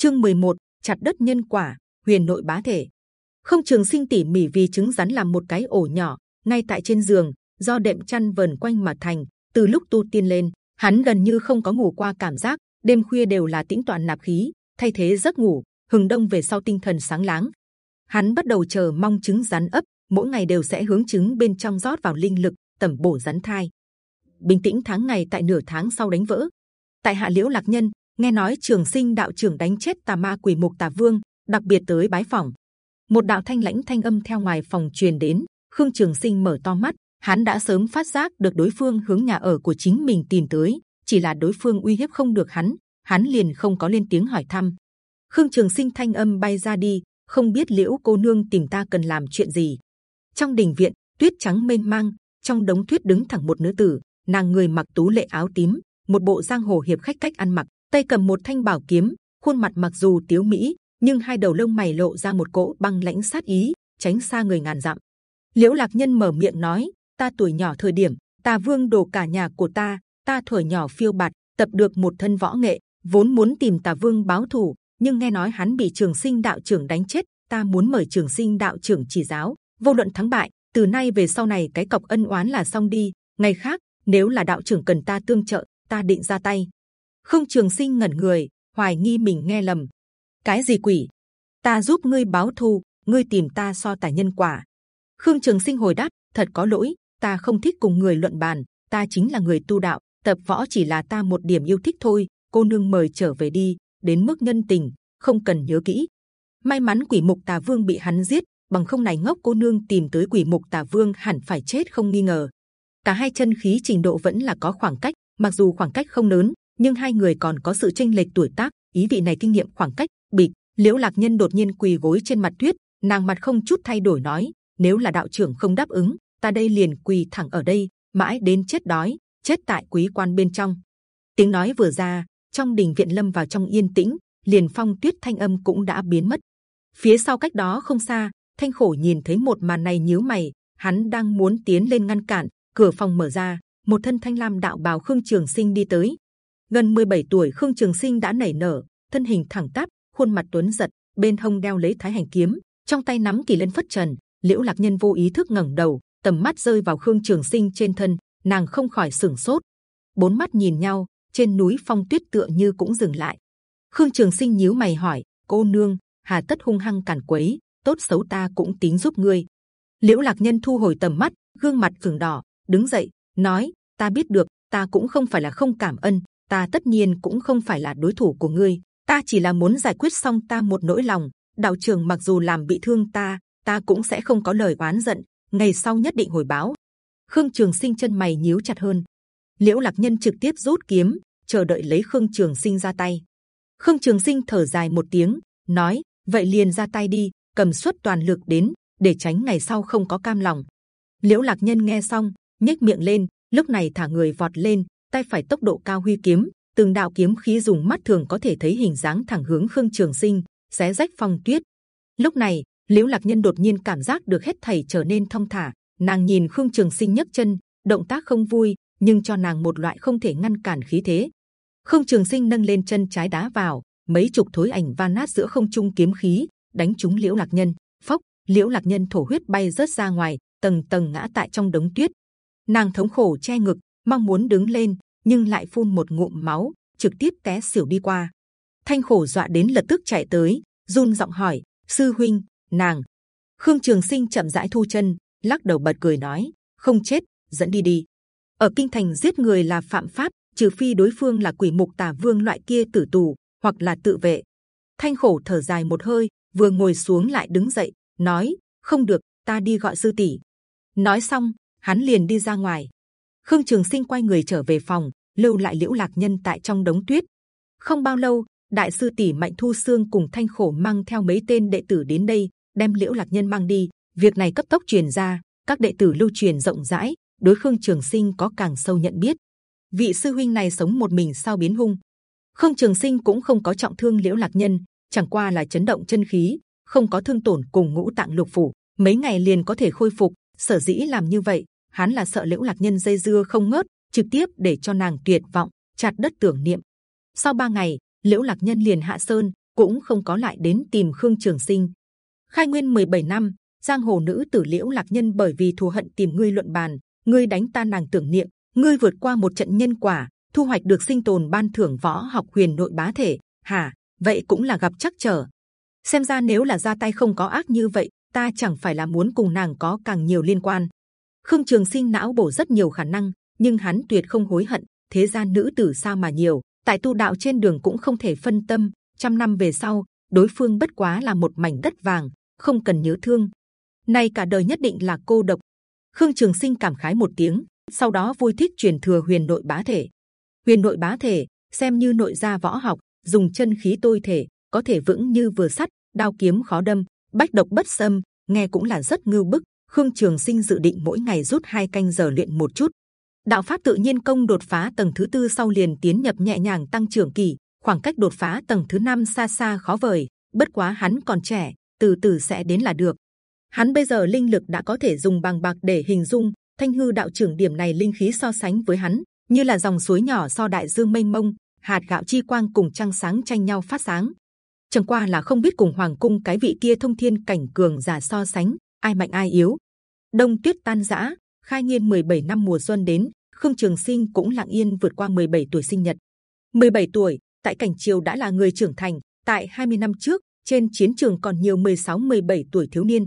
chương 11, chặt đất nhân quả huyền nội bá thể. Không trường sinh tỉ mỉ vì trứng rắn làm một cái ổ nhỏ ngay tại trên giường do đệm chăn vần quanh mà thành. Từ lúc tu tiên lên hắn gần như không có ngủ qua cảm giác đêm khuya đều là tĩnh toàn nạp khí thay thế giấc ngủ hừng đông về sau tinh thần sáng láng. Hắn bắt đầu chờ mong trứng rắn ấp mỗi ngày đều sẽ hướng trứng bên trong rót vào linh lực tẩm bổ rắn thai. Bình tĩnh tháng ngày tại nửa tháng sau đánh vỡ. Tại hạ liễu lạc nhân nghe nói trường sinh đạo trưởng đánh chết tà ma quỷ mục tà vương, đặc biệt tới bái phỏng. Một đạo thanh lãnh thanh âm theo ngoài phòng truyền đến, khương trường sinh mở to mắt, hắn đã sớm phát giác được đối phương hướng nhà ở của chính mình tìm tới, chỉ là đối phương uy hiếp không được hắn hắn liền không có lên tiếng hỏi thăm. Khương trường sinh thanh âm bay ra đi, không biết liễu cô nương tìm ta cần làm chuyện gì. Trong đình viện, tuyết trắng mênh mang, trong đống tuyết đứng thẳng một nữ tử, nàng người mặc tú lệ áo tím, một bộ giang hồ hiệp khách cách ăn mặc tay cầm một thanh bảo kiếm, khuôn mặt mặc dù tiếu mỹ, nhưng hai đầu lông mày lộ ra một cỗ băng lãnh sát ý, tránh xa người ngàn dặm. Liễu lạc nhân mở miệng nói, ta tuổi nhỏ thời điểm, ta vương đồ cả nhà của ta ta tuổi nhỏ phiêu bạt, tập được một thân võ nghệ, vốn muốn tìm tà vương báo thù, nhưng nghe nói hắn bị trường sinh đạo trưởng đánh chết, ta muốn mời trường sinh đạo trưởng chỉ giáo. Vô luận thắng bại, từ nay về sau này cái cọc ân oán là xong đi, ngày khác, nếu là đạo trưởng cần ta tương trợ, ta định ra tay không trường sinh ngẩn người, hoài nghi mình nghe lầm. Cái gì quỷ? Ta giúp ngươi báo thù, ngươi tìm ta so tài nhân quả. Khương trường sinh hồi đáp, thật có lỗi, ta không thích cùng người luận bàn, ta chính là người tu đạo, tập võ chỉ là ta một điểm yêu thích thôi, cô nương mời trở về đi, đến mức nhân tình, không cần nhớ kỹ. May mắn quỷ mục tà vương bị hắn giết, bằng không này ngốc cô nương tìm tới quỷ mục tà vương hẳn phải chết không nghi ngờ. Cả hai chân khí trình độ vẫn là có khoảng cách, mặc dù khoảng cách không lớn nhưng hai người còn có sự chênh lệch tuổi tác, ý vị này kinh nghiệm khoảng cách bịch liễu lạc nhân đột nhiên quỳ gối trên mặt tuyết, nàng mặt không chút thay đổi nói, nếu là đạo trưởng không đáp ứng, ta đây liền quỳ thẳng ở đây, mãi đến chết đói, chết tại quý quan bên trong. Tiếng nói vừa ra, trong đình viện lâm vào trong yên tĩnh, liền phong tuyết thanh âm cũng đã biến mất. Phía sau cách đó không xa, thanh khổ nhìn thấy một màn này nhíu mày, hắn đang muốn tiến lên ngăn cản, cửa phòng mở ra, một thân thanh lam đạo bào khương trường sinh đi tới gần 17 tuổi, khương trường sinh đã nảy nở, thân hình thẳng tắp, khuôn mặt tuấn giật, bên hông đeo lấy thái hành kiếm, trong tay nắm kỳ lân phất trần. Liễu lạc nhân vô ý thức ngẩng đầu, tầm mắt rơi vào khương trường sinh trên thân, nàng không khỏi sửng sốt. Bốn mắt nhìn nhau, trên núi phong tuyết tựa như cũng dừng lại. Khương trường sinh nhíu mày hỏi, cô nương, hà tất hung hăng cản quấy, tốt xấu ta cũng tính giúp ngươi. Liễu lạc nhân thu hồi tầm mắt, gương mặt phừng đỏ đứng dậy, nói, ta biết được, ta cũng không phải là không cảm ơn ta tất nhiên cũng không phải là đối thủ của ngươi. Ta chỉ là muốn giải quyết xong ta một nỗi lòng. Đạo trưởng mặc dù làm bị thương ta ta cũng sẽ không có lời oán giận. Ngày sau nhất định hồi báo. Khương trường sinh chân mày nhíu chặt hơn. Liễu lạc nhân trực tiếp rút kiếm, chờ đợi lấy khương trường sinh ra tay. Khương trường sinh thở dài một tiếng, nói, vậy liền ra tay đi, cầm suất toàn lực đến, để tránh ngày sau không có cam lòng. Liễu lạc nhân nghe xong, nhếch miệng lên, lúc này thả người vọt lên tay phải tốc độ cao huy kiếm, từng đạo kiếm khí dùng mắt thường có thể thấy hình dáng thẳng hướng khương trường sinh, xé rách phong tuyết. Lúc này, liễu lạc nhân đột nhiên cảm giác được hết thảy trở nên thông thả. Nàng nhìn khương trường sinh nhấc chân, động tác không vui, nhưng cho nàng một loại không thể ngăn cản khí thế. Khương trường sinh nâng lên chân trái đá vào, mấy chục thối ảnh van nát giữa không trung kiếm khí, đánh trúng liễu lạc nhân. Phốc, liễu lạc nhân thổ huyết bay rớt ra ngoài, tầng tầng ngã tại trong đống tuyết. Nàng thống khổ che ngực mong muốn đứng lên, nhưng lại phun một ngụm máu, trực tiếp té xỉu đi qua. Thanh khổ dọa đến lập tức chạy tới, run giọng hỏi, sư huynh, nàng. Khương trường sinh chậm rãi thu chân, lắc đầu bật cười nói, không chết, dẫn đi đi. Ở kinh thành giết người là phạm pháp, trừ phi đối phương là quỷ mục tà vương loại kia tử tù, hoặc là tự vệ. Thanh khổ thở dài một hơi, vừa ngồi xuống lại đứng dậy, nói, không được, ta đi gọi sư tỷ. Nói xong, hắn liền đi ra ngoài khương trường sinh quay người trở về phòng, lưu lại liễu lạc nhân tại trong đống tuyết. Không bao lâu, đại sư tỷ mạnh thu Sương cùng thanh khổ mang theo mấy tên đệ tử đến đây, đem liễu lạc nhân mang đi. Việc này cấp tốc truyền ra, các đệ tử lưu truyền rộng rãi, đối khương trường sinh có càng sâu nhận biết. Vị sư huynh này sống một mình sao biến hung? Khương trường sinh cũng không có trọng thương liễu lạc nhân, chẳng qua là chấn động chân khí, không có thương tổn cùng ngũ tạng lục phủ. Mấy ngày liền có thể khôi phục, sở dĩ làm như vậy hắn là sợ liễu lạc nhân dây dưa không ngớt trực tiếp để cho nàng tuyệt vọng chặt đất tưởng niệm sau ba ngày liễu lạc nhân liền hạ sơn cũng không có lại đến tìm Khương Trường Sinh. Khai nguyên 17 năm, giang hồ nữ tử liễu lạc nhân bởi vì thù hận tìm ngươi luận bàn, ngươi đánh tan nàng tưởng niệm, ngươi vượt qua một trận nhân quả, thu hoạch được sinh tồn ban thưởng võ học huyền nội bá thể. hà Vậy cũng là gặp chắc trở. Xem ra nếu là ra tay không có ác như vậy, ta chẳng phải là muốn cùng nàng có càng nhiều liên quan. Khương Trường Sinh não bổ rất nhiều khả năng, nhưng hắn tuyệt không hối hận. Thế gian nữ tử sao mà nhiều, tại tu đạo trên đường cũng không thể phân tâm. Trăm năm về sau, đối phương bất quá là một mảnh đất vàng, không cần nhớ thương. Nay cả đời nhất định là cô độc. Khương Trường Sinh cảm khái một tiếng, sau đó vui thích truyền thừa huyền nội bá thể. Huyền nội bá thể xem như nội gia võ học, dùng chân khí tôi thể, có thể vững như vừa sắt, đao kiếm khó đâm, bách độc bất xâm, nghe cũng là rất ngưu bức. Khương Trường Sinh dự định mỗi ngày rút hai canh giờ luyện một chút. Đạo pháp tự nhiên công đột phá tầng thứ tư sau liền tiến nhập nhẹ nhàng tăng trưởng kỳ, khoảng cách đột phá tầng thứ năm xa xa khó vời. Bất quá hắn còn trẻ, từ từ sẽ đến là được. Hắn bây giờ linh lực đã có thể dùng bằng bạc để hình dung. Thanh hư đạo trưởng điểm này linh khí so sánh với hắn như là dòng suối nhỏ so đại dương mênh mông, hạt gạo chi quang cùng trăng sáng tranh nhau phát sáng. Chẳng qua là không biết cùng hoàng cung cái vị kia thông thiên cảnh cường giả so sánh, ai mạnh ai yếu. Đông tuyết tan rã, khai nhiên 17 năm mùa xuân đến, Khương Trường Sinh cũng lặng yên vượt qua 17 tuổi sinh nhật. 17 tuổi, tại cảnh triều đã là người trưởng thành. Tại 20 năm trước, trên chiến trường còn nhiều 16-17 tuổi thiếu niên.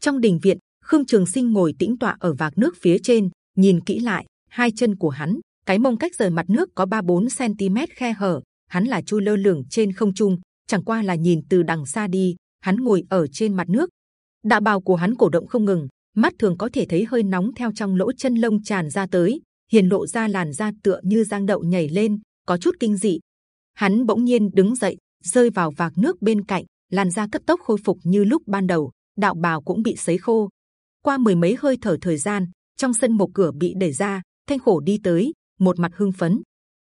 Trong đình viện, Khương Trường Sinh ngồi tĩnh tọa ở vạc nước phía trên, nhìn kỹ lại, hai chân của hắn, cái mông cách rời mặt nước có 3-4 cm khe hở, hắn là chu lơ lửng trên không trung, chẳng qua là nhìn từ đằng xa đi, hắn ngồi ở trên mặt nước, đạo bào của hắn cổ động không ngừng, mắt thường có thể thấy hơi nóng theo trong lỗ chân lông tràn ra tới, hiền lộ ra làn da tựa như giang đậu nhảy lên, có chút kinh dị. Hắn bỗng nhiên đứng dậy, rơi vào vạc nước bên cạnh, làn da cấp tốc khôi phục như lúc ban đầu, đạo bào cũng bị sấy khô. Qua mười mấy hơi thở thời gian, trong sân một cửa bị đẩy ra, thanh khổ đi tới, một mặt hưng phấn.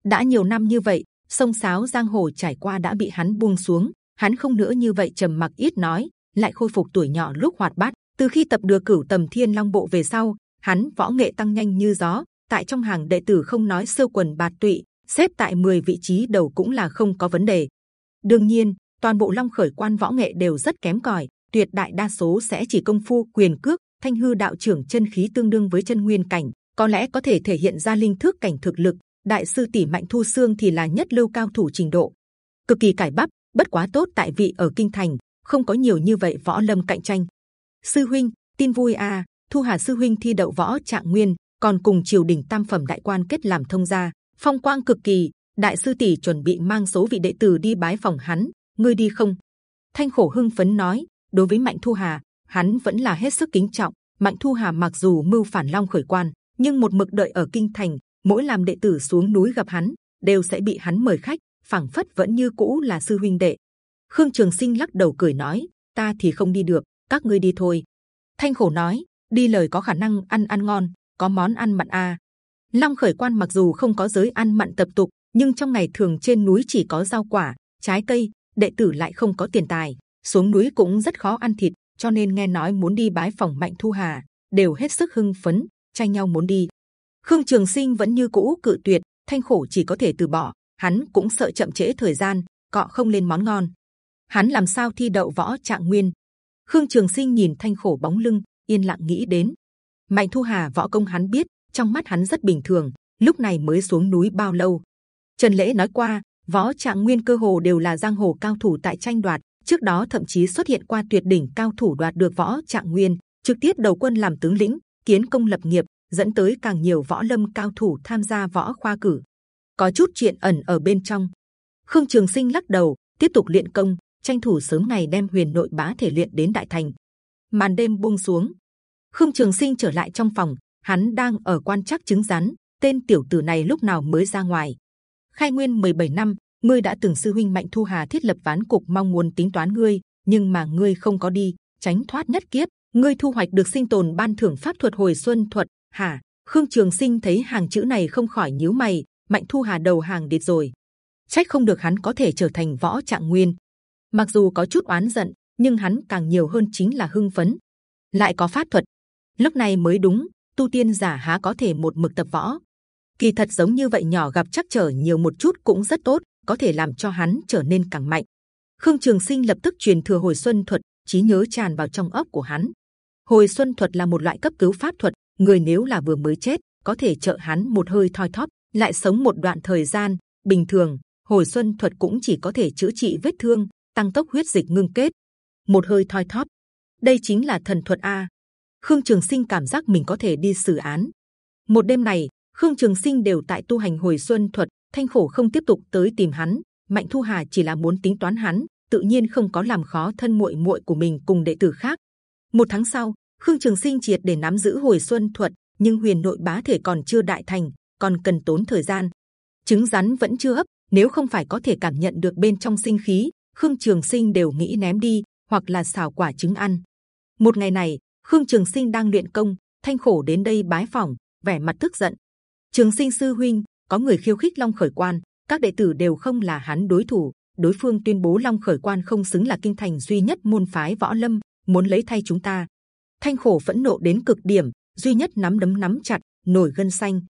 đã nhiều năm như vậy, sông sáo giang hồ trải qua đã bị hắn buông xuống, hắn không nữa như vậy trầm mặc ít nói, lại khôi phục tuổi nhỏ lúc hoạt bát. từ khi tập được cửu tầm thiên long bộ về sau, hắn võ nghệ tăng nhanh như gió, tại trong hàng đệ tử không nói sơ quần bạt tụy, xếp tại 10 vị trí đầu cũng là không có vấn đề. đương nhiên, toàn bộ long khởi quan võ nghệ đều rất kém cỏi, tuyệt đại đa số sẽ chỉ công phu quyền cước, thanh hư đạo trưởng chân khí tương đương với chân nguyên cảnh, có lẽ có thể thể hiện ra linh thức cảnh thực lực. Đại sư tỷ mạnh thu xương thì là nhất lưu cao thủ trình độ, cực kỳ cải bắp, bất quá tốt tại vị ở kinh thành không có nhiều như vậy võ lâm cạnh tranh. Sư huynh, tin vui à? Thu Hà sư huynh thi đậu võ trạng nguyên, còn cùng triều đình tam phẩm đại quan kết làm thông gia, phong quang cực kỳ. Đại sư tỷ chuẩn bị mang số vị đệ tử đi bái phòng hắn, ngươi đi không? Thanh khổ hưng phấn nói, đối với Mạnh Thu Hà, hắn vẫn là hết sức kính trọng. Mạnh Thu Hà mặc dù mưu phản long khởi quan, nhưng một mực đợi ở kinh thành, mỗi làm đệ tử xuống núi gặp hắn, đều sẽ bị hắn mời khách, phảng phất vẫn như cũ là sư huynh đệ. Khương Trường Sinh lắc đầu cười nói, ta thì không đi được, các ngươi đi thôi. Thanh khổ nói, đi lời có khả năng ăn ăn ngon, có món ăn mặn a. À. Long khởi quan mặc dù không có giới ăn mặn tập tục, nhưng trong ngày thường trên núi chỉ có rau quả, trái cây, đệ tử lại không có tiền tài, xuống núi cũng rất khó ăn thịt, cho nên nghe nói muốn đi bái phòng mạnh thu hà, đều hết sức hưng phấn, tranh nhau muốn đi. Khương Trường Sinh vẫn như cũ cự tuyệt, thanh khổ chỉ có thể từ bỏ. Hắn cũng sợ chậm trễ thời gian, cọ không lên món ngon. Hắn làm sao thi đậu võ trạng nguyên? Khương Trường Sinh nhìn thanh khổ bóng lưng, yên lặng nghĩ đến. Mạnh Thu Hà võ công hắn biết, trong mắt hắn rất bình thường. Lúc này mới xuống núi bao lâu? Trần Lễ nói qua, võ trạng nguyên cơ hồ đều là giang hồ cao thủ tại tranh đoạt. Trước đó thậm chí xuất hiện qua tuyệt đỉnh cao thủ đoạt được võ trạng nguyên, trực tiếp đầu quân làm tướng lĩnh, kiến công lập nghiệp, dẫn tới càng nhiều võ lâm cao thủ tham gia võ khoa cử. Có chút chuyện ẩn ở bên trong. Khương Trường Sinh lắc đầu, tiếp tục luyện công, tranh thủ sớm ngày đem huyền nội bá thể luyện đến đại thành. Màn đêm buông xuống, Khương Trường Sinh trở lại trong phòng, hắn đang ở quan chắc chứng rắn. Tên tiểu tử này lúc nào mới ra ngoài? Khai nguyên 17 năm, ngươi đã từng sư huynh mạnh thu hà thiết lập ván cục mong muốn tính toán ngươi, nhưng mà ngươi không có đi, tránh thoát nhất kiếp. Ngươi thu hoạch được sinh tồn ban thưởng pháp thuật hồi xuân thuật. Hả khương trường sinh thấy hàng chữ này không khỏi nhíu mày. Mạnh thu hà đầu hàng đệt rồi. Trách không được hắn có thể trở thành võ trạng nguyên mặc dù có chút oán giận nhưng hắn càng nhiều hơn chính là hưng phấn lại có pháp thuật lúc này mới đúng tu tiên giả há có thể một mực tập võ kỳ thật giống như vậy nhỏ gặp chắc trở nhiều một chút cũng rất tốt có thể làm cho hắn trở nên càng mạnh Khương Trường Sinh lập tức truyền thừa hồi xuân thuật, trí nhớ tràn vào trong óc của hắn. Hồi xuân thuật là một loại cấp cứu pháp thuật, người nếu là vừa mới chết, có thể trợ hắn một hơi thoi thóp, lại sống một đoạn thời gian. Bình thường, hồi xuân thuật cũng chỉ có thể chữa trị vết thương, tăng tốc huyết dịch ngưng kết. Một hơi thoi thóp, đây chính là thần thuật a. Khương Trường Sinh cảm giác mình có thể đi xử án. Một đêm này, Khương Trường Sinh đều tại tu hành hồi xuân thuật, thanh khổ không tiếp tục tới tìm hắn. Mạnh Thu Hà chỉ là muốn tính toán hắn, tự nhiên không có làm khó thân muội muội của mình cùng đệ tử khác. Một tháng sau, Khương Trường Sinh triệt để nắm giữ hồi xuân thuật, nhưng huyền nội bá thể còn chưa đại thành, còn cần tốn thời gian. Trứng rắn vẫn chưa ấp, nếu không phải có thể cảm nhận được bên trong sinh khí, Khương Trường Sinh đều nghĩ ném đi, hoặc là xào quả trứng ăn. Một ngày này, Khương Trường Sinh đang luyện công, Thanh Khổ đến đây bái phỏng, vẻ mặt tức giận. Trường Sinh sư huynh, có người khiêu khích Long Khởi Quan, các đệ tử đều không là hắn đối thủ. Đối phương tuyên bố Long Khởi Quan không xứng là kinh thành duy nhất môn phái võ lâm, muốn lấy thay chúng ta. Thanh Khổ phẫn nộ đến cực điểm, duy nhất nắm đấm nắm chặt, nổi gân xanh.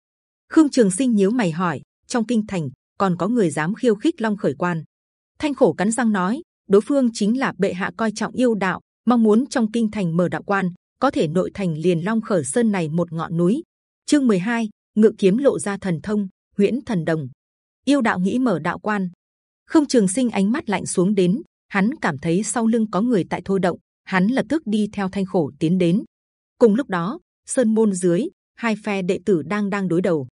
Khương Trường Sinh nhíu mày hỏi, trong kinh thành còn có người dám khiêu khích Long Khởi Quan? Thanh Khổ cắn răng nói, đối phương chính là bệ hạ coi trọng yêu đạo, mong muốn trong kinh thành mở đạo quan, có thể nội thành liền Long Khởi Sơn này một ngọn núi. Chương 12, ngự kiếm lộ ra thần thông, huyễn thần đồng. Yêu đạo nghĩ mở đạo quan, không trường sinh ánh mắt lạnh xuống đến, hắn cảm thấy sau lưng có người tại thôi động, hắn lập tức đi theo thanh khổ tiến đến. Cùng lúc đó, sơn môn dưới hai phe đệ tử đang đang đối đầu.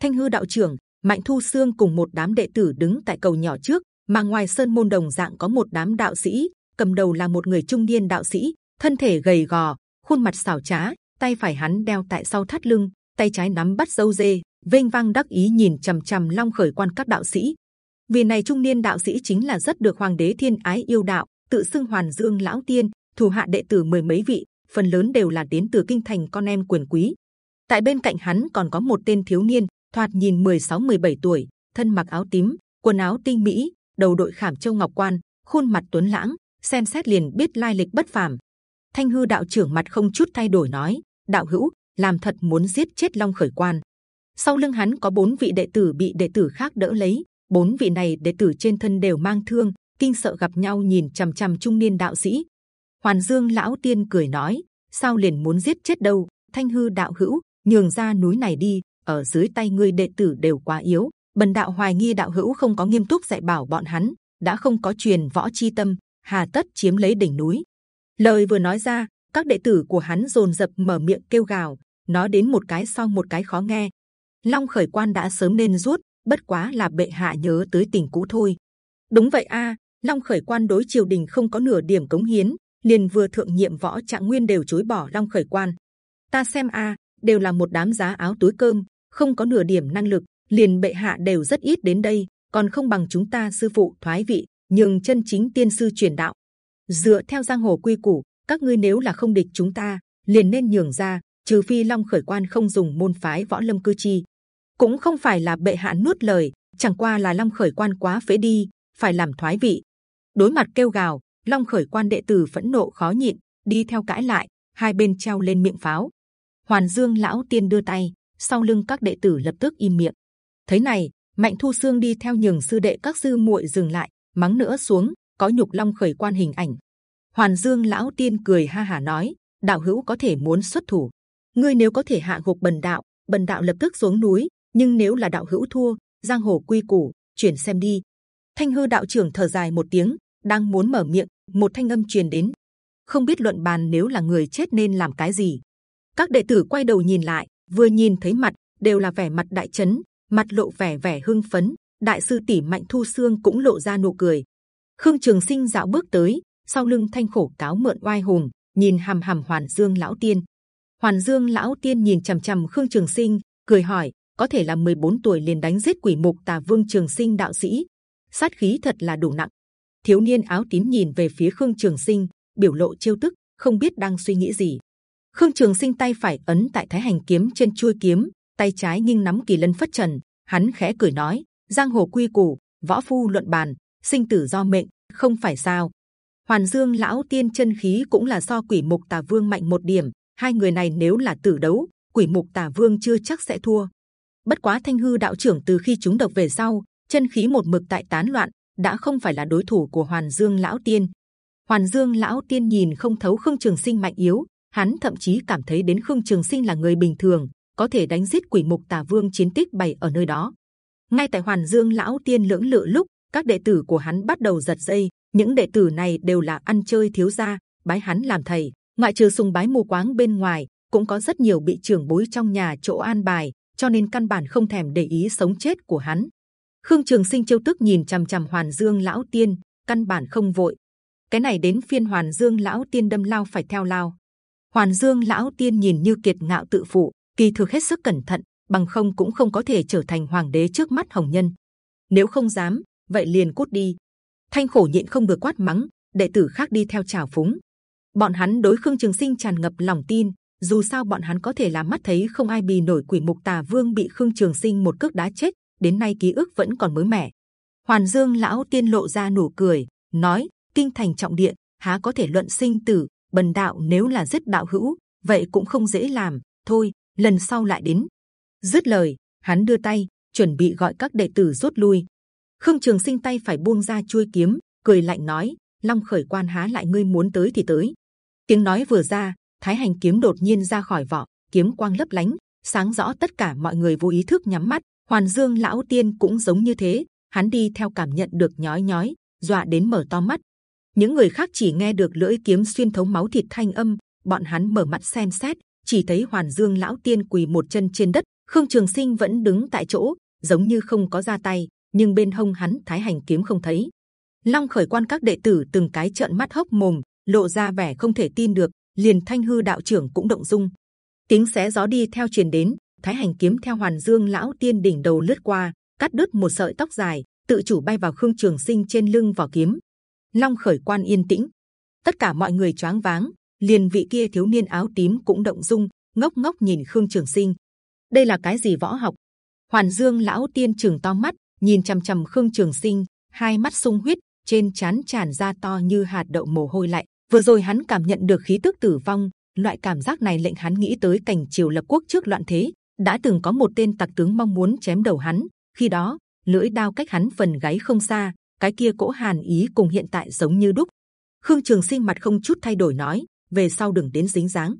Thanh hư đạo trưởng, mạnh thu xương cùng một đám đệ tử đứng tại cầu nhỏ trước, mà ngoài sơn môn đồng dạng có một đám đạo sĩ, cầm đầu là một người trung niên đạo sĩ, thân thể gầy gò, khuôn mặt xảo trá, tay phải hắn đeo tại sau thắt lưng, tay trái nắm bắt dâu dê, vênh vang đắc ý nhìn trầm trầm long khởi quan các đạo sĩ. Vì này trung niên đạo sĩ chính là rất được hoàng đế thiên ái yêu đạo, tự xưng hoàn dương lão tiên, thủ hạ đệ tử mười mấy vị, phần lớn đều là đến từ kinh thành con em quyền quý. Tại bên cạnh hắn còn có một tên thiếu niên, thoạt nhìn 16-17 tuổi, thân mặc áo tím, quần áo tinh mỹ, đầu đội khảm châu ngọc quan, khuôn mặt tuấn lãng, xem xét liền biết lai lịch bất phàm. Thanh hư đạo trưởng mặt không chút thay đổi nói: đạo hữu làm thật muốn giết chết long khởi quan. Sau lưng hắn có bốn vị đệ tử bị đệ tử khác đỡ lấy, bốn vị này đệ tử trên thân đều mang thương, kinh sợ gặp nhau nhìn c h ầ m c h ầ m trung niên đạo sĩ. Hoàn Dương lão tiên cười nói: sao liền muốn giết chết đâu? Thanh hư đạo hữu nhường ra núi này đi, ở dưới tay ngươi đệ tử đều quá yếu. Bần đạo hoài nghi đạo hữu không có nghiêm túc dạy bảo bọn hắn, đã không có truyền võ chi tâm, hà tất chiếm lấy đỉnh núi. Lời vừa nói ra, các đệ tử của hắn rồn rập mở miệng kêu gào, Nó đến một cái sau một cái khó nghe. Long khởi quan đã sớm nên rút, bất quá là bệ hạ nhớ tới tình cũ thôi. Đúng vậy a, Long khởi quan đối triều đình không có nửa điểm cống hiến, liền vừa thượng nhiệm võ trạng nguyên đều chối bỏ Long khởi quan. Ta xem a, đều là một đám giá áo túi cơm, không có nửa điểm năng lực, liền bệ hạ đều rất ít đến đây, còn không bằng chúng ta sư phụ thoái vị, nhường chân chính tiên sư truyền đạo. Dựa theo giang hồ quy củ, các ngươi nếu là không địch chúng ta, liền nên nhường ra. Trừ phi Long khởi quan không dùng môn phái võ lâm cư chi, cũng không phải là bệ hạ nuốt lời, chẳng qua là Long khởi quan quá phế đi, phải làm thoái vị. Đối mặt kêu gào, Long khởi quan đệ tử phẫn nộ khó nhịn, đi theo cãi lại, hai bên treo lên miệng pháo. Hoàn Dương lão tiên đưa tay, sau lưng các đệ tử lập tức im miệng. Thấy này, Mạnh Thu xương đi theo nhường sư đệ các sư muội dừng lại, mắng nữa xuống, có nhục long khởi quan hình ảnh. Hoàn Dương lão tiên cười ha hà nói: đạo hữu có thể muốn xuất thủ, ngươi nếu có thể hạ gục bần đạo, bần đạo lập tức xuống núi. Nhưng nếu là đạo hữu thua, giang hồ quy củ, chuyển xem đi. Thanh hư đạo trưởng thở dài một tiếng, đang muốn mở miệng, một thanh âm truyền đến. Không biết luận bàn nếu là người chết nên làm cái gì. Các đệ tử quay đầu nhìn lại, vừa nhìn thấy mặt đều là vẻ mặt đại chấn, mặt lộ vẻ vẻ hưng phấn. Đại sư tỷ mạnh thu xương cũng lộ ra nụ cười, Khương Trường Sinh dạo bước tới, sau lưng thanh khổ cáo mượn oai hùng, nhìn hàm hàm Hoàn Dương lão tiên. Hoàn Dương lão tiên nhìn c h ầ m c h ầ m Khương Trường Sinh, cười hỏi: có thể là 14 tuổi liền đánh giết quỷ mục tà vương Trường Sinh đạo sĩ, sát khí thật là đủ nặng. Thiếu niên áo tím nhìn về phía Khương Trường Sinh, biểu lộ chiêu tức, không biết đang suy nghĩ gì. Khương Trường Sinh tay phải ấn tại Thái Hành kiếm trên chuôi kiếm, tay trái nghiêng nắm kỳ lân phất trần, hắn khẽ cười nói: giang hồ quy củ, võ phu luận bàn, sinh tử do mệnh, không phải sao? Hoàn Dương lão tiên chân khí cũng là so quỷ mục tà vương mạnh một điểm. Hai người này nếu là tử đấu, quỷ mục tà vương chưa chắc sẽ thua. Bất quá thanh hư đạo trưởng từ khi chúng độc về sau, chân khí một mực tại tán loạn, đã không phải là đối thủ của Hoàn Dương lão tiên. Hoàn Dương lão tiên nhìn không thấu Khương Trường Sinh mạnh yếu, hắn thậm chí cảm thấy đến Khương Trường Sinh là người bình thường, có thể đánh giết quỷ mục tà vương chiến tích bày ở nơi đó. Ngay tại Hoàn Dương lão tiên lưỡng lự lúc, các đệ tử của hắn bắt đầu giật dây. Những đệ tử này đều là ăn chơi thiếu gia, bái hắn làm thầy. Ngoại trừ sùng bái mù quáng bên ngoài, cũng có rất nhiều bị trưởng bối trong nhà chỗ an bài, cho nên căn bản không thèm để ý sống chết của hắn. Khương Trường Sinh chiêu tức nhìn c h ầ m c h ầ m Hoàn Dương lão tiên, căn bản không vội. Cái này đến phiên Hoàn Dương lão tiên đâm lao phải theo lao. Hoàn Dương lão tiên nhìn như kiệt ngạo tự phụ, kỳ thực hết sức cẩn thận, bằng không cũng không có thể trở thành hoàng đế trước mắt hồng nhân. Nếu không dám, vậy liền cút đi. Thanh khổ nhịn không được quát mắng, đệ tử khác đi theo chào phúng. Bọn hắn đối Khương Trường Sinh tràn ngập lòng tin, dù sao bọn hắn có thể làm mắt thấy không ai bì nổi quỷ mục tà vương bị khương trường sinh một cước đá chết đến nay ký ức vẫn còn mới mẻ hoàn dương lão tiên lộ ra nụ cười nói kinh thành trọng địa há có thể luận sinh tử bần đạo nếu là giết đạo hữu vậy cũng không dễ làm thôi lần sau lại đến dứt lời hắn đưa tay chuẩn bị gọi các đệ tử rút lui khương trường sinh tay phải buông ra chuôi kiếm cười lạnh nói long khởi quan há lại ngươi muốn tới thì tới tiếng nói vừa ra Thái hành kiếm đột nhiên ra khỏi vỏ, kiếm quang lấp lánh, sáng rõ tất cả mọi người vô ý thức nhắm mắt. Hoàn Dương lão tiên cũng giống như thế, hắn đi theo cảm nhận được nhói nhói, dọa đến mở to mắt. Những người khác chỉ nghe được lưỡi kiếm xuyên thấu máu thịt thanh âm, bọn hắn mở mắt xem xét, chỉ thấy Hoàn Dương lão tiên quỳ một chân trên đất, Khương Trường Sinh vẫn đứng tại chỗ, giống như không có ra tay, nhưng bên hông hắn thái hành kiếm không thấy. Long khởi quan các đệ tử từng cái trợn mắt hốc mồm, lộ ra vẻ không thể tin được, liền thanh hư đạo trưởng cũng động dung. Tiếng xé gió đi theo truyền đến thái hành kiếm theo hoàn dương lão tiên đỉnh đầu lướt qua cắt đứt một sợi tóc dài tự chủ bay vào khương trường sinh trên lưng vỏ kiếm. Long khởi quan yên tĩnh. Tất cả mọi người choáng váng liền vị kia thiếu niên áo tím cũng động dung ngốc ngốc nhìn khương trường sinh đây là cái gì võ học hoàn dương lão tiên trường to mắt nhìn c h ầ m c h ầ m khương trường sinh hai mắt sung huyết trên chán tràn ra to như hạt đậu mồ hôi lạnh Vừa rồi hắn cảm nhận được khí tức tử vong, loại cảm giác này lệnh hắn nghĩ tới cảnh triều lập quốc trước loạn thế. đã từng có một tên tặc tướng mong muốn chém đầu hắn, khi đó lưỡi đao cách hắn phần gáy không xa, cái kia cỗ hàn ý cùng hiện tại giống như đúc. Khương Trường Sinh mặt không chút thay đổi nói, về sau đừng đến dính dáng.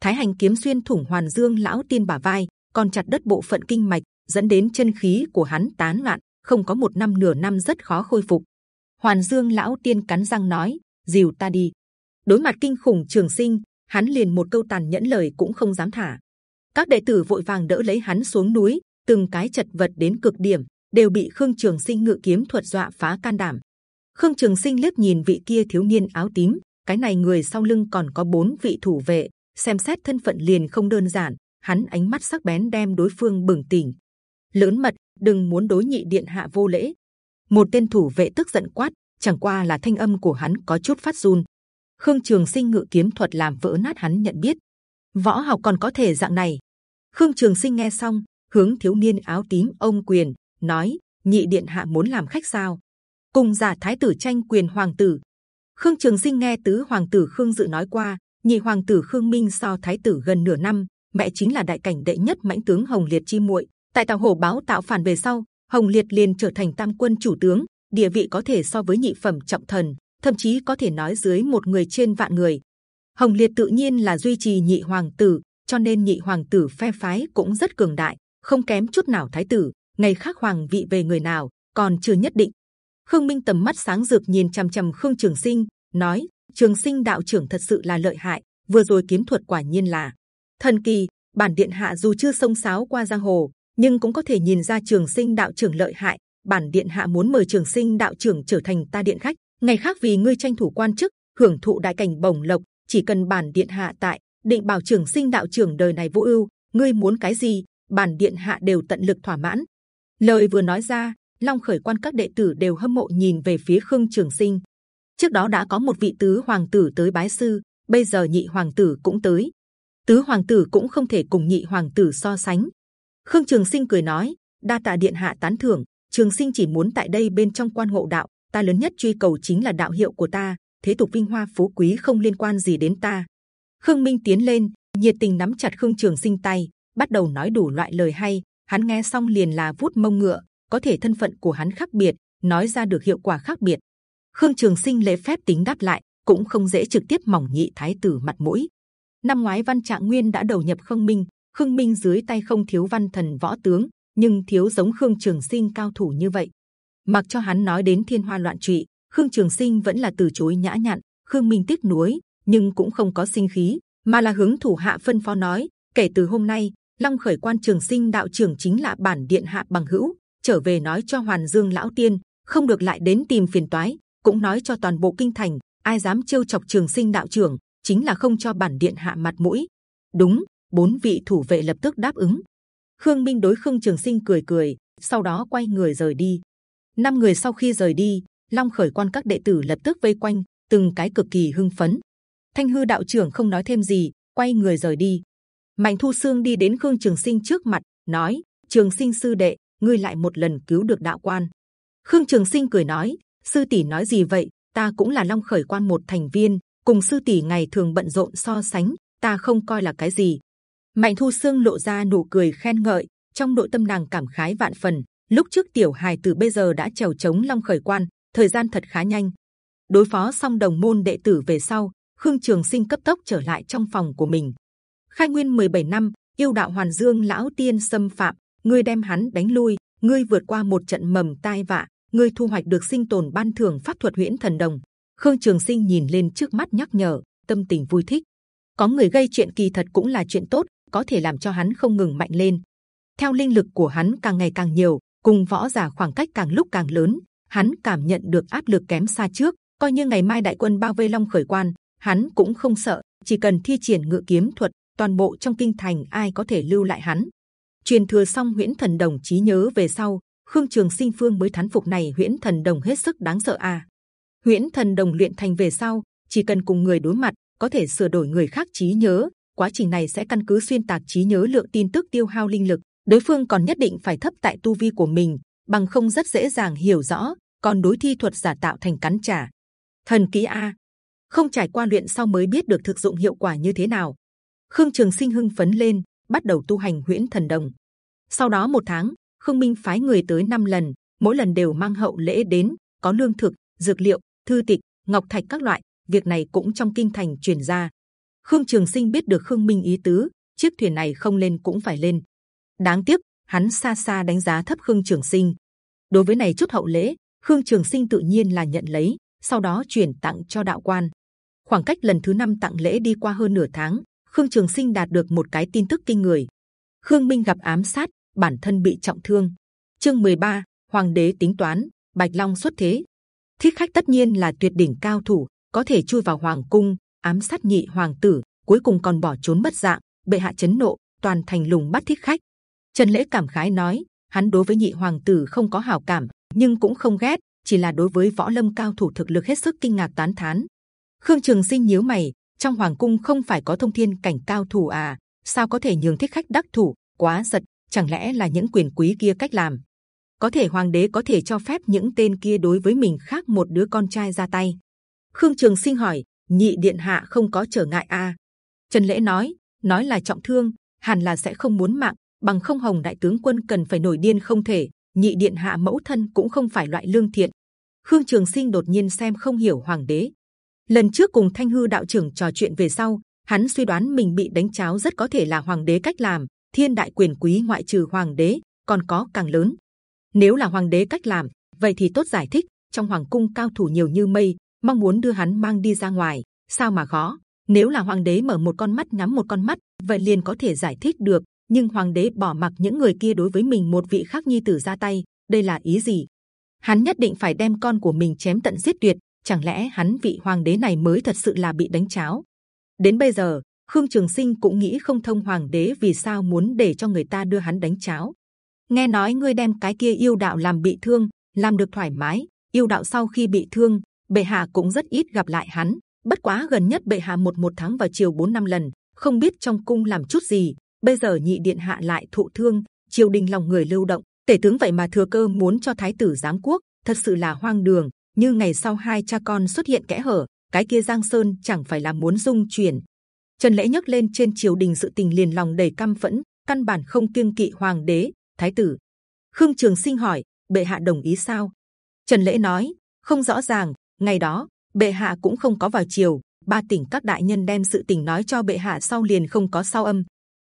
Thái hành kiếm xuyên thủng hoàn dương lão tiên bả vai, còn chặt đất bộ phận kinh mạch, dẫn đến chân khí của hắn tán loạn, không có một năm nửa năm rất khó khôi phục. Hoàn dương lão tiên cắn răng nói, dìu ta đi đối mặt kinh khủng trường sinh hắn liền một câu tàn nhẫn lời cũng không dám thả các đệ tử vội vàng đỡ lấy hắn xuống núi từng cái chật vật đến cực điểm đều bị khương trường sinh ngự kiếm thuật dọa phá can đảm khương trường sinh liếc nhìn vị kia thiếu niên áo tím cái này người sau lưng còn có bốn vị thủ vệ xem xét thân phận liền không đơn giản hắn ánh mắt sắc bén đem đối phương bừng tỉnh lớn mật đừng muốn đối nhị điện hạ vô lễ một tên thủ vệ tức giận quát chẳng qua là thanh âm của hắn có chút phát run Khương Trường Sinh ngự kiếm thuật làm vỡ nát hắn nhận biết. Võ học còn có thể dạng này. Khương Trường Sinh nghe xong, hướng thiếu niên áo tím ông quyền nói: nhị điện hạ muốn làm khách sao? Cùng giả thái tử tranh quyền hoàng tử. Khương Trường Sinh nghe tứ hoàng tử Khương Dự nói qua, nhị hoàng tử Khương Minh so thái tử gần nửa năm, mẹ chính là đại cảnh đệ nhất mãnh tướng Hồng Liệt chi muội. Tại Tào hổ báo tạo phản về sau, Hồng Liệt liền trở thành tam quân chủ tướng, địa vị có thể so với nhị phẩm trọng thần thậm chí có thể nói dưới một người trên vạn người. Hồng Liệt tự nhiên là duy trì nhị hoàng tử, cho nên nhị hoàng tử phe phái cũng rất cường đại, không kém chút nào thái tử. Ngày khác hoàng vị về người nào còn chưa nhất định. Khương Minh tầm mắt sáng rực nhìn c h ầ m c h ầ m Khương Trường Sinh, nói: Trường Sinh đạo trưởng thật sự là lợi hại. Vừa rồi kiếm thuật quả nhiên là thần kỳ. Bản điện hạ dù chưa sông sáo qua giang hồ, nhưng cũng có thể nhìn ra Trường Sinh đạo trưởng lợi hại. Bản điện hạ muốn mời Trường Sinh đạo trưởng trở thành ta điện khách ngày khác vì ngươi tranh thủ quan chức hưởng thụ đại cảnh bồng lộc chỉ cần bản điện hạ tại định bảo trường sinh đạo trưởng đời này vô ưu ngươi muốn cái gì bản điện hạ đều tận lực thỏa mãn lời vừa nói ra long khởi quan các đệ tử đều hâm mộ nhìn về phía khương trường sinh. Trước đó đã có một vị tứ hoàng tử tới bái sư, bây giờ nhị hoàng tử cũng tới. Tứ hoàng tử cũng không thể cùng nhị hoàng tử so sánh. Khương trường sinh cười nói, đa tạ điện hạ tán thưởng, trường sinh chỉ muốn tại đây bên trong quan ngộ đạo, ta lớn nhất truy cầu chính là đạo hiệu của ta, thế tục vinh hoa phú quý không liên quan gì đến ta. Khương minh tiến lên, nhiệt tình nắm chặt khương trường sinh tay, bắt đầu nói đủ loại lời hay, hắn nghe xong liền là vuốt mông ngựa có thể thân phận của hắn khác biệt nói ra được hiệu quả khác biệt. Khương Trường Sinh lễ phép tính đáp lại, cũng không dễ trực tiếp mỏng nhị thái tử mặt mũi. Năm ngoái Văn Trạng Nguyên đã đầu nhập Khương Minh, Khương Minh dưới tay không thiếu văn thần võ tướng, nhưng thiếu giống Khương Trường Sinh cao thủ như vậy. Mặc cho hắn nói đến thiên hoa loạn trụy, Khương Trường Sinh vẫn là từ chối nhã nhặn. Khương Minh tiếc nuối, nhưng cũng không có sinh khí, mà là hướng thủ hạ phân phó nói: kể từ hôm nay, Long khởi quan Trường Sinh đạo trưởng chính là bản điện hạ bằng hữu, trở về nói cho Hoàn Dương lão tiên, không được lại đến tìm phiền toái, cũng nói cho toàn bộ kinh thành, ai dám trêu chọc Trường Sinh đạo trưởng, chính là không cho bản điện hạ mặt mũi. Đúng, bốn vị thủ vệ lập tức đáp ứng. Khương Minh đối Khương Trường Sinh cười cười, sau đó quay người rời đi. Năm người sau khi rời đi, Long khởi quan các đệ tử lập tức vây quanh, từng cái cực kỳ hưng phấn. Thanh hư đạo trưởng không nói thêm gì, quay người rời đi. Mạnh Thu Sương đi đến Khương Trường Sinh trước mặt, nói: Trường Sinh sư đệ, ngươi lại một lần cứu được đạo quan. Khương Trường Sinh cười nói: sư tỷ nói gì vậy? Ta cũng là Long khởi quan một thành viên, cùng sư tỷ ngày thường bận rộn so sánh, ta không coi là cái gì. Mạnh Thu Sương lộ ra nụ cười khen ngợi, trong nội tâm nàng cảm khái vạn phần. Lúc trước tiểu hài từ bây giờ đã trèo chống Long khởi quan, thời gian thật khá nhanh. Đối phó xong đồng môn đệ tử về sau, Khương Trường Sinh cấp tốc trở lại trong phòng của mình. Khai Nguyên 17 năm, yêu đạo Hoàn Dương lão tiên xâm phạm, ngươi đem hắn đánh lui, ngươi vượt qua một trận mầm tai vạ, ngươi thu hoạch được sinh tồn ban thưởng pháp thuật huyễn thần đồng. Khương Trường Sinh nhìn lên trước mắt nhắc nhở, tâm tình vui thích. Có người gây chuyện kỳ thật cũng là chuyện tốt, có thể làm cho hắn không ngừng mạnh lên. Theo linh lực của hắn càng ngày càng nhiều, cùng võ giả khoảng cách càng lúc càng lớn, hắn cảm nhận được áp lực kém xa trước. Coi như ngày mai đại quân bao vây Long khởi quan, hắn cũng không sợ, chỉ cần thi triển ngự kiếm thuật, toàn bộ trong kinh thành ai có thể lưu lại hắn. Truyền thừa xong huyễn thần đồng trí nhớ về sau, Khương Trường Sinh Phương mới thán phục này huyễn thần đồng hết sức đáng sợ à. Huyễn thần đồng luyện thành về sau, chỉ cần cùng người đối mặt, có thể sửa đổi người khác trí nhớ. Quá trình này sẽ căn cứ xuyên tạc trí nhớ lượng tin tức tiêu hao linh lực. Đối phương còn nhất định phải thấp tại tu vi của mình, bằng không rất dễ dàng hiểu rõ. Còn đối thi thuật giả tạo thành cắn trả, thần kỹ a, không trải qua luyện sau mới biết được thực dụng hiệu quả như thế nào. Khương Trường Sinh hưng phấn lên, bắt đầu tu hành huyễn thần đồng. Sau đó một tháng, Khương Minh phái người tới năm lần, mỗi lần đều mang hậu lễ đến, có lương thực, dược liệu, thư tịch, ngọc thạch các loại. Việc này cũng trong kinh thành truyền ra. Khương Trường Sinh biết được Khương Minh ý tứ, chiếc thuyền này không lên cũng phải lên. Đáng tiếc, hắn xa xa đánh giá thấp Khương Trường Sinh. Đối với này chút hậu lễ, Khương Trường Sinh tự nhiên là nhận lấy, sau đó chuyển tặng cho đạo quan. Khoảng cách lần thứ năm tặng lễ đi qua hơn nửa tháng, Khương Trường Sinh đạt được một cái tin tức kinh người. Khương Minh gặp ám sát, bản thân bị trọng thương. Chương 13, Hoàng đế tính toán, Bạch Long xuất thế. Thích khách tất nhiên là tuyệt đỉnh cao thủ, có thể chui vào hoàng cung, ám sát nhị hoàng tử, cuối cùng còn bỏ trốn mất dạng. Bệ hạ chấn nộ, toàn thành lùng bắt thích khách. Trần lễ cảm khái nói, hắn đối với nhị hoàng tử không có hảo cảm, nhưng cũng không ghét, chỉ là đối với võ lâm cao thủ thực lực hết sức kinh ngạc tán thán. Khương Trường Sinh nhíu mày, trong hoàng cung không phải có thông thiên cảnh cao thủ à? Sao có thể nhường thích khách đắc thủ? Quá giật, chẳng lẽ là những quyền quý kia cách làm? Có thể hoàng đế có thể cho phép những tên kia đối với mình khác một đứa con trai ra tay? Khương Trường Sinh hỏi, nhị điện hạ không có trở ngại à? Trần Lễ nói, nói là trọng thương, hẳn là sẽ không muốn mạng, bằng không hồng đại tướng quân cần phải nổi điên không thể. Nhị điện hạ mẫu thân cũng không phải loại lương thiện. Khương Trường Sinh đột nhiên xem không hiểu hoàng đế, lần trước cùng thanh hư đạo trưởng trò chuyện về sau, hắn suy đoán mình bị đánh cháo rất có thể là hoàng đế cách làm, thiên đại quyền quý ngoại trừ hoàng đế, còn có càng lớn. Nếu là hoàng đế cách làm, vậy thì tốt giải thích, trong hoàng cung cao thủ nhiều như mây, mong muốn đưa hắn mang đi ra ngoài, sao mà khó? Nếu là hoàng đế mở một con mắt nhắm một con mắt, vậy liền có thể giải thích được, nhưng hoàng đế bỏ mặc những người kia đối với mình một vị khác nhi tử ra tay, đây là ý gì? Hắn nhất định phải đem con của mình chém tận giết tuyệt chẳng lẽ hắn vị hoàng đế này mới thật sự là bị đánh cháo? Đến bây giờ, Khương Trường Sinh cũng nghĩ không thông hoàng đế vì sao muốn để cho người ta đưa hắn đánh cháo. Nghe nói ngươi đem cái kia yêu đạo làm bị thương, làm được thoải mái. Yêu đạo sau khi bị thương, bệ hạ cũng rất ít gặp lại hắn. Bất quá gần nhất bệ hạ một một tháng vào chiều bốn năm lần, không biết trong cung làm chút gì. Bây giờ nhị điện hạ lại thụ thương, triều đình lòng người lưu động. Tể tướng vậy mà thừa cơ muốn cho thái tử giáng quốc, thật sự là hoang đường như ngày sau hai cha con xuất hiện kẽ hở cái kia giang sơn chẳng phải là muốn dung chuyển trần lễ nhấc lên trên triều đình sự tình liền lòng đầy căm phẫn căn bản không kiêng kỵ hoàng đế thái tử khương trường sinh hỏi bệ hạ đồng ý sao Trần lễ nói không rõ ràng. Ngày đó bệ hạ cũng không có vào triều. Ba tỉnh các đại nhân đem sự tình nói cho bệ hạ sau liền không có sau âm.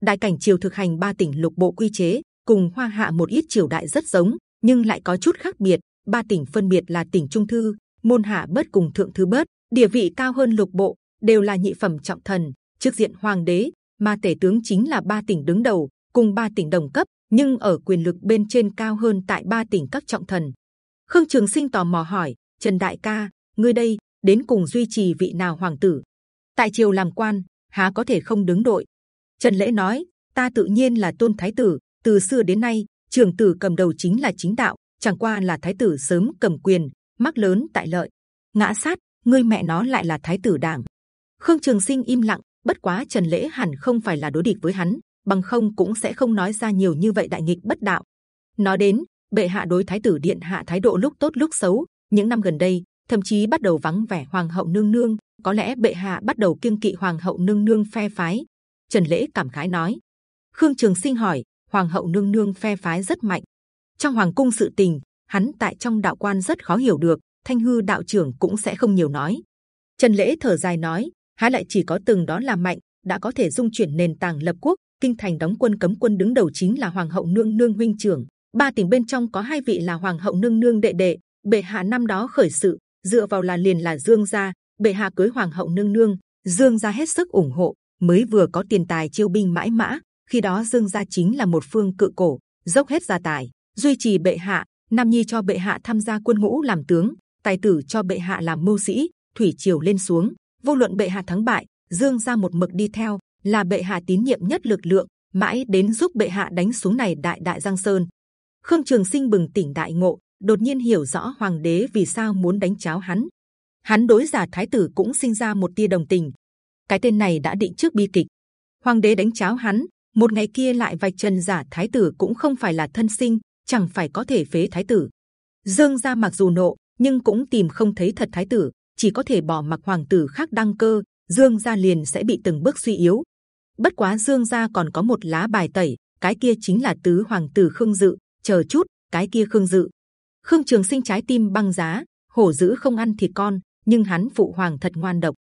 Đại cảnh triều thực hành ba tỉnh lục bộ quy chế cùng hoa hạ một ít triều đại rất giống, nhưng lại có chút khác biệt. Ba tỉnh phân biệt là tỉnh trung thư, môn hạ bớt cùng thượng thư bớt, địa vị cao hơn lục bộ, đều là nhị phẩm trọng thần, trước diện hoàng đế, mà tể tướng chính là ba tỉnh đứng đầu, cùng ba tỉnh đồng cấp, nhưng ở quyền lực bên trên cao hơn tại ba tỉnh các trọng thần. Khương Trường Sinh tò mò hỏi Trần Đại Ca, ngươi đây đến cùng duy trì vị nào hoàng tử? Tại triều làm quan, há có thể không đứng đội? Trần Lễ nói, ta tự nhiên là tôn thái tử. Từ xưa đến nay, trường tử cầm đầu chính là chính đạo, chẳng qua là thái tử sớm cầm quyền, mắc lớn tại lợi. Ngã sát, ngươi mẹ nó lại là thái tử đảng. Khương Trường Sinh im lặng, bất quá Trần Lễ hẳn không phải là đối địch với hắn, bằng không cũng sẽ không nói ra nhiều như vậy đại nghịch bất đạo. Nói đến bệ hạ đối thái tử điện hạ thái độ lúc tốt lúc xấu, những năm gần đây thậm chí bắt đầu vắng vẻ hoàng hậu nương nương. Có lẽ bệ hạ bắt đầu kiêng kỵ hoàng hậu nương nương phe phái. Trần Lễ cảm khái nói. Khương Trường Sinh hỏi, hoàng hậu nương nương phe phái rất mạnh. Trong hoàng cung sự tình, hắn tại trong đạo quan rất khó hiểu được. Thanh hư đạo trưởng cũng sẽ không nhiều nói. Trần Lễ thở dài nói, há lại chỉ có từng đó là mạnh, đã có thể dung chuyển nền tảng lập quốc. Kinh thành đóng quân cấm quân đứng đầu chính là hoàng hậu nương nương huynh trưởng. Ba tỉnh bên trong có hai vị là hoàng hậu nương nương đệ đệ. Bệ hạ năm đó khởi sự dựa vào là liền là Dương gia. Bệ hạ cưới hoàng hậu nương nương, Dương gia hết sức ủng hộ, mới vừa có tiền tài chiêu binh mãi mã. Khi đó Dương gia chính là một phương cự cổ, dốc hết gia tài duy trì bệ hạ. Nam nhi cho bệ hạ tham gia quân ngũ làm tướng, tài tử cho bệ hạ làm mưu sĩ. Thủy triều lên xuống, vô luận bệ hạ thắng bại, Dương gia một mực đi theo, là bệ hạ tín nhiệm nhất lực lượng, mãi đến giúp bệ hạ đánh xuống này đại đại giang sơn. Khương Trường Sinh bừng tỉnh đại ngộ, đột nhiên hiểu rõ hoàng đế vì sao muốn đánh cháo hắn. Hắn đối giả thái tử cũng sinh ra một tia đồng tình. Cái tên này đã định trước bi kịch. Hoàng đế đánh cháo hắn, một ngày kia lại vạch trần giả thái tử cũng không phải là thân sinh, chẳng phải có thể phế thái tử. Dương gia mặc dù nộ, nhưng cũng tìm không thấy thật thái tử, chỉ có thể bỏ mặc hoàng tử khác đăng cơ. Dương gia liền sẽ bị từng bước suy yếu. Bất quá Dương gia còn có một lá bài tẩy, cái kia chính là tứ hoàng tử Khương Dự. Chờ chút, cái kia Khương Dự, Khương Trường Sinh trái tim băng giá, hổ dữ không ăn thịt con, nhưng hắn phụ hoàng thật ngoan độc.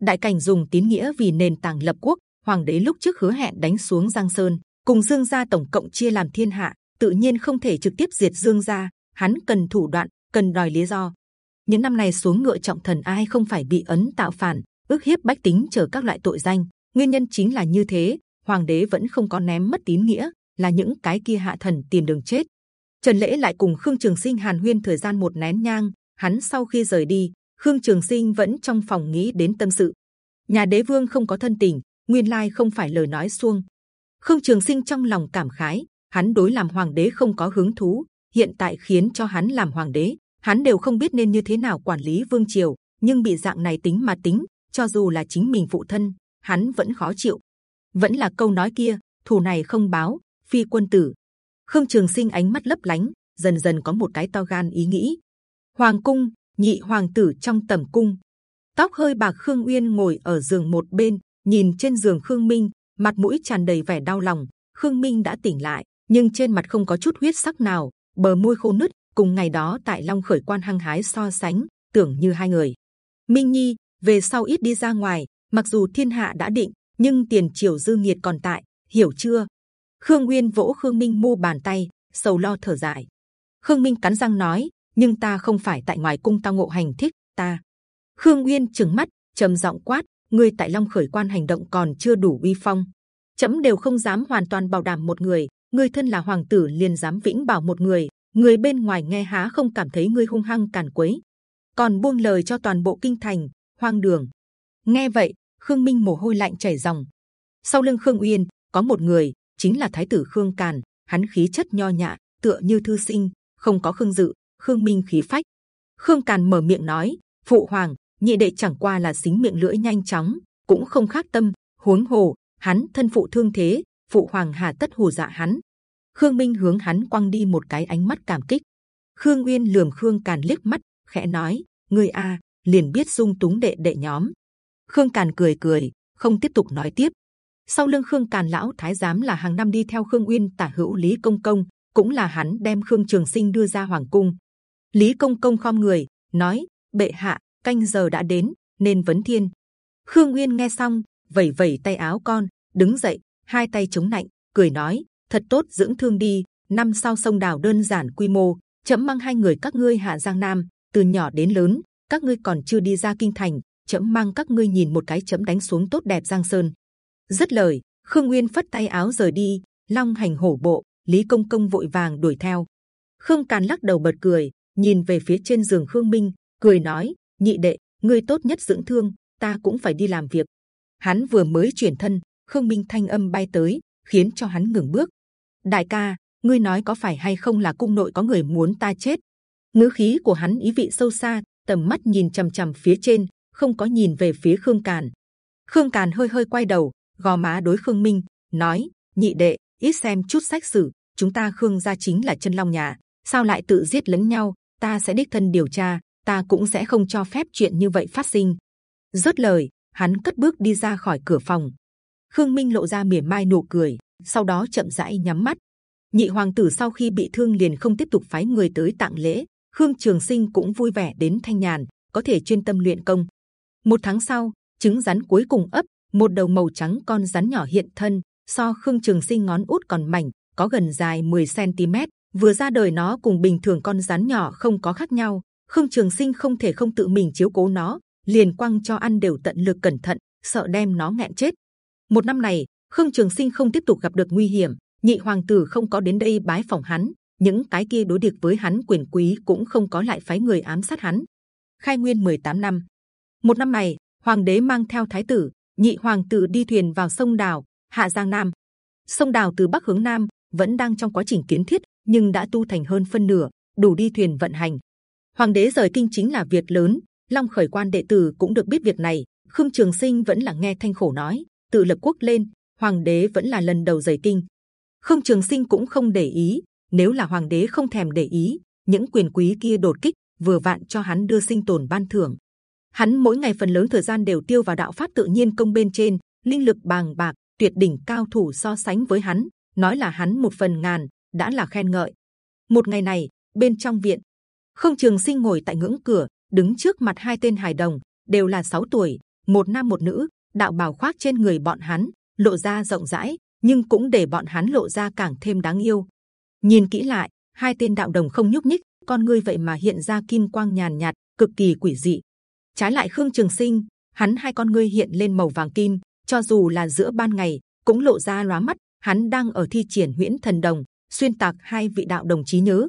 Đại cảnh dùng tín nghĩa vì nền tảng lập quốc, hoàng đế lúc trước hứa hẹn đánh xuống Giang Sơn, cùng Dương gia tổng cộng chia làm thiên hạ, tự nhiên không thể trực tiếp diệt Dương gia. Hắn cần thủ đoạn, cần đòi lý do. Những năm này xuống ngựa trọng thần ai không phải bị ấn tạo phản, ước hiếp bách tính chờ các loại tội danh. Nguyên nhân chính là như thế, hoàng đế vẫn không có ném mất tín nghĩa, là những cái kia hạ thần tìm đường chết. Trần lễ lại cùng Khương Trường Sinh hàn huyên thời gian một nén nhang. Hắn sau khi rời đi, Khương Trường Sinh vẫn trong phòng nghĩ đến tâm sự. Nhà đế vương không có thân tình, nguyên lai không phải lời nói xuông. Khương Trường Sinh trong lòng cảm khái, hắn đối làm hoàng đế không có hứng thú. Hiện tại khiến cho hắn làm hoàng đế, hắn đều không biết nên như thế nào quản lý vương triều. Nhưng bị dạng này tính mà tính, cho dù là chính mình phụ thân, hắn vẫn khó chịu. Vẫn là câu nói kia, thù này không báo, phi quân tử. Khương Trường Sinh ánh mắt lấp lánh, dần dần có một cái to gan ý nghĩ. Hoàng cung, nhị hoàng tử trong tầm cung, tóc hơi bạc Khương Uyên ngồi ở giường một bên, nhìn trên giường Khương Minh, mặt mũi tràn đầy vẻ đau lòng. Khương Minh đã tỉnh lại, nhưng trên mặt không có chút huyết sắc nào, bờ môi khô nứt. Cùng ngày đó tại Long Khởi Quan hăng hái so sánh, tưởng như hai người. Minh Nhi về sau ít đi ra ngoài, mặc dù thiên hạ đã định, nhưng tiền triều dư nghiệt còn tại, hiểu chưa? Khương Nguyên vỗ Khương Minh mu bàn tay, sầu lo thở dài. Khương Minh cắn răng nói: nhưng ta không phải tại ngoài cung tao ngộ hành thích ta. Khương Nguyên chừng mắt, trầm giọng quát: ngươi tại Long Khởi Quan hành động còn chưa đủ uy phong. Chấm đều không dám hoàn toàn bảo đảm một người, ngươi thân là hoàng tử liền dám vĩnh bảo một người, người bên ngoài nghe há không cảm thấy ngươi hung hăng càn quấy, còn buông lời cho toàn bộ kinh thành, hoang đường. Nghe vậy, Khương Minh mồ hôi lạnh chảy ròng. Sau lưng Khương Uyên có một người, chính là Thái tử Khương Càn. Hắn khí chất nho nhã, tựa như thư sinh, không có Khương Dự, Khương Minh khí phách. Khương Càn mở miệng nói: Phụ hoàng, nhị đệ chẳng qua là xính miệng lưỡi nhanh chóng, cũng không khác tâm. Huống hồ, hắn thân phụ thương thế, phụ hoàng hà tất hù dọa hắn. Khương Minh hướng hắn quăng đi một cái ánh mắt cảm kích. Khương Nguyên lườm Khương Càn liếc mắt, khẽ nói: Người a, liền biết dung túng đệ đệ nhóm. Khương Càn cười cười, không tiếp tục nói tiếp. Sau lưng Khương Càn lão thái giám là hàng năm đi theo Khương Uyên tả hữu Lý Công Công, cũng là hắn đem Khương Trường Sinh đưa ra hoàng cung. Lý Công Công khom người nói: bệ hạ, canh giờ đã đến, nên vấn thiên. Khương uyên nghe xong, vẩy vẩy tay áo con, đứng dậy, hai tay chống nạnh, cười nói: thật tốt dưỡng thương đi. Năm sau sông đào đơn giản quy mô, chấm mang hai người các ngươi hạ giang nam, từ nhỏ đến lớn, các ngươi còn chưa đi ra kinh thành, chấm mang các ngươi nhìn một cái chấm đánh xuống tốt đẹp giang sơn. Dứt lời, Khương Nguyên phất tay áo rời đi, long hành hổ bộ, Lý Công Công vội vàng đuổi theo. Khương Càn lắc đầu bật cười, nhìn về phía trên giường Khương Minh, cười nói: nhị đệ, ngươi tốt nhất dưỡng thương, ta cũng phải đi làm việc. Hắn vừa mới chuyển thân, Khương Minh thanh âm bay tới, khiến cho hắn ngừng bước. Đại ca, ngươi nói có phải hay không là cung nội có người muốn ta chết? Ngữ khí của hắn ý vị sâu xa, tầm mắt nhìn c h ầ m c h ầ m phía trên, không có nhìn về phía Khương Càn. Khương Càn hơi hơi quay đầu, gò má đối Khương Minh, nói: nhị đệ, ít xem chút sách sử, chúng ta Khương gia chính là chân long nhà, sao lại tự giết lẫn nhau? Ta sẽ đích thân điều tra, ta cũng sẽ không cho phép chuyện như vậy phát sinh. Dứt lời, hắn cất bước đi ra khỏi cửa phòng. Khương Minh lộ ra mỉa mai nụ cười, sau đó chậm rãi nhắm mắt. Nhị hoàng tử sau khi bị thương liền không tiếp tục phái người tới tặng lễ. Khương Trường Sinh cũng vui vẻ đến thanh nhàn, có thể chuyên tâm luyện công. Một tháng sau, trứng rắn cuối cùng ấp, một đầu màu trắng con rắn nhỏ hiện thân, so Khương Trường Sinh ngón út còn mảnh, có gần dài 10 cm. Vừa ra đời nó cùng bình thường con rắn nhỏ không có khác nhau. Khương Trường Sinh không thể không tự mình chiếu cố nó, liền quăng cho ăn đều tận lực cẩn thận, sợ đem nó nghẹn chết. Một năm này, Khương Trường Sinh không tiếp tục gặp được nguy hiểm, nhị hoàng tử không có đến đây bái phòng hắn, những cái kia đối địch với hắn quyền quý cũng không có lại phái người ám sát hắn. Khai nguyên 18 năm, một năm này, hoàng đế mang theo thái tử, nhị hoàng tử đi thuyền vào sông đào, hạ giang nam. Sông đào từ bắc hướng nam vẫn đang trong quá trình kiến thiết, nhưng đã tu thành hơn phân nửa, đủ đi thuyền vận hành. Hoàng đế rời kinh chính là việc lớn, Long khởi quan đệ tử cũng được biết việc này. Khương Trường Sinh vẫn là nghe thanh khổ nói, tự lập quốc lên, hoàng đế vẫn là lần đầu giày kinh. Khương Trường Sinh cũng không để ý, nếu là hoàng đế không thèm để ý, những quyền quý kia đột kích vừa vạn cho hắn đưa sinh tồn ban thưởng. Hắn mỗi ngày phần lớn thời gian đều tiêu vào đạo pháp tự nhiên công bên trên, linh lực bàng bạc, tuyệt đỉnh cao thủ so sánh với hắn, nói là hắn một phần ngàn đã là khen ngợi. Một ngày này, bên trong viện, Khương Trường Sinh ngồi tại ngưỡng cửa, đứng trước mặt hai tên hài đồng, đều là 6 tuổi, một nam một nữ, đạo bào khoác trên người bọn hắn, lộ ra rộng rãi, nhưng cũng để bọn hắn lộ ra càng thêm đáng yêu. Nhìn kỹ lại, hai tên đạo đồng không nhúc nhích, con ngươi vậy mà hiện ra kim quang nhàn nhạt, cực kỳ quỷ dị. Trái lại Khương Trường Sinh, hắn hai con ngươi hiện lên màu vàng kim, cho dù là giữa ban ngày cũng lộ ra lóa mắt. Hắn đang ở thi triển huyễn thần đồng, xuyên tạc hai vị đạo đồng trí nhớ.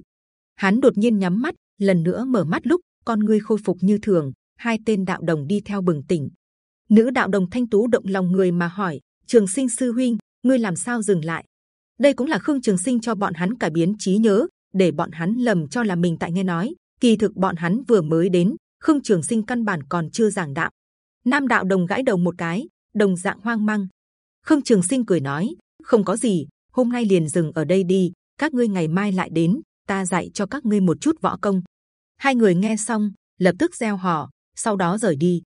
Hắn đột nhiên nhắm mắt, lần nữa mở mắt lúc con ngươi khôi phục như thường, hai tên đạo đồng đi theo bừng tỉnh. Nữ đạo đồng thanh tú động lòng người mà hỏi: Trường Sinh sư huynh, ngươi làm sao dừng lại? Đây cũng là Khương Trường Sinh cho bọn hắn cải biến trí nhớ, để bọn hắn lầm cho là mình tại nghe nói. Kỳ thực bọn hắn vừa mới đến, Khương Trường Sinh căn bản còn chưa giảng đạo. Nam đạo đồng gãi đầu một cái, đồng dạng hoang mang. Khương Trường Sinh cười nói, không có gì, hôm nay liền dừng ở đây đi. Các ngươi ngày mai lại đến, ta dạy cho các ngươi một chút võ công. Hai người nghe xong, lập tức gieo hò, sau đó rời đi.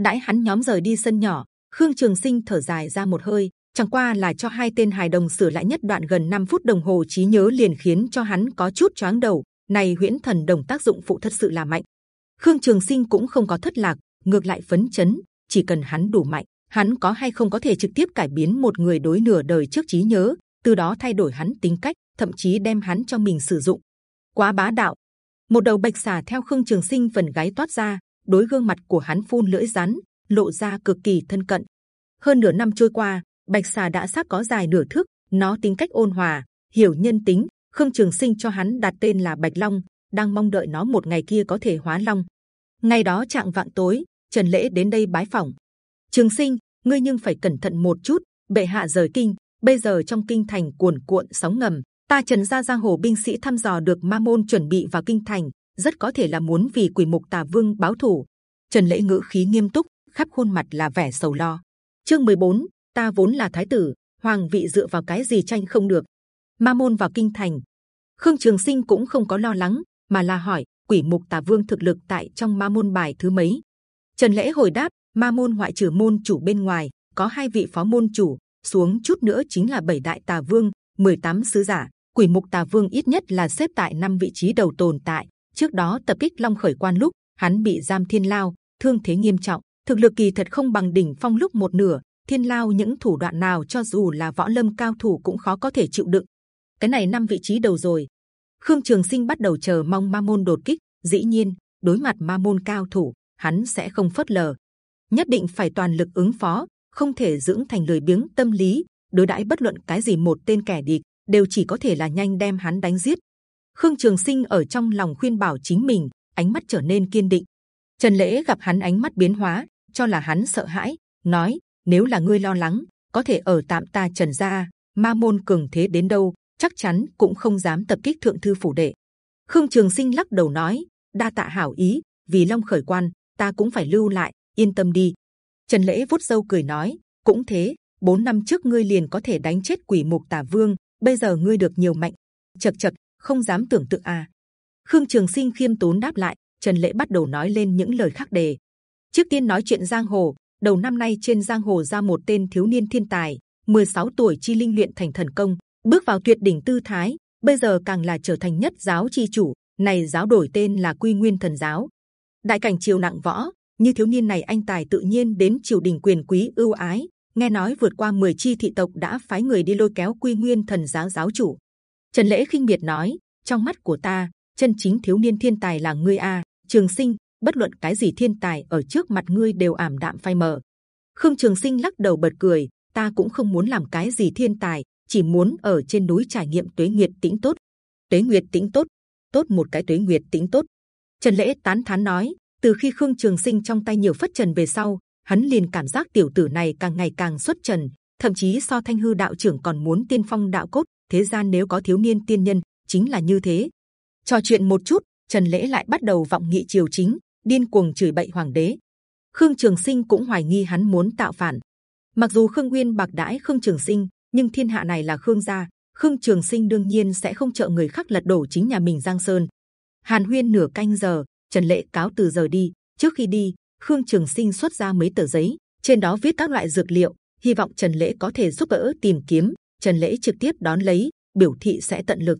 Đãi hắn nhóm rời đi sân nhỏ, Khương Trường Sinh thở dài ra một hơi, chẳng qua là cho hai tên hài đồng sửa lại nhất đoạn gần 5 phút đồng hồ trí nhớ liền khiến cho hắn có chút choáng đầu. Này huyễn thần đồng tác dụng phụ thật sự là mạnh. Khương Trường Sinh cũng không có thất lạc, ngược lại phấn chấn. Chỉ cần hắn đủ mạnh, hắn có hay không có thể trực tiếp cải biến một người đối nửa đời trước trí nhớ, từ đó thay đổi hắn tính cách, thậm chí đem hắn cho mình sử dụng. Quá bá đạo. Một đầu bạch xà theo Khương Trường Sinh phần gáy toát ra, đối gương mặt của hắn phun lưỡi rắn, lộ ra cực kỳ thân cận. Hơn nửa năm trôi qua, bạch xà đã sắp có dài nửa thước, nó tính cách ôn hòa, hiểu nhân tính. Khương Trường Sinh cho hắn đặt tên là Bạch Long, đang mong đợi nó một ngày kia có thể hóa long. Ngày đó trạng vạng tối, Trần Lễ đến đây bái phỏng. Trường Sinh, ngươi nhưng phải cẩn thận một chút. Bệ hạ rời kinh, bây giờ trong kinh thành cuồn cuộn sóng ngầm. Ta Trần gia giang hồ binh sĩ thăm dò được Ma môn chuẩn bị vào kinh thành, rất có thể là muốn vì quỷ mục tà vương báo thù. Trần Lễ ngữ khí nghiêm túc, khắp khuôn mặt là vẻ sầu lo. Chương 14, ta vốn là thái tử, hoàng vị dựa vào cái gì tranh không được? Ma môn vào kinh thành, Khương Trường Sinh cũng không có lo lắng, mà là hỏi quỷ mục tà vương thực lực tại trong ma môn bài thứ mấy? Trần lễ hồi đáp, ma môn ngoại trừ môn chủ bên ngoài có hai vị phó môn chủ, xuống chút nữa chính là bảy đại tà vương, 18 sứ giả. Quỷ mục tà vương ít nhất là xếp tại năm vị trí đầu tồn tại, Trước đó tập kích Long Khởi Quan lúc hắn bị giam thiên lao, thương thế nghiêm trọng, thực lực kỳ thật không bằng đỉnh phong lúc một nửa. Thiên lao những thủ đoạn nào cho dù là võ lâm cao thủ cũng khó có thể chịu đựng. Cái này năm vị trí đầu rồi. Khương Trường Sinh bắt đầu chờ mong Ma môn đột kích. Dĩ nhiên, đối mặt Ma môn cao thủ, hắn sẽ không phớt lờ, nhất định phải toàn lực ứng phó, không thể dưỡng thành lười biếng tâm lý. Đối đãi bất luận cái gì một tên kẻ địch đều chỉ có thể là nhanh đem hắn đánh giết. Khương Trường Sinh ở trong lòng khuyên bảo chính mình, ánh mắt trở nên kiên định. Trần Lễ gặp hắn ánh mắt biến hóa, cho là hắn sợ hãi, nói: nếu là ngươi lo lắng, có thể ở tạm ta Trần gia. Ma môn cường thế đến đâu, chắc chắn cũng không dám tập kích thượng thư phủ đệ. Khương Trường Sinh lắc đầu nói: đa tạ hảo ý, vì Long khởi quan, ta cũng phải lưu lại, yên tâm đi. Trần Lễ vuốt râu cười nói: cũng thế, bốn năm trước ngươi liền có thể đánh chết quỷ mục tả vương, bây giờ ngươi được nhiều mạnh. Chật chật, không dám tưởng tượng à. Khương Trường Sinh khiêm tốn đáp lại. Trần Lễ bắt đầu nói lên những lời khác đề. Trước tiên nói chuyện giang hồ. Đầu năm nay trên giang hồ ra một tên thiếu niên thiên tài, 16 tuổi chi linh luyện thành thần công, bước vào tuyệt đỉnh tư thái. Bây giờ càng là trở thành nhất giáo chi chủ. Này giáo đổi tên là Quy Nguyên Thần Giáo. Đại cảnh triều nặng võ, như thiếu niên này anh tài tự nhiên đến triều đình quyền quý ưu ái. Nghe nói vượt qua 10 chi thị tộc đã phái người đi lôi kéo Quy Nguyên Thần Giáo giáo chủ. Trần lễ khinh biệt nói: trong mắt của ta, chân chính thiếu niên thiên tài là ngươi a. Trường Sinh, bất luận cái gì thiên tài ở trước mặt ngươi đều ảm đạm phai mờ. Khương Trường Sinh lắc đầu bật cười, ta cũng không muốn làm cái gì thiên tài, chỉ muốn ở trên núi trải nghiệm tuế nguyệt tĩnh tốt. Tuế nguyệt tĩnh tốt, tốt một cái tuế nguyệt tĩnh tốt. Trần lễ tán thán nói, từ khi Khương Trường Sinh trong tay nhiều phất trần về sau, hắn liền cảm giác tiểu tử này càng ngày càng xuất trần, thậm chí so thanh hư đạo trưởng còn muốn tiên phong đạo cốt. Thế gian nếu có thiếu niên tiên nhân, chính là như thế. Trò chuyện một chút, Trần Lễ lại bắt đầu vọng nghị triều chính, điên cuồng chửi bậy hoàng đế. Khương Trường Sinh cũng hoài nghi hắn muốn tạo phản. Mặc dù Khương Nguyên bạc đãi Khương Trường Sinh, nhưng thiên hạ này là Khương gia, Khương Trường Sinh đương nhiên sẽ không trợ người khác lật đổ chính nhà mình Giang Sơn. Hàn Huyên nửa canh giờ, Trần Lễ cáo từ giờ đi. Trước khi đi, Khương Trường Sinh xuất ra mấy tờ giấy, trên đó viết các loại dược liệu, hy vọng Trần Lễ có thể giúp đỡ tìm kiếm. Trần Lễ trực tiếp đón lấy, biểu thị sẽ tận lực.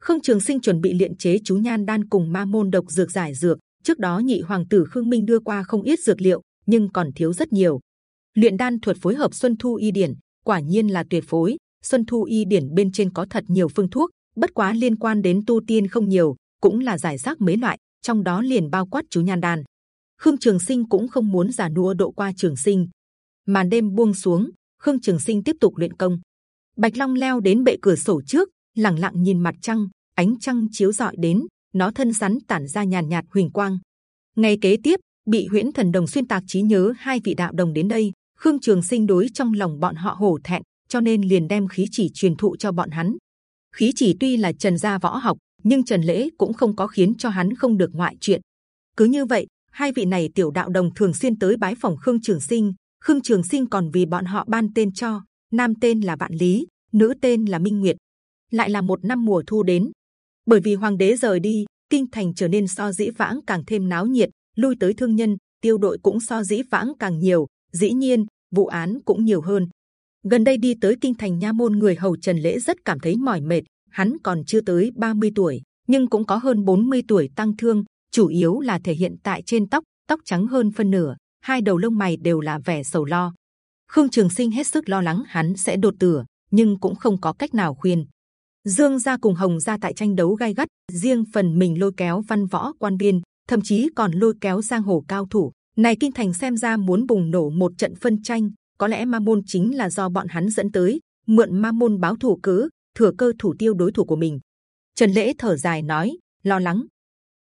Khương Trường Sinh chuẩn bị luyện chế chú nhan đan cùng ma môn độc dược giải dược. Trước đó nhị hoàng tử Khương Minh đưa qua không ít dược liệu, nhưng còn thiếu rất nhiều. Luyện đan thuật phối hợp Xuân Thu Y Điển, quả nhiên là tuyệt phối. Xuân Thu Y Điển bên trên có thật nhiều phương thuốc, bất quá liên quan đến tu tiên không nhiều, cũng là giải rác mấy loại, trong đó liền bao quát chú nhan đan. Khương Trường Sinh cũng không muốn giả nua độ qua Trường Sinh. Màn đêm buông xuống, Khương Trường Sinh tiếp tục luyện công. Bạch Long leo đến bệ cửa sổ trước, lặng lặng nhìn mặt trăng, ánh trăng chiếu rọi đến, nó thân rắn tản ra nhàn nhạt huỳnh quang. Ngày kế tiếp, bị huyễn thần đồng xuyên tạc trí nhớ hai vị đạo đồng đến đây, Khương Trường Sinh đối trong lòng bọn họ hổ thẹn, cho nên liền đem khí chỉ truyền thụ cho bọn hắn. Khí chỉ tuy là Trần gia võ học, nhưng Trần Lễ cũng không có khiến cho hắn không được ngoại chuyện. Cứ như vậy, hai vị này tiểu đạo đồng thường xuyên tới bái phòng Khương Trường Sinh. Khương Trường Sinh còn vì bọn họ ban tên cho, nam tên là Vạn Lý, nữ tên là Minh Nguyệt. Lại là một năm mùa thu đến, bởi vì hoàng đế rời đi, kinh thành trở nên so dĩ vãng càng thêm náo nhiệt, lui tới thương nhân, tiêu đội cũng so dĩ vãng càng nhiều. Dĩ nhiên, vụ án cũng nhiều hơn. Gần đây đi tới kinh thành nha môn người hầu Trần Lễ rất cảm thấy mỏi mệt. Hắn còn chưa tới 30 tuổi, nhưng cũng có hơn 40 tuổi tăng thương. Chủ yếu là thể hiện tại trên tóc, tóc trắng hơn phân nửa, hai đầu lông mày đều là vẻ sầu lo. Khương Trường Sinh hết sức lo lắng hắn sẽ đột tử, nhưng cũng không có cách nào khuyên. Dương gia cùng Hồng gia tại tranh đấu gai gắt, riêng phần mình lôi kéo văn võ quan viên, thậm chí còn lôi kéo giang hồ cao thủ. Này kinh thành xem ra muốn bùng nổ một trận phân tranh, có lẽ ma môn chính là do bọn hắn dẫn tới, mượn ma môn báo thù cớ, thừa cơ thủ tiêu đối thủ của mình. Trần lễ thở dài nói, lo lắng.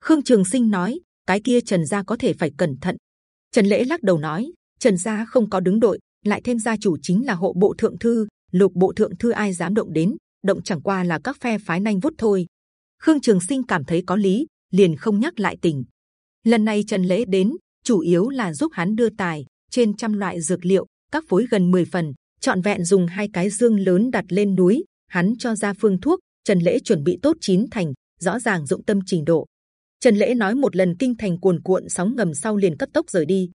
Khương Trường Sinh nói, cái kia Trần gia có thể phải cẩn thận. Trần lễ lắc đầu nói, Trần gia không có đứng đội, lại thêm gia chủ chính là hộ bộ thượng thư, lục bộ thượng thư ai dám động đến, động chẳng qua là các phe phái nhanh vút thôi. Khương Trường Sinh cảm thấy có lý, liền không nhắc lại tình. Lần này Trần Lễ đến, chủ yếu là giúp hắn đưa tài trên trăm loại dược liệu, các phối gần 10 phần, chọn vẹn dùng hai cái dương lớn đặt lên núi. Hắn cho ra phương thuốc, Trần Lễ chuẩn bị tốt chín thành, rõ ràng dụng tâm trình độ. Trần Lễ nói một lần kinh thành cuồn cuộn sóng ngầm sau liền cấp tốc rời đi.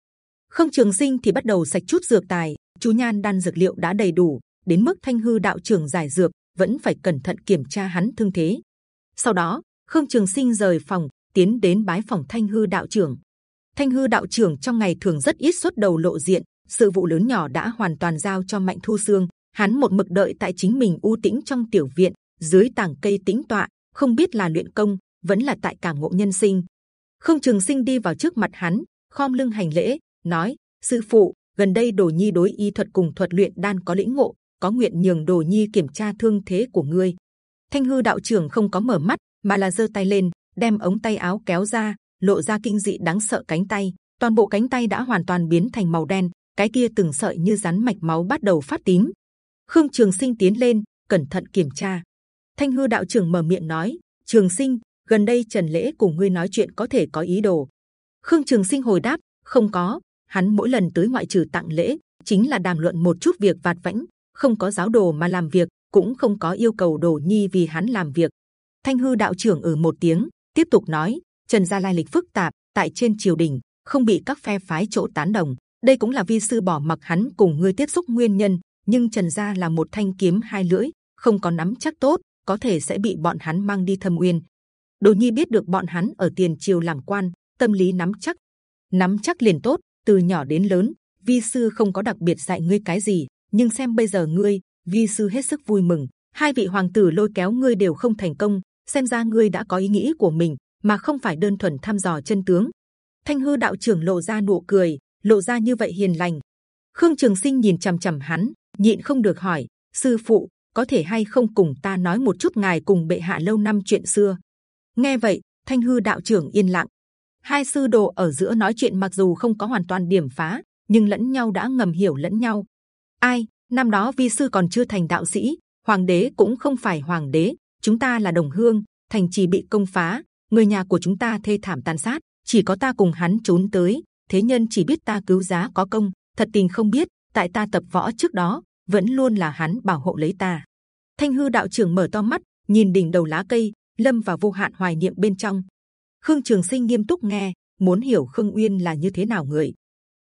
Khương Trường Sinh thì bắt đầu sạch chút dược tài, chú nhan đan dược liệu đã đầy đủ, đến mức thanh hư đạo trưởng giải dược vẫn phải cẩn thận kiểm tra hắn thương thế. Sau đó, Khương Trường Sinh rời phòng, tiến đến bái phòng thanh hư đạo trưởng. Thanh hư đạo trưởng trong ngày thường rất ít xuất đầu lộ diện sự vụ lớn nhỏ đã hoàn toàn giao cho mạnh thu xương hắn một mực đợi tại chính mình u tĩnh trong tiểu viện dưới tảng cây tĩnh tọa không biết là luyện công vẫn là tại cảm ngộ nhân sinh. Không trường sinh đi vào trước mặt hắn khom lưng hành lễ nói, sư phụ, gần đây đồ nhi đối y thuật cùng thuật luyện đan có lĩnh ngộ, có nguyện nhường đồ nhi kiểm tra thương thế của ngươi. Thanh hư đạo trưởng không có mở mắt, mà là giơ tay lên, đem ống tay áo kéo ra, lộ ra kinh dị đáng sợ cánh tay. Toàn bộ cánh tay đã hoàn toàn biến thành màu đen, cái kia từng sợi như rắn mạch máu bắt đầu phát tím. Khương trường sinh tiến lên, cẩn thận kiểm tra. Thanh hư đạo trưởng mở miệng nói, trường sinh, gần đây trần lễ cùng ngươi nói chuyện có thể có ý đồ. Khương trường sinh hồi đáp, không có hắn mỗi lần tới ngoại trừ tặng lễ, chính là đàm luận một chút việc vặt vãnh, không có giáo đồ mà làm việc, cũng không có yêu cầu đồ nhi vì hắn làm việc. Thanh hư đạo trưởng ở một tiếng, tiếp tục nói, trần gia lai lịch phức tạp, tại trên triều đình, không bị các phe phái chỗ tán đồng. Đây cũng là vi sư bỏ mặc hắn cùng ngươi tiếp xúc nguyên nhân, nhưng trần gia là một thanh kiếm hai lưỡi, không có nắm chắc tốt, có thể sẽ bị bọn hắn mang đi thâm uyên. Đồ nhi biết được bọn hắn ở tiền triều làm quan, tâm lý nắm chắc. Nắm chắc liền tốt từ nhỏ đến lớn, vi sư không có đặc biệt dạy ngươi cái gì, nhưng xem bây giờ ngươi, vi sư hết sức vui mừng. Hai vị hoàng tử lôi kéo ngươi đều không thành công, xem ra ngươi đã có ý nghĩ của mình, mà không phải đơn thuần thăm dò chân tướng. Thanh hư đạo trưởng lộ ra nụ cười, lộ ra như vậy hiền lành. Khương trường sinh nhìn c h ầ m c h ầ m hắn, nhịn không được hỏi, sư phụ, có thể hay không cùng ta nói một chút ngài cùng bệ hạ lâu năm chuyện xưa? Nghe vậy, thanh hư đạo trưởng yên lặng hai sư đồ ở giữa nói chuyện mặc dù không có hoàn toàn điểm phá, nhưng lẫn nhau đã ngầm hiểu lẫn nhau. Ai? Năm đó vi sư còn chưa thành đạo sĩ, hoàng đế cũng không phải hoàng đế, chúng ta là đồng hương, thành trì bị công phá, người nhà của chúng ta thê thảm tàn sát, chỉ có ta cùng hắn trốn tới, thế nhân chỉ biết ta cứu giá có công, thật tình không biết, tại ta tập võ trước đó, vẫn luôn là hắn bảo hộ lấy ta. Thanh hư đạo trưởng mở to mắt, nhìn đỉnh đầu lá cây, lâm vào vô hạn hoài niệm bên trong khương trường sinh nghiêm túc nghe muốn hiểu khương uyên là như thế nào người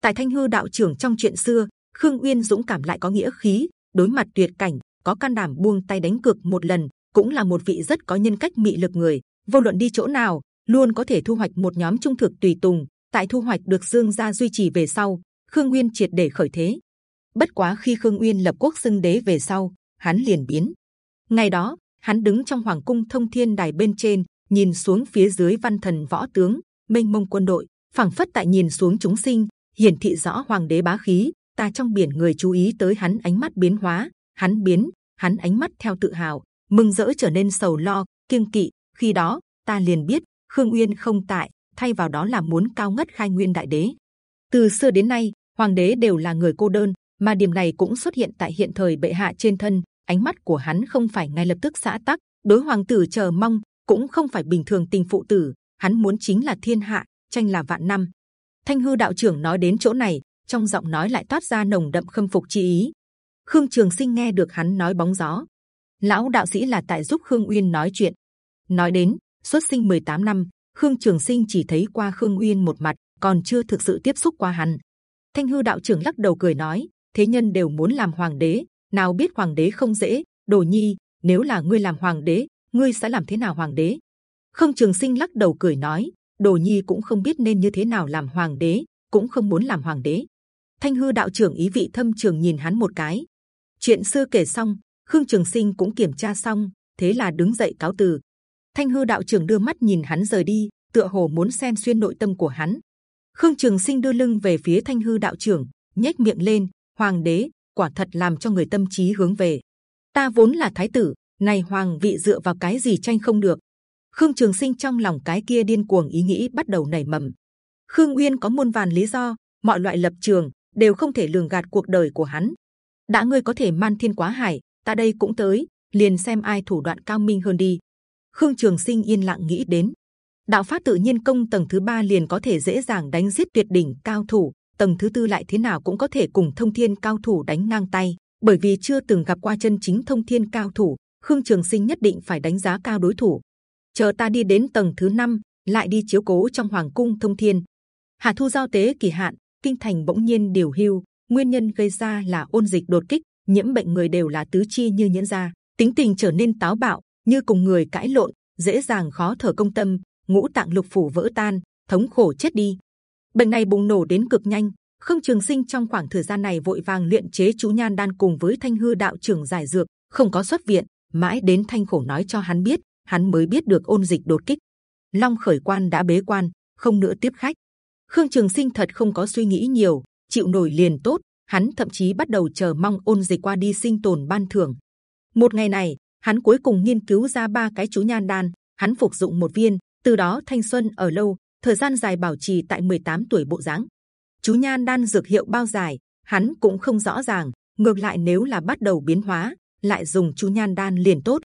tại thanh hư đạo trưởng trong chuyện xưa khương uyên dũng cảm lại có nghĩa khí đối mặt tuyệt cảnh có can đảm buông tay đánh cược một lần cũng là một vị rất có nhân cách mị lực người vô luận đi chỗ nào luôn có thể thu hoạch một nhóm trung thực tùy tùng tại thu hoạch được Dương gia duy trì về sau, Khương Uyên triệt để khởi thế. Bất quá khi Khương Uyên lập quốc xưng đế về sau, hắn liền biến. Ngày đó, hắn đứng trong hoàng cung thông thiên đài bên trên, nhìn xuống phía dưới văn thần võ tướng, mênh mông quân đội, phảng phất tại nhìn xuống chúng sinh, hiển thị rõ hoàng đế bá khí. Ta trong biển người chú ý tới hắn ánh mắt biến hóa, hắn biến, hắn ánh mắt theo tự hào, mừng rỡ trở nên sầu lo, kiêng kỵ. Khi đó, ta liền biết Khương Uyên không tại, thay vào đó là muốn cao ngất khai nguyên đại đế. Từ xưa đến nay, hoàng đế đều là người cô đơn, mà điểm này cũng xuất hiện tại hiện thời bệ hạ trên thân. Ánh mắt của hắn không phải ngay lập tức xã tắc, đối hoàng tử chờ mong, cũng không phải bình thường tình phụ tử. Hắn muốn chính là thiên hạ, tranh là vạn năm. Thanh hư đạo trưởng nói đến chỗ này, trong giọng nói lại toát ra nồng đậm khâm phục chi ý. Khương Trường Sinh nghe được hắn nói bóng gió, lão đạo sĩ là tại giúp Khương Uyên nói chuyện. Nói đến xuất sinh 18 năm, Khương Trường Sinh chỉ thấy qua Khương Uyên một mặt, còn chưa thực sự tiếp xúc qua hắn. Thanh hư đạo trưởng lắc đầu cười nói: thế nhân đều muốn làm hoàng đế, nào biết hoàng đế không dễ. Đồ Nhi, nếu là ngươi làm hoàng đế, ngươi sẽ làm thế nào hoàng đế? Khương Trường Sinh lắc đầu cười nói: Đồ Nhi cũng không biết nên như thế nào làm hoàng đế, cũng không muốn làm hoàng đế. Thanh hư đạo trưởng ý vị thâm trường nhìn hắn một cái. Chuyện xưa kể xong, Khương Trường Sinh cũng kiểm tra xong, thế là đứng dậy cáo từ. Thanh hư đạo trưởng đưa mắt nhìn hắn rời đi, tựa hồ muốn xem xuyên nội tâm của hắn. Khương Trường Sinh đưa lưng về phía Thanh hư đạo trưởng, nhếch miệng lên. Hoàng đế quả thật làm cho người tâm trí hướng về. Ta vốn là thái tử, này hoàng vị dựa vào cái gì tranh không được? Khương Trường Sinh trong lòng cái kia điên cuồng ý nghĩ bắt đầu nảy mầm. Khương Uyên có muôn vàn lý do, mọi loại lập trường đều không thể lường gạt cuộc đời của hắn. đã ngươi có thể man thiên quá hải, ta đây cũng tới, liền xem ai thủ đoạn cao minh hơn đi. Khương Trường Sinh yên lặng nghĩ đến, đạo pháp tự nhiên công tầng thứ ba liền có thể dễ dàng đánh giết tuyệt đỉnh cao thủ, tầng thứ tư lại thế nào cũng có thể cùng thông thiên cao thủ đánh ngang tay. Bởi vì chưa từng gặp qua chân chính thông thiên cao thủ, Khương Trường Sinh nhất định phải đánh giá cao đối thủ. Chờ ta đi đến tầng thứ năm, lại đi chiếu cố trong hoàng cung thông thiên. Hạ thu giao tế kỳ hạn, kinh thành bỗng nhiên điều hưu, nguyên nhân gây ra là ôn dịch đột kích, nhiễm bệnh người đều là tứ chi như nhẫn ra, tính tình trở nên táo bạo, như cùng người cãi lộn, dễ dàng khó thở công tâm, ngũ tạng lục phủ vỡ tan, thống khổ chết đi. Bệnh này bùng nổ đến cực nhanh. Khương Trường Sinh trong khoảng thời gian này vội vàng luyện chế chú nhan đan cùng với Thanh hư đạo trưởng giải dược, không có xuất viện. Mãi đến Thanh khổ nói cho hắn biết, hắn mới biết được ôn dịch đột kích. Long khởi quan đã bế quan, không nữa tiếp khách. Khương Trường Sinh thật không có suy nghĩ nhiều, chịu nổi liền tốt. Hắn thậm chí bắt đầu chờ mong ôn dịch qua đi sinh tồn ban thưởng. Một ngày này, hắn cuối cùng nghiên cứu ra ba cái chú nhan đan. Hắn phục dụng một viên, từ đó thanh xuân ở lâu, thời gian dài bảo trì tại 18 tuổi bộ dáng. Chú nhan đan dược hiệu bao dài, hắn cũng không rõ ràng. Ngược lại nếu là bắt đầu biến hóa, lại dùng chú nhan đan liền tốt.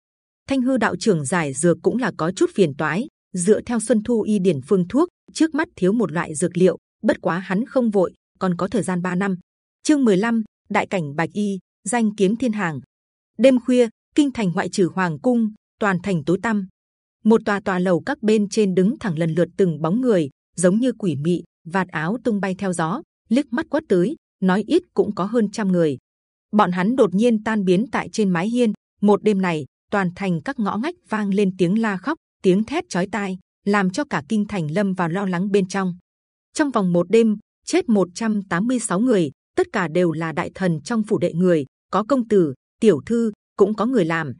Thanh hư đạo trưởng giải dược cũng là có chút phiền toái. Dựa theo Xuân Thu y điển phương thuốc, trước mắt thiếu một loại dược liệu, bất quá hắn không vội, còn có thời gian 3 năm. Chương 15, Đại cảnh Bạch Y, danh kiếm thiên hàng. Đêm khuya, kinh thành ngoại trừ hoàng cung, toàn thành tối tăm. Một tòa tòa lầu các bên trên đứng thẳng lần lượt từng bóng người, giống như quỷ mị, vạt áo tung bay theo gió, liếc mắt quát tới, nói ít cũng có hơn trăm người. Bọn hắn đột nhiên tan biến tại trên mái hiên. Một đêm này, toàn thành các ngõ ngách vang lên tiếng la khóc, tiếng thét chói tai, làm cho cả kinh thành lâm vào lo lắng bên trong. Trong vòng một đêm, chết 186 người, tất cả đều là đại thần trong phủ đệ người, có công tử, tiểu thư, cũng có người làm.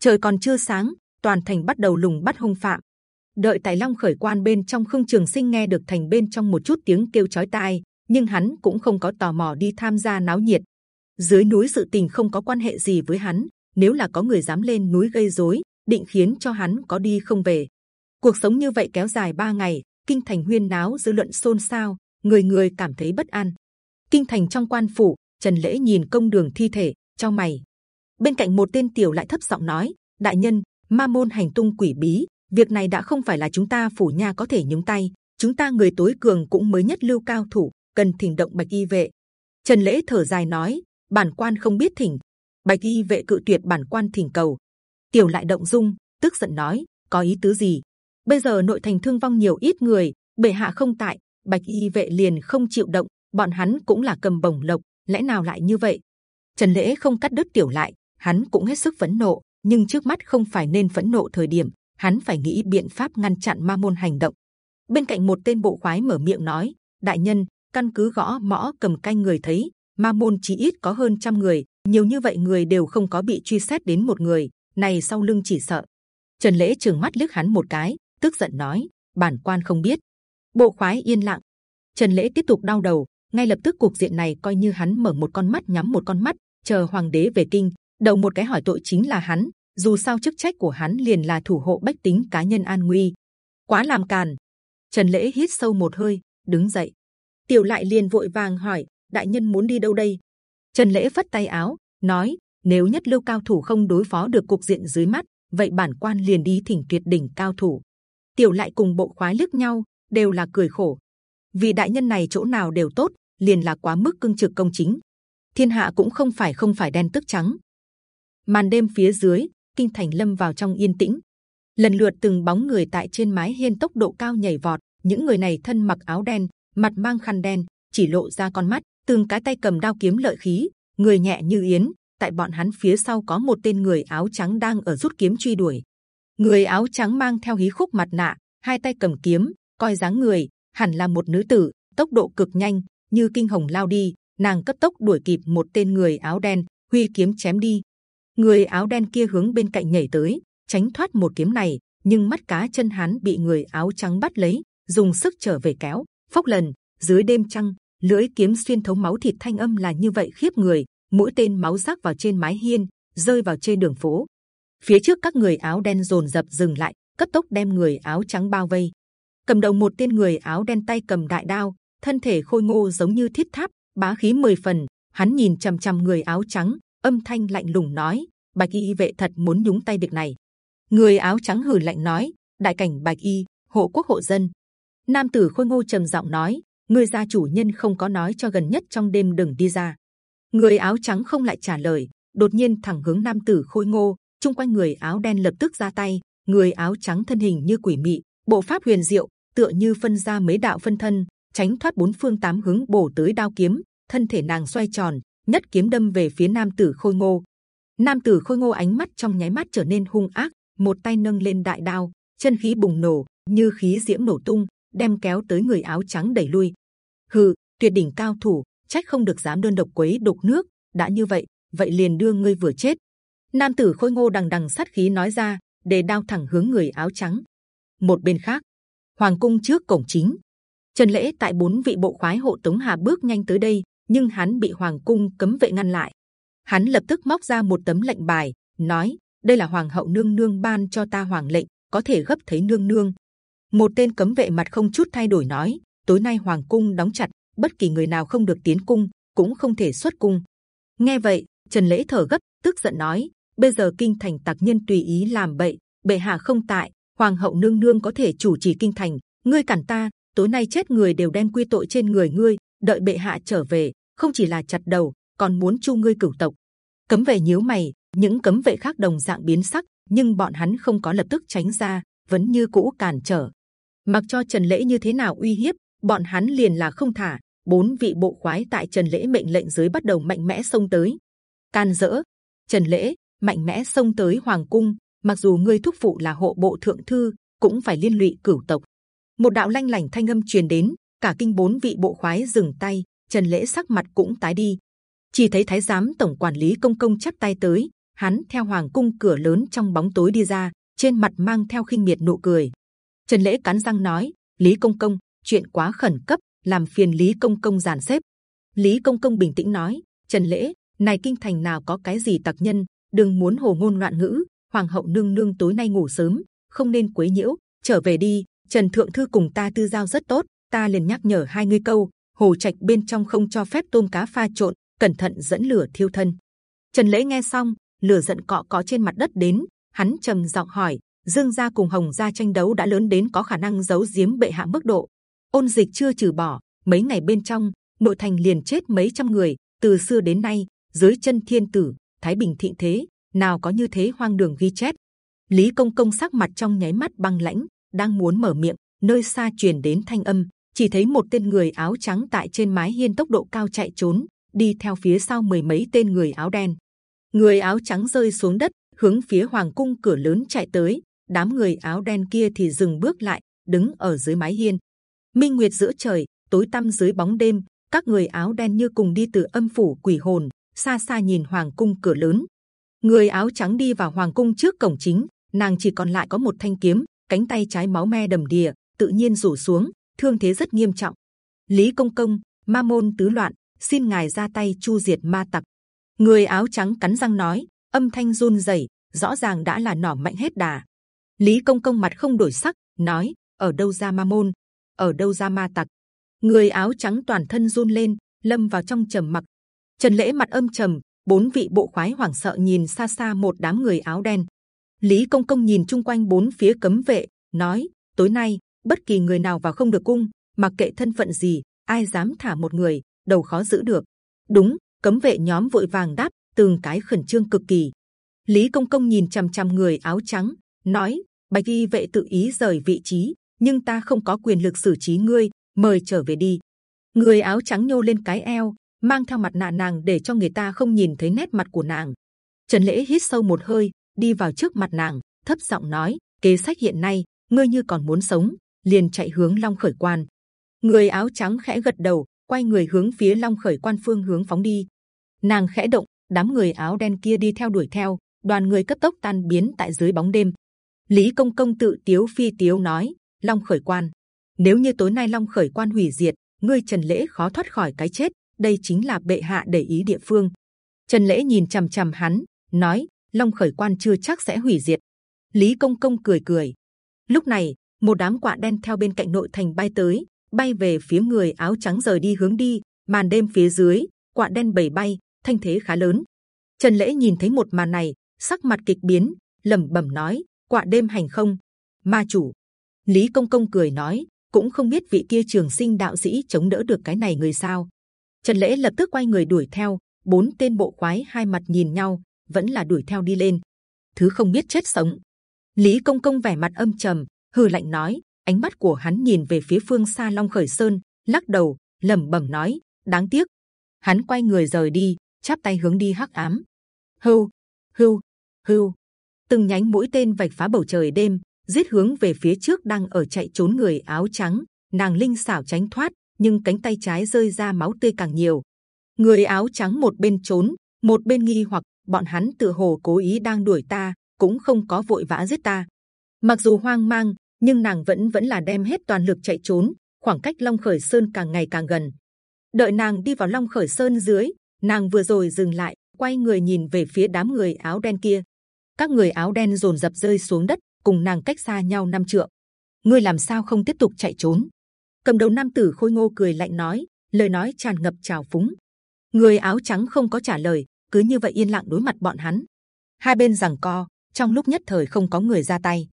Trời còn chưa sáng, toàn thành bắt đầu lùng bắt hung phạm. Đợi tại Long khởi quan bên trong khương trường sinh nghe được thành bên trong một chút tiếng kêu chói tai, nhưng hắn cũng không có tò mò đi tham gia náo nhiệt. Dưới núi sự tình không có quan hệ gì với hắn, nếu là có người dám lên núi gây rối, định khiến cho hắn có đi không về. Cuộc sống như vậy kéo dài ba ngày, kinh thành huyên náo, dư luận xôn xao, người người cảm thấy bất an. Kinh thành trong quan phủ, Trần lễ nhìn công đường thi thể, cho mày. Bên cạnh một tên tiểu lại thấp giọng nói: Đại nhân, ma môn hành tung quỷ bí, việc này đã không phải là chúng ta phủ nha có thể nhúng tay. Chúng ta người tối cường cũng mới nhất lưu cao thủ, cần thỉnh động bạch y vệ. Trần lễ thở dài nói: bản quan không biết thỉnh. Bạch y vệ cự tuyệt bản quan thỉnh cầu. Tiểu lại động dung, tức giận nói: có ý tứ gì? Bây giờ nội thành thương vong nhiều ít người, bệ hạ không tại, bạch y vệ liền không chịu động, bọn hắn cũng là cầm bổng lộc, lẽ nào lại như vậy? Trần lễ không cắt đứt tiểu lại, hắn cũng hết sức phẫn nộ, nhưng trước mắt không phải nên phẫn nộ thời điểm, hắn phải nghĩ biện pháp ngăn chặn ma môn hành động. Bên cạnh một tên bộ khoái mở miệng nói: đại nhân, căn cứ gõ mõ cầm canh người thấy, ma môn chỉ ít có hơn trăm người, nhiều như vậy người đều không có bị truy xét đến một người, này sau lưng chỉ sợ. Trần lễ trường mắt liếc hắn một cái, tức giận nói: bản quan không biết. Bộ khoái yên lặng. Trần lễ tiếp tục đau đầu, ngay lập tức cuộc diện này coi như hắn mở một con mắt nhắm một con mắt, chờ hoàng đế về kinh, đầu một cái hỏi tội chính là hắn. Dù sao chức trách của hắn liền là thủ hộ bách tính cá nhân an nguy. Quá làm càn. Trần lễ hít sâu một hơi, đứng dậy. Tiểu lại liền vội vàng hỏi: đại nhân muốn đi đâu đây? Trần lễ phất tay áo, nói: nếu nhất lưu cao thủ không đối phó được cục diện dưới mắt, vậy bản quan liền đi thỉnh tuyệt đỉnh cao thủ. Tiểu lại cùng bộ khoái liếc nhau, đều là cười khổ. Vì đại nhân này chỗ nào đều tốt, liền là quá mức cương trực công chính. Thiên hạ cũng không phải không phải đen tức trắng. Màn đêm phía dưới, kinh thành lâm vào trong yên tĩnh. Lần lượt từng bóng người tại trên mái hiên tốc độ cao nhảy vọt. Những người này thân mặc áo đen, mặt mang khăn đen, chỉ lộ ra con mắt, từng cái tay cầm đao kiếm lợi khí, người nhẹ như yến. Tại bọn hắn phía sau có một tên người áo trắng đang ở rút kiếm truy đuổi. Người áo trắng mang theo hí khúc mặt nạ, hai tay cầm kiếm, coi dáng người hẳn là một nữ tử, tốc độ cực nhanh, như kinh hồng lao đi. Nàng cấp tốc đuổi kịp một tên người áo đen, huy kiếm chém đi. Người áo đen kia hướng bên cạnh nhảy tới, tránh thoát một kiếm này, nhưng mắt cá chân hắn bị người áo trắng bắt lấy, dùng sức trở về kéo. Phốc lần dưới đêm trăng, lưỡi kiếm xuyên thấu máu thịt thanh âm là như vậy khiếp người. Mũi tên máu rác vào trên mái hiên, rơi vào trên đường phố. Phía trước các người áo đen rồn rập dừng lại, cấp tốc đem người áo trắng bao vây cầm đầu một tên người áo đen tay cầm đại đao, thân thể khôi ngô giống như thiết tháp, bá khí mười phần. Hắn nhìn c h ầ m c h ầ m người áo trắng, âm thanh lạnh lùng nói: Bạch y vệ thật muốn nhúng tay việc này. Người áo trắng hừ lạnh nói: Đại cảnh Bạch y, hộ quốc hộ dân. Nam tử khôi ngô trầm giọng nói: Người gia chủ nhân không có nói cho gần nhất trong đêm đừng đi ra. Người áo trắng không lại trả lời, đột nhiên thẳng hướng nam tử khôi ngô. Trung quanh người áo đen lập tức ra tay, người áo trắng thân hình như quỷ mị, bộ pháp huyền diệu, tựa như phân ra mấy đạo phân thân, tránh thoát bốn phương tám hướng bổ tới đao kiếm. Thân thể nàng xoay tròn, nhất kiếm đâm về phía nam tử khôi ngô. Nam tử khôi ngô ánh mắt trong nháy mắt trở nên hung ác, một tay nâng lên đại đao, chân khí bùng nổ, như khí diễm nổ tung, đem kéo tới người áo trắng đẩy lui. Hừ, tuyệt đỉnh cao thủ, trách không được dám đơn độc quấy đục nước. đã như vậy, vậy liền đưa ngươi vừa chết. Nam tử khôi ngô đằng đằng sát khí nói ra, để đao thẳng hướng người áo trắng. Một bên khác, hoàng cung trước cổng chính, Trần lễ tại bốn vị bộ khoái hộ tống hà bước nhanh tới đây, nhưng hắn bị hoàng cung cấm vệ ngăn lại. Hắn lập tức móc ra một tấm lệnh bài, nói: đây là hoàng hậu nương nương ban cho ta hoàng lệnh, có thể gấp thấy nương nương. Một tên cấm vệ mặt không chút thay đổi nói: tối nay hoàng cung đóng chặt, bất kỳ người nào không được tiến cung, cũng không thể xuất cung. Nghe vậy, Trần lễ thở gấp, tức giận nói: bây giờ kinh thành tặc nhân tùy ý làm bậy, bệ hạ không tại, hoàng hậu nương nương có thể chủ trì kinh thành, ngươi cản ta, tối nay chết người đều đem quy tội trên người ngươi. đợi bệ hạ trở về, không chỉ là chặt đầu, còn muốn chu ngươi cửu tộc. Cấm vệ nhíu mày, những cấm vệ khác đồng dạng biến sắc, nhưng bọn hắn không có lập tức tránh ra, vẫn như cũ cản trở. Mặc cho Trần Lễ như thế nào uy hiếp, bọn hắn liền là không thả. Bốn vị bộ khoái tại Trần Lễ mệnh lệnh dưới bắt đầu mạnh mẽ xông tới. Can dỡ, Trần Lễ mạnh mẽ xông tới hoàng cung. Mặc dù ngươi thúc phụ là hộ bộ thượng thư, cũng phải liên lụy cửu tộc. Một đạo lanh lảnh thanh âm truyền đến, cả kinh bốn vị bộ khoái dừng tay. Trần Lễ sắc mặt cũng tái đi. Chỉ thấy Thái giám tổng quản lý công công chắp tay tới, hắn theo hoàng cung cửa lớn trong bóng tối đi ra, trên mặt mang theo khinh miệt nụ cười. Trần lễ cắn răng nói: Lý công công, chuyện quá khẩn cấp, làm phiền Lý công công giàn xếp. Lý công công bình tĩnh nói: Trần lễ, này kinh thành nào có cái gì tặc nhân, đừng muốn hồ ngôn loạn ngữ. Hoàng hậu nương nương tối nay ngủ sớm, không nên quấy nhiễu. Trở về đi, Trần thượng thư cùng ta tư giao rất tốt, ta liền nhắc nhở hai ngươi câu. Hồ trạch bên trong không cho phép tôm cá pha trộn, cẩn thận dẫn lửa thiêu thân. Trần lễ nghe xong, lửa giận cọ có trên mặt đất đến hắn trầm giọng hỏi dương gia cùng hồng gia tranh đấu đã lớn đến có khả năng giấu giếm bệ hạ mức độ ôn dịch chưa trừ bỏ, mấy ngày bên trong, nội thành liền chết mấy trăm người, từ xưa đến nay, dưới chân thiên tử, thái bình thịnh thế, nào có như thế hoang đường ghi chép. Lý công công sắc mặt trong nháy mắt băng lãnh, đang muốn mở miệng, nơi xa truyền đến thanh âm, chỉ thấy một tên người áo trắng tại trên mái hiên tốc độ cao chạy trốn, đi theo phía sau mười mấy tên người áo đen. Người áo trắng rơi xuống đất, hướng phía hoàng cung cửa lớn chạy tới, đám người áo đen kia thì dừng bước lại, đứng ở dưới mái hiên minh nguyệt giữa trời, tối tăm dưới bóng đêm, các người áo đen như cùng đi từ âm phủ quỷ hồn, xa xa nhìn hoàng cung cửa lớn. Người áo trắng đi vào hoàng cung trước cổng chính, nàng chỉ còn lại có một thanh kiếm, cánh tay trái máu me đầm đìa, tự nhiên rủ xuống, thương thế rất nghiêm trọng. Lý công công, ma môn tứ loạn, xin ngài ra tay chu diệt ma tặc. Người áo trắng cắn răng nói, âm thanh run rẩy, rõ ràng đã là nỏ mạnh hết đà. Lý công công mặt không đổi sắc, nói, ở đâu ra ma môn? Ở đâu ra ma tặc. Người áo trắng toàn thân run lên, lâm vào trong trầm mặc. Trần lễ mặt âm trầm, bốn vị bộ khoái hoảng sợ nhìn xa xa một đám người áo đen. Lý công công nhìn chung quanh bốn phía cấm vệ, nói, tối nay, bất kỳ người nào vào không được cung, mặc kệ thân phận gì, ai dám thả một người, đầu khó giữ được. Đúng, cấm vệ nhóm vội vàng đáp, từng cái khẩn trương cực kỳ. Lý công công nhìn c h ầ m c h ầ m người áo trắng, nói, bạch y vệ tự ý rời vị trí nhưng ta không có quyền lực xử trí ngươi, mời trở về đi. Người áo trắng nhô lên cái eo, mang theo mặt nạ nàng để cho người ta không nhìn thấy nét mặt của nàng. Trần lễ hít sâu một hơi, đi vào trước mặt nàng, thấp giọng nói, kế sách hiện nay, ngươi như còn muốn sống, liền chạy hướng long khởi quan. Người áo trắng khẽ gật đầu, quay người hướng phía long khởi quan phương hướng phóng đi. Nàng khẽ động, đám người áo đen kia đi theo đuổi theo, đoàn người cấp tốc tan biến tại dưới bóng đêm. Lý công công tự tiếu phi tiếu nói long khởi quan nếu như tối nay long khởi quan hủy diệt ngươi trần lễ khó thoát khỏi cái chết đây chính là bệ hạ để ý địa phương trần lễ nhìn c h ầ m c h ầ m hắn nói long khởi quan chưa chắc sẽ hủy diệt lý công công cười cười lúc này một đám quạ đen theo bên cạnh nội thành bay tới bay về phía người áo trắng rời đi hướng đi màn đêm phía dưới quạ đen bầy bay thanh thế khá lớn. Trần lễ nhìn thấy một màn này, sắc mặt kịch biến, lẩm bẩm nói: quạ đêm hành không, ma chủ. Lý công công cười nói, cũng không biết vị kia trường sinh đạo sĩ chống đỡ được cái này người sao. Trần lễ lập tức quay người đuổi theo, bốn tên bộ quái hai mặt nhìn nhau, vẫn là đuổi theo đi lên. Thứ không biết chết sống. Lý công công vẻ mặt âm trầm, hừ lạnh nói, ánh mắt của hắn nhìn về phía phương xa Long Khởi Sơn, lắc đầu, lẩm bẩm nói, đáng tiếc. Hắn quay người rời đi, chắp tay hướng đi hắc ám. Hưu, hưu, hưu. Từng nhánh mũi tên vạch phá bầu trời đêm, giết hướng về phía trước đang ở chạy trốn người áo trắng. Nàng linh xảo tránh thoát, nhưng cánh tay trái rơi ra máu tươi càng nhiều. Người áo trắng một bên trốn, một bên nghi hoặc bọn hắn tự hồ cố ý đang đuổi ta, cũng không có vội vã giết ta. Mặc dù hoang mang, nhưng nàng vẫn vẫn là đem hết toàn lực chạy trốn. Khoảng cách Long Khởi Sơn càng ngày càng gần. Đợi nàng đi vào Long Khởi Sơn dưới, nàng vừa rồi dừng lại, quay người nhìn về phía đám người áo đen kia. Các người áo đen rồn rập rơi xuống đất, cùng nàng cách xa nhau năm trượng. Ngươi làm sao không tiếp tục chạy trốn? Cầm đầu nam tử khôi ngô cười lạnh nói, lời nói tràn ngập trào phúng. Người áo trắng không có trả lời, cứ như vậy yên lặng đối mặt bọn hắn. Hai bên giằng co, trong lúc nhất thời không có người ra tay.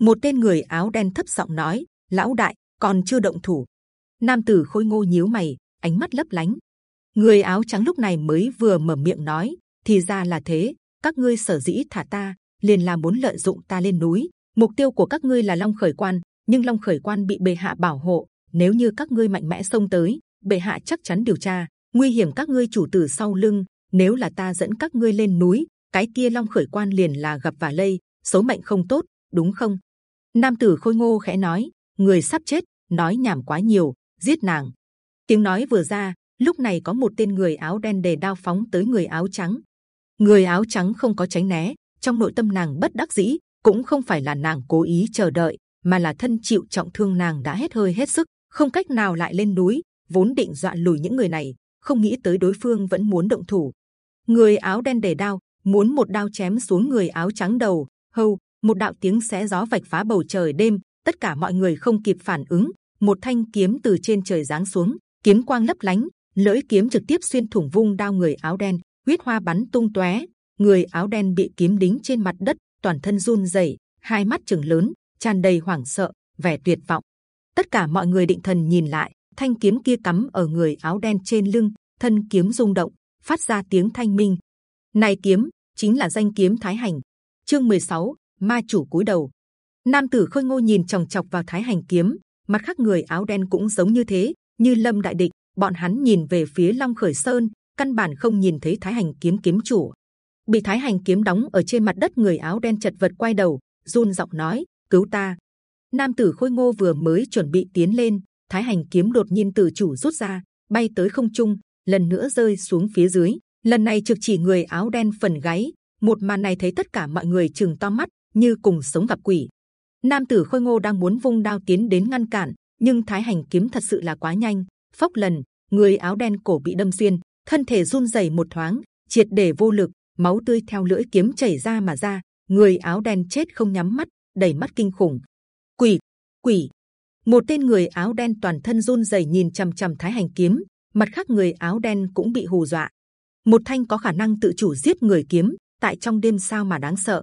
Một tên người áo đen thấp giọng nói, lão đại còn chưa động thủ. Nam tử khôi ngô nhíu mày, ánh mắt lấp lánh. Người áo trắng lúc này mới vừa mở miệng nói, thì ra là thế. Các ngươi sở dĩ thả ta, liền là muốn lợi dụng ta lên núi. Mục tiêu của các ngươi là Long Khởi Quan, nhưng Long Khởi Quan bị bệ hạ bảo hộ. Nếu như các ngươi mạnh mẽ xông tới, bệ hạ chắc chắn điều tra, nguy hiểm các ngươi chủ tử sau lưng. Nếu là ta dẫn các ngươi lên núi, cái kia Long Khởi Quan liền là gặp và lây, số mệnh không tốt, đúng không? Nam tử khôi ngô khẽ nói, người sắp chết, nói nhảm quá nhiều, giết nàng. Tiếng nói vừa ra, lúc này có một tên người áo đen đề đao phóng tới người áo trắng. Người áo trắng không có tránh né, trong nội tâm nàng bất đắc dĩ, cũng không phải là nàng cố ý chờ đợi, mà là thân chịu trọng thương nàng đã hết hơi hết sức, không cách nào lại lên núi, vốn định dọa lùi những người này, không nghĩ tới đối phương vẫn muốn động thủ. Người áo đen để đao, muốn một đao chém xuống người áo trắng đầu. hâu một đạo tiếng xé gió vạch phá bầu trời đêm, tất cả mọi người không kịp phản ứng, một thanh kiếm từ trên trời giáng xuống, kiếm quang lấp lánh, lưỡi kiếm trực tiếp xuyên thủng vung đao người áo đen, huyết hoa bắn tung tóe, người áo đen bị kiếm đính trên mặt đất, toàn thân run rẩy, hai mắt trừng lớn, tràn đầy hoảng sợ, vẻ tuyệt vọng. Tất cả mọi người định thần nhìn lại, thanh kiếm kia cắm ở người áo đen trên lưng, thân kiếm rung động, phát ra tiếng thanh minh. Này kiếm chính là danh kiếm Thái Hành. Chương 16, ma chủ cúi đầu. Nam tử khôi ngô nhìn chòng chọc vào Thái Hành kiếm, mặt khác người áo đen cũng giống như thế, như lâm đại địch. Bọn hắn nhìn về phía Long Khởi Sơn, căn bản không nhìn thấy Thái Hành kiếm kiếm chủ. Bị Thái Hành kiếm đóng ở trên mặt đất, người áo đen chật vật quay đầu, run giọng nói: cứu ta. Nam tử khôi ngô vừa mới chuẩn bị tiến lên, Thái Hành kiếm đột nhiên từ chủ rút ra, bay tới không trung, lần nữa rơi xuống phía dưới. Lần này trực chỉ người áo đen phần gáy. Một màn này thấy tất cả mọi người chừng to mắt, như cùng sống gặp quỷ. Nam tử khôi ngô đang muốn vung đao tiến đến ngăn cản, nhưng Thái Hành kiếm thật sự là quá nhanh. Phốc lần, người áo đen cổ bị đâm xuyên, thân thể run rẩy một thoáng, triệt để vô lực, máu tươi theo lưỡi kiếm chảy ra mà ra. Người áo đen chết không nhắm mắt, đầy mắt kinh khủng. Quỷ, quỷ! Một tên người áo đen toàn thân run rẩy nhìn c h ầ m c h ầ m Thái Hành kiếm, mặt khác người áo đen cũng bị hù dọa. Một thanh có khả năng tự chủ giết người kiếm, tại trong đêm sao mà đáng sợ.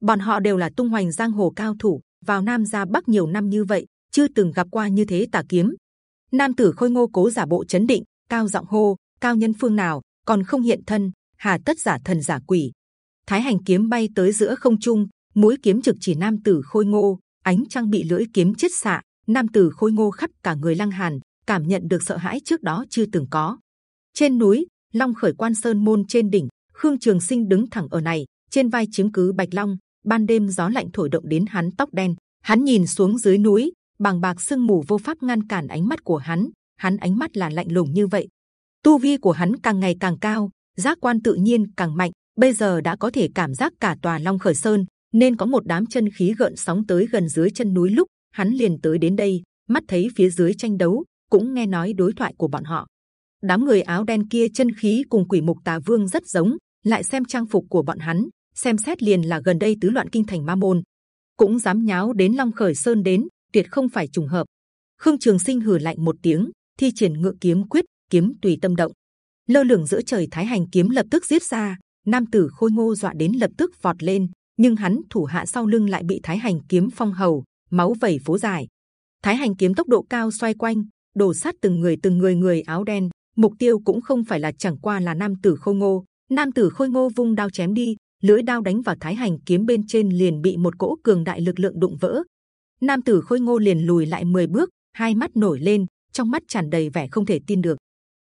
Bọn họ đều là tung hoành giang hồ cao thủ, vào Nam ra Bắc nhiều năm như vậy, chưa từng gặp qua như thế tà kiếm. Nam tử khôi ngô cố giả bộ chấn định, cao giọng hô, cao nhân phương nào còn không hiện thân, hà tất giả thần giả quỷ. Thái hành kiếm bay tới giữa không trung, mũi kiếm trực chỉ nam tử khôi ngô, ánh trăng bị lưỡi kiếm chết xạ, nam tử khôi ngô khắp cả người lăng hàn, cảm nhận được sợ hãi trước đó chưa từng có. Trên núi, Long khởi quan sơn môn trên đỉnh, Khương Trường Sinh đứng thẳng ở này, trên vai chiếm cứ bạch long. Ban đêm gió lạnh thổi động đến hắn tóc đen, hắn nhìn xuống dưới núi, bằng bạc sương mù vô pháp ngăn cản ánh mắt của hắn. Hắn ánh mắt là lạnh lùng như vậy. Tu vi của hắn càng ngày càng cao, giác quan tự nhiên càng mạnh. Bây giờ đã có thể cảm giác cả tòa Long khởi sơn, nên có một đám chân khí gợn sóng tới gần dưới chân núi lúc hắn liền tới đến đây, mắt thấy phía dưới tranh đấu, cũng nghe nói đối thoại của bọn họ. Đám người áo đen kia chân khí cùng quỷ mục tà vương rất giống, lại xem trang phục của bọn hắn, xem xét liền là gần đây tứ loạn kinh thành ma môn, cũng dám nháo đến long khởi sơn đến, tuyệt không phải trùng hợp. Khương Trường Sinh hừ lạnh một tiếng, thi triển ngự kiếm quyết, kiếm tùy tâm động, lơ lửng giữa trời thái hành kiếm lập tức giết ra. Nam tử khôi ngô dọa đến lập tức vọt lên, nhưng hắn thủ hạ sau lưng lại bị thái hành kiếm phong hầu, máu vẩy phố dài. Thái hành kiếm tốc độ cao xoay quanh, đổ sát từng người từng người người áo đen. Mục tiêu cũng không phải là chẳng qua là nam tử khôi ngô. Nam tử khôi ngô vung đao chém đi, lưỡi đao đánh vào thái hành kiếm bên trên liền bị một cỗ cường đại lực lượng đụng vỡ. Nam tử khôi ngô liền lùi lại 10 bước, hai mắt nổi lên, trong mắt tràn đầy vẻ không thể tin được.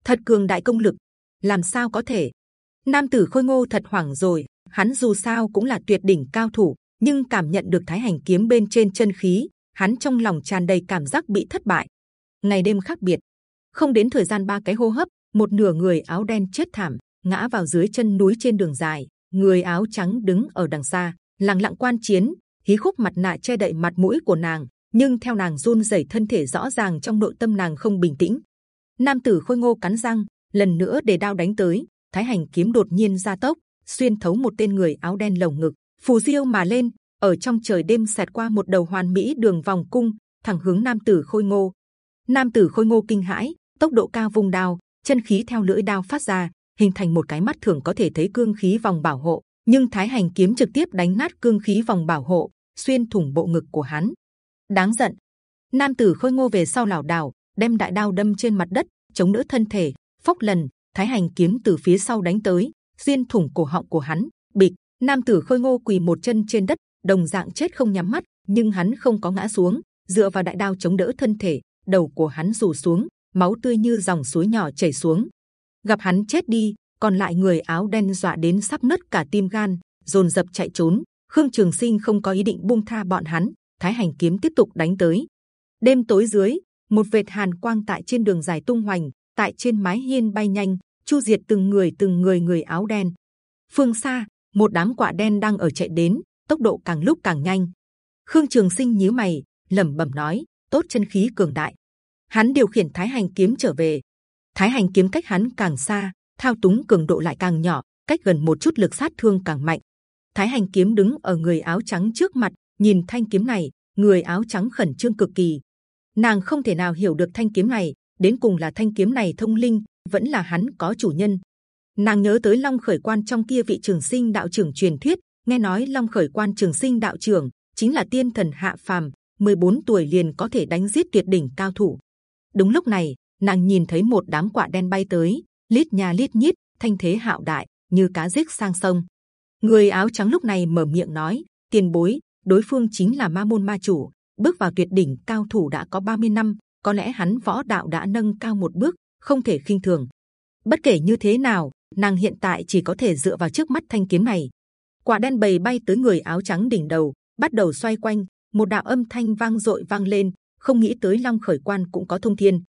Thật cường đại công lực, làm sao có thể? Nam tử khôi ngô thật hoảng rồi. Hắn dù sao cũng là tuyệt đỉnh cao thủ, nhưng cảm nhận được thái hành kiếm bên trên chân khí, hắn trong lòng tràn đầy cảm giác bị thất bại. Ngày đêm khác biệt, không đến thời gian ba cái hô hấp, một nửa người áo đen chết thảm, ngã vào dưới chân núi trên đường dài. Người áo trắng đứng ở đằng xa, lặng lặng quan chiến, hí khúc mặt nạ che đậy mặt mũi của nàng, nhưng theo nàng run rẩy thân thể rõ ràng trong nội tâm nàng không bình tĩnh. Nam tử khôi ngô cắn răng, lần nữa để đao đánh tới. Thái hành kiếm đột nhiên ra tốc, xuyên thấu một tên người áo đen lồng ngực, phù diêu mà lên, ở trong trời đêm sẹt qua một đầu hoàn mỹ đường vòng cung, thẳng hướng nam tử khôi ngô. Nam tử khôi ngô kinh hãi, tốc độ cao vùng đao, chân khí theo lưỡi đao phát ra, hình thành một cái mắt thường có thể thấy cương khí vòng bảo hộ. Nhưng thái hành kiếm trực tiếp đánh nát cương khí vòng bảo hộ, xuyên thủng bộ ngực của hắn. Đáng giận. Nam tử khôi ngô về sau lảo đảo, đem đại đao đâm trên mặt đất, chống đỡ thân thể. Phốc lần, thái hành kiếm từ phía sau đánh tới, xuyên thủng cổ họng của hắn. Bịch, nam tử khôi ngô quỳ một chân trên đất, đồng dạng chết không nhắm mắt, nhưng hắn không có ngã xuống, dựa vào đại đao chống đỡ thân thể, đầu của hắn rủ xuống, máu tươi như dòng suối nhỏ chảy xuống. Gặp hắn chết đi, còn lại người áo đen dọa đến sắp nứt cả tim gan, dồn dập chạy trốn. Khương Trường Sinh không có ý định buông tha bọn hắn, Thái Hành kiếm tiếp tục đánh tới. Đêm tối dưới, một vệt hàn quang tại trên đường dài tung hoành, tại trên mái hiên bay nhanh, chu diệt từng người từng người người áo đen. Phương xa, một đám quạ đen đang ở chạy đến, tốc độ càng lúc càng nhanh. Khương Trường Sinh nhíu mày, lẩm bẩm nói: tốt chân khí cường đại. Hắn điều khiển Thái Hành kiếm trở về. Thái Hành kiếm cách hắn càng xa, thao túng cường độ lại càng nhỏ, cách gần một chút lực sát thương càng mạnh. Thái Hành kiếm đứng ở người áo trắng trước mặt, nhìn thanh kiếm này, người áo trắng khẩn trương cực kỳ. Nàng không thể nào hiểu được thanh kiếm này, đến cùng là thanh kiếm này thông linh, vẫn là hắn có chủ nhân. Nàng nhớ tới Long Khởi Quan trong kia vị trường sinh đạo trưởng truyền thuyết, nghe nói Long Khởi Quan trường sinh đạo trưởng chính là tiên thần hạ phàm, 14 tuổi liền có thể đánh giết tuyệt đỉnh cao thủ. Đúng lúc này, nàng nhìn thấy một đám quạ đen bay tới, lít nhà lít nhít, thanh thế hạo đại, như cá giết sang sông. Người áo trắng lúc này mở miệng nói: tiền bối, đối phương chính là ma môn ma chủ, bước vào tuyệt đỉnh cao thủ đã có 30 năm, có lẽ hắn võ đạo đã nâng cao một bước, không thể khinh thường. Bất kể như thế nào, nàng hiện tại chỉ có thể dựa vào trước mắt thanh kiếm này. Quả đen bầy bay tới người áo trắng đỉnh đầu, bắt đầu xoay quanh, một đạo âm thanh vang dội vang lên. Không nghĩ tới Long Khởi Quan cũng có thông thiên.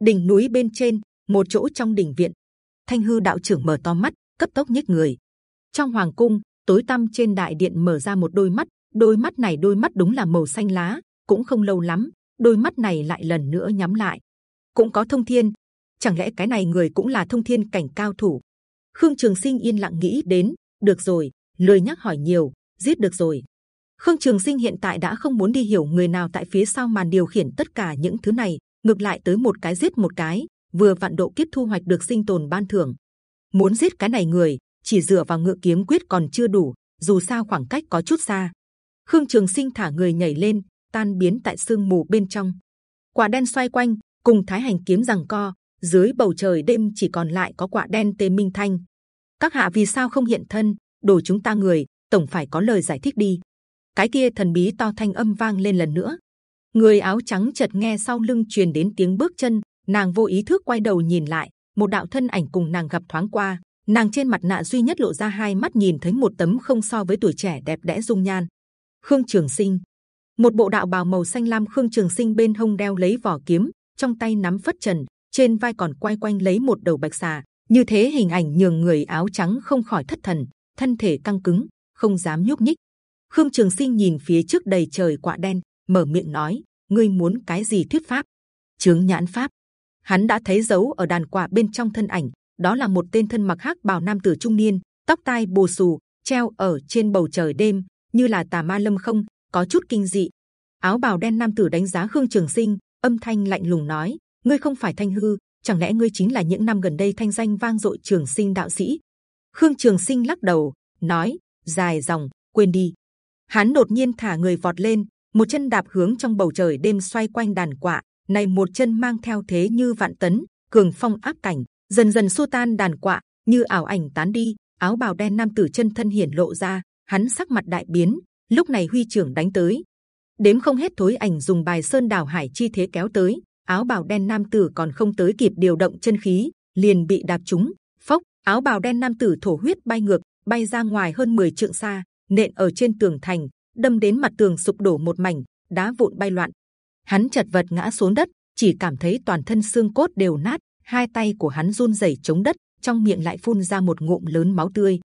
Đỉnh núi bên trên, một chỗ trong đỉnh viện, Thanh hư đạo trưởng mở to mắt, cấp tốc nhích người. Trong hoàng cung, tối tăm trên đại điện mở ra một đôi mắt. Đôi mắt này đôi mắt đúng là màu xanh lá, cũng không lâu lắm, đôi mắt này lại lần nữa nhắm lại. Cũng có thông thiên, chẳng lẽ cái này người cũng là thông thiên cảnh cao thủ? Khương Trường Sinh yên lặng nghĩ đến, được rồi, lười nhắc hỏi nhiều, giết được rồi. Khương Trường Sinh hiện tại đã không muốn đi hiểu người nào tại phía sau màn điều khiển tất cả những thứ này, ngược lại tới một cái giết một cái, vừa vạn độ kiếp thu hoạch được sinh tồn ban thưởng. Muốn giết cái này người, chỉ dựa vào ngựa kiếm quyết còn chưa đủ, dù sao khoảng cách có chút xa. Khương Trường Sinh thả người nhảy lên, tan biến tại sương mù bên trong. Quả đen xoay quanh, cùng Thái Hành kiếm rằng co. Dưới bầu trời đêm chỉ còn lại có quả đen Tề Minh Thanh. Các hạ vì sao không hiện thân? Đồ chúng ta người, tổng phải có lời giải thích đi. Cái kia thần bí to thanh âm vang lên lần nữa. Người áo trắng chợt nghe sau lưng truyền đến tiếng bước chân, nàng vô ý thức quay đầu nhìn lại, một đạo thân ảnh cùng nàng gặp thoáng qua. Nàng trên mặt nạ duy nhất lộ ra hai mắt nhìn thấy một tấm không so với tuổi trẻ đẹp đẽ dung nhan. Khương Trường Sinh, một bộ đạo bào màu xanh lam Khương Trường Sinh bên hông đeo lấy vỏ kiếm, trong tay nắm phất trần, trên vai còn quay quanh lấy một đầu bạch xà. Như thế hình ảnh nhường người áo trắng không khỏi thất thần, thân thể căng cứng, không dám nhúc nhích. Khương Trường Sinh nhìn phía trước đầy trời quạ đen, mở miệng nói: ngươi muốn cái gì thuyết pháp? Chướng nhãn pháp hắn đã thấy dấu ở đàn quả bên trong thân ảnh đó là một tên thân mặc hắc bào nam tử trung niên tóc tai bù xù treo ở trên bầu trời đêm như là tà ma lâm không có chút kinh dị. Áo bào đen nam tử đánh giá khương trường sinh, âm thanh lạnh lùng nói, ngươi không phải thanh hư, chẳng lẽ ngươi chính là những năm gần đây thanh danh vang dội trường sinh đạo sĩ? Khương trường sinh lắc đầu, nói, dài dòng, quên đi. Hắn đột nhiên thả người vọt lên, một chân đạp hướng trong bầu trời đêm xoay quanh đàn quạ, này một chân mang theo thế như vạn tấn, cường phong áp cảnh, dần dần xua tan đàn quạ, như ảo ảnh tán đi, áo bào đen nam tử chân thân hiển lộ ra, hắn sắc mặt đại biến lúc này huy trưởng đánh tới đếm không hết thối ảnh dùng bài sơn đảo hải chi thế kéo tới áo bào đen nam tử còn không tới kịp điều động chân khí liền bị đạp trúng phốc áo bào đen nam tử thổ huyết bay ngược bay ra ngoài hơn 10 trượng xa nện ở trên tường thành đâm đến mặt tường sụp đổ một mảnh, đá vụn bay loạn. Hắn chật vật ngã xuống đất, chỉ cảm thấy toàn thân xương cốt đều nát, hai tay của hắn run rẩy chống đất, trong miệng lại phun ra một ngụm lớn máu tươi.